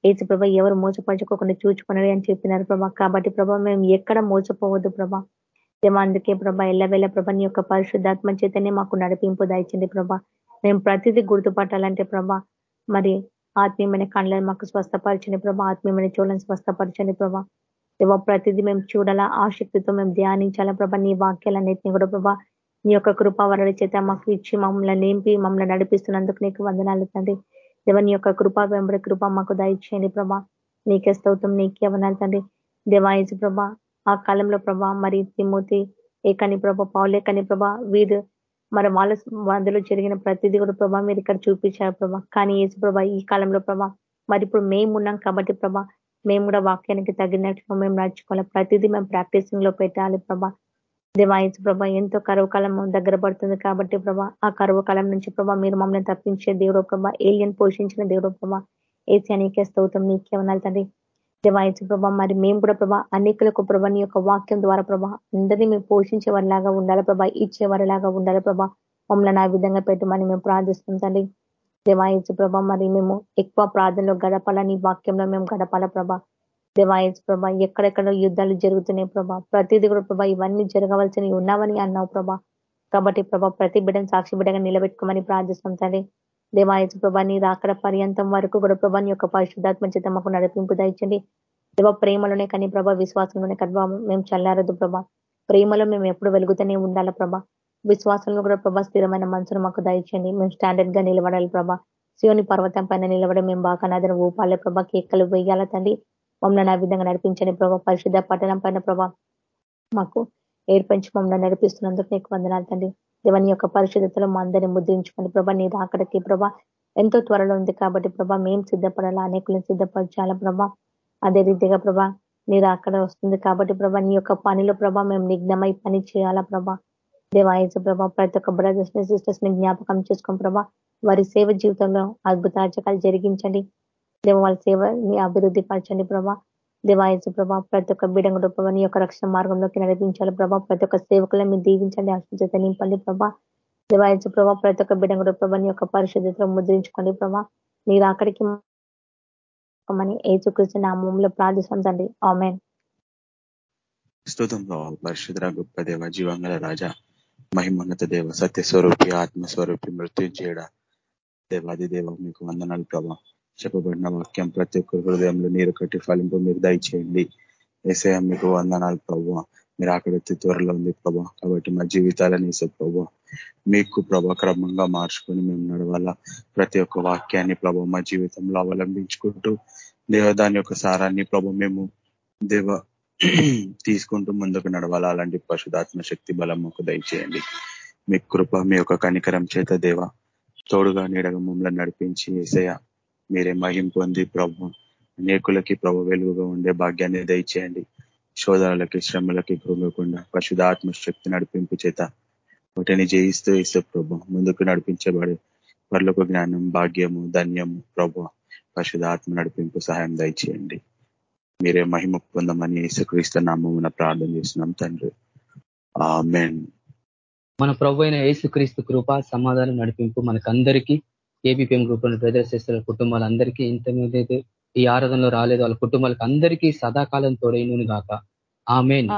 ఏసు ప్రభా ఎవరు మోసపరచుకోకుండా చూచుకున్నాడు అని చెప్పినారు ప్రభా. కాబట్టి ప్రభా మేము ఎక్కడ మోసపోవద్దు ప్రభా. దేవ అందుకే ప్రభా ఎల్లవేళ ప్రభా నీ యొక్క పరిశుద్ధాత్మ చేతనే మాకు నడిపింపు దాయించింది ప్రభా. మేము ప్రతిదీ గుర్తుపట్టాలంటే ప్రభా మరి ఆత్మీయమైన కళ్ళని మాకు స్వస్థపరచని ప్రభా. ఆత్మీయమైన చూడని స్వస్థపరచండి ప్రభా. దేవ ప్రతిదీ మేము చూడాలా ఆసక్తితో మేము ధ్యానించాలా ప్రభా. నీ వాక్యాలన్నింటినీ కూడా ప్రభా నీ యొక్క కృప వరడి చేత మాకు ఇచ్చి మమ్మల్ని నింపి మమ్మల్ని నడిపిస్తున్నందుకు నీకు వందనాలు తండ్రి. దేవని యొక్క కృపా వెంబడి కృప మాకు దయచేయండి ప్రభా. నీకే స్తౌతం నీకే వందనాలు తండ్రి. దేవాయజు ప్రభా ఆ కాలంలో ప్రభా మరి తిమూతి ఏకని ప్రభ పావులేకని ప్రభా వీరు మరి వాళ్ళ వందలో జరిగిన ప్రతిదీ కూడా ప్రభా మీరు ఇక్కడ చూపించారు ప్రభా. కానీ ఏసు ప్రభా ఈ కాలంలో ప్రభా మరి ఇప్పుడు మేము ఉన్నాం కాబట్టి ప్రభా మేము కూడా వాక్యానికి తగినట్టుగా మేము నడుచుకోవాలి. ప్రతిదీ మేము ప్రాక్టీసింగ్లో పెట్టాలి ప్రభా. దేవాయసు ప్రభ ఎంతో కరువు కాలం దగ్గర పడుతుంది కాబట్టి ప్రభా ఆ కరువు కాలం నుంచి ప్రభా మీరు మమ్మల్ని తప్పించే దేవుడు ప్రభా ఏలియన్ పోషించిన దేవుడు ప్రభా ఏసీ అనేక స్తౌతం నీకే ఉన్నారు తండ్రి. దేవాయసు ప్రభా మరి మేము కూడా ప్రభా అనేకులకు ప్రభా నీ యొక్క వాక్యం ద్వారా ప్రభా అందరినీ మేము పోషించే వారిలాగా ఉండాలి ప్రభా ఇచ్చే వారిలాగా ఉండాలి ప్రభా మమ్మల్ని ఆ విధంగా పెట్టమని మేము ప్రార్థిస్తాం తండ్రి. దేవాయసు ప్రభ మరి మేము ఎక్కువ ప్రార్థనలో గడపాలని వాక్యంలో మేము గడపాల ప్రభా దేవాయస్ ప్రభా. ఎక్కడెక్కడ యుద్ధాలు జరుగుతున్నాయి ప్రభా. ప్రతిదీ కూడా ప్రభా ఇవన్నీ జరగవలసినవి ఉన్నావని అన్నావు ప్రభా. కాబట్టి ప్రభా ప్రతి బిడ్డను సాక్షి బిడ్డగా నిలబెట్టుకోమని ప్రార్థిస్తాం తండ్రి. దేవాయస్ ప్రభాని రాకడ పర్యంతం వరకు కూడా ప్రభాని యొక్క పరిశుద్ధాత్మ చేత మాకు నడిపింపు దాయించండి. దేవ ప్రేమలోనే కానీ ప్రభా విశ్వాసంలోనే కదా మేము చల్లారదు ప్రభా. ప్రేమలో మేము ఎప్పుడు వెలుగుతూనే ఉండాలి ప్రభా. విశ్వాసంలో కూడా ప్రభా స్థిరమైన మనసును మాకు దయచండి. మేము స్టాండర్డ్గా నిలబడాలి ప్రభా. శివుని పర్వతం పైన నిలబడి మేము బాగా నదిన ఊపాలి ప్రభా. కేక్కలు వేయాల తండ్రి. మమ్మల్ని ఆ విధంగా నడిపించండి ప్రభావ పరిశుద్ధ పట్టణం పైన ప్రభా మాకు ఏర్పంచి మమ్మల్ని నడిపిస్తున్నందుకు నీకు వందనాలు తండ్రి. దేవని యొక్క పరిశుద్ధతలో మా అందరినీ ముద్రించుకోండి ప్రభా. నీ రాకడకి ప్రభా ఎంతో త్వరలో ఉంది కాబట్టి ప్రభా మేము సిద్ధపడాలా అనేకులను సిద్ధపరచాలా ప్రభా. అదే రీతిగా ప్రభా మీరు అక్కడ వస్తుంది కాబట్టి ప్రభా నీ యొక్క పనిలో ప్రభా మేము నిఘ్నమై పని చేయాలా ప్రభా. దేవాయసు ప్రభా ప్రతి ఒక్క బ్రదర్స్ని సిస్టర్స్ని జ్ఞాపకం చేసుకోండి ప్రభా వారి సేవ జీవితంలో అద్భుతార్చకాలు జరిగించండి. దేవ వాళ్ళ సేవ మీ అభివృద్ధి పరచండి ప్రభా. దేవాయసు ప్రభా ప్రతి ఒక్క బిడంగుడు ప్రభా నీ యొక్క రక్షణ మార్గంలోకి నడిపించాలి ప్రభా. ప్రతి ఒక్క సేవకులను మీరు దీవించండి ఆశ్చర్యత నింపండి ప్రభా. దేవాయసు ప్రభా ప్రతి ఒక్క బిడంగుడు ప్రభా నీ యొక్క పరిశుద్ధతలో ముద్రించుకోండి ప్రభా. మీరు అక్కడికి మని ఏచుకృష్ణ నామంలో ప్రార్థిస్తాం తండ్రి ఆమెన్ స్తుతం పరిశుద్ర గొప్ప దేవ జీవంగల రాజా మహిమోన్నత దేవ సత్యస్వరూపి ఆత్మస్వరూపి మృత్యుంచేయడ దేవాది దేవ మీకు వందనాలు ప్రభా. చెప్పబడిన వాక్యం. ప్రతి ఒక్కరి హృదయంలో నీరు కట్టి ఫలింపు మీరు దయచేయండి. ఏసయ మీకు వందనాలు ప్రభావ. మీరు అక్కడ త్వరలో ఉంది ప్రభా కాబట్టి మా జీవితాలని ఇసే ప్రభా మీకు ప్రభా క్రమంగా మార్చుకొని మేము నడవాలా. ప్రతి ఒక్క వాక్యాన్ని ప్రభా మా జీవితంలో అవలంబించుకుంటూ దేవ దాని యొక్క సారాన్ని ప్రభు మేము దేవ <clears throat> తీసుకుంటూ ముందుకు నడవాలా. అలాంటి పశుధాత్మ శక్తి బలం మాకు దయచేయండి. మీ కృప మీ యొక్క కనికరం చేత దేవ తోడుగా నీడగా మమ్మల్ని నడిపించి ఏసయ మీరే మహిం పొంది ప్రభు అనేకులకి ప్రభు వెలుగుగా ఉండే భాగ్యాన్ని దయచేయండి. శోధనలకి శ్రమలకి కృంగకుండా పరిశుధాత్మ శక్తి నడిపింపు చేత వాటిని జయిస్తూ ఇస్తే ప్రభు ముందుకు నడిపించబడే పర్లకు జ్ఞానం భాగ్యము ధన్యము ప్రభు పరిశుద్ధ ఆత్మ నడిపింపు సహాయం దయచేయండి. మీరే మహిమ పొందమని యేసుక్రీస్తు నామమున ప్రార్థన చేస్తున్నాం తండ్రి. ఆమెన్. మన ప్రభు అయిన యేసుక్రీస్తు కృప సమాధానం నడిపింపు మనకందరికీ ఏబిపిఎం గ్రూప్ ప్రదర్శిస్తున్న కుటుంబాలందరికీ ఇంతమంది ఈ ఆరాధనలో రాలేదు. వాళ్ళ కుటుంబాలకు అందరికీ సదాకాలం తోడైను గాక. ఆమెన్.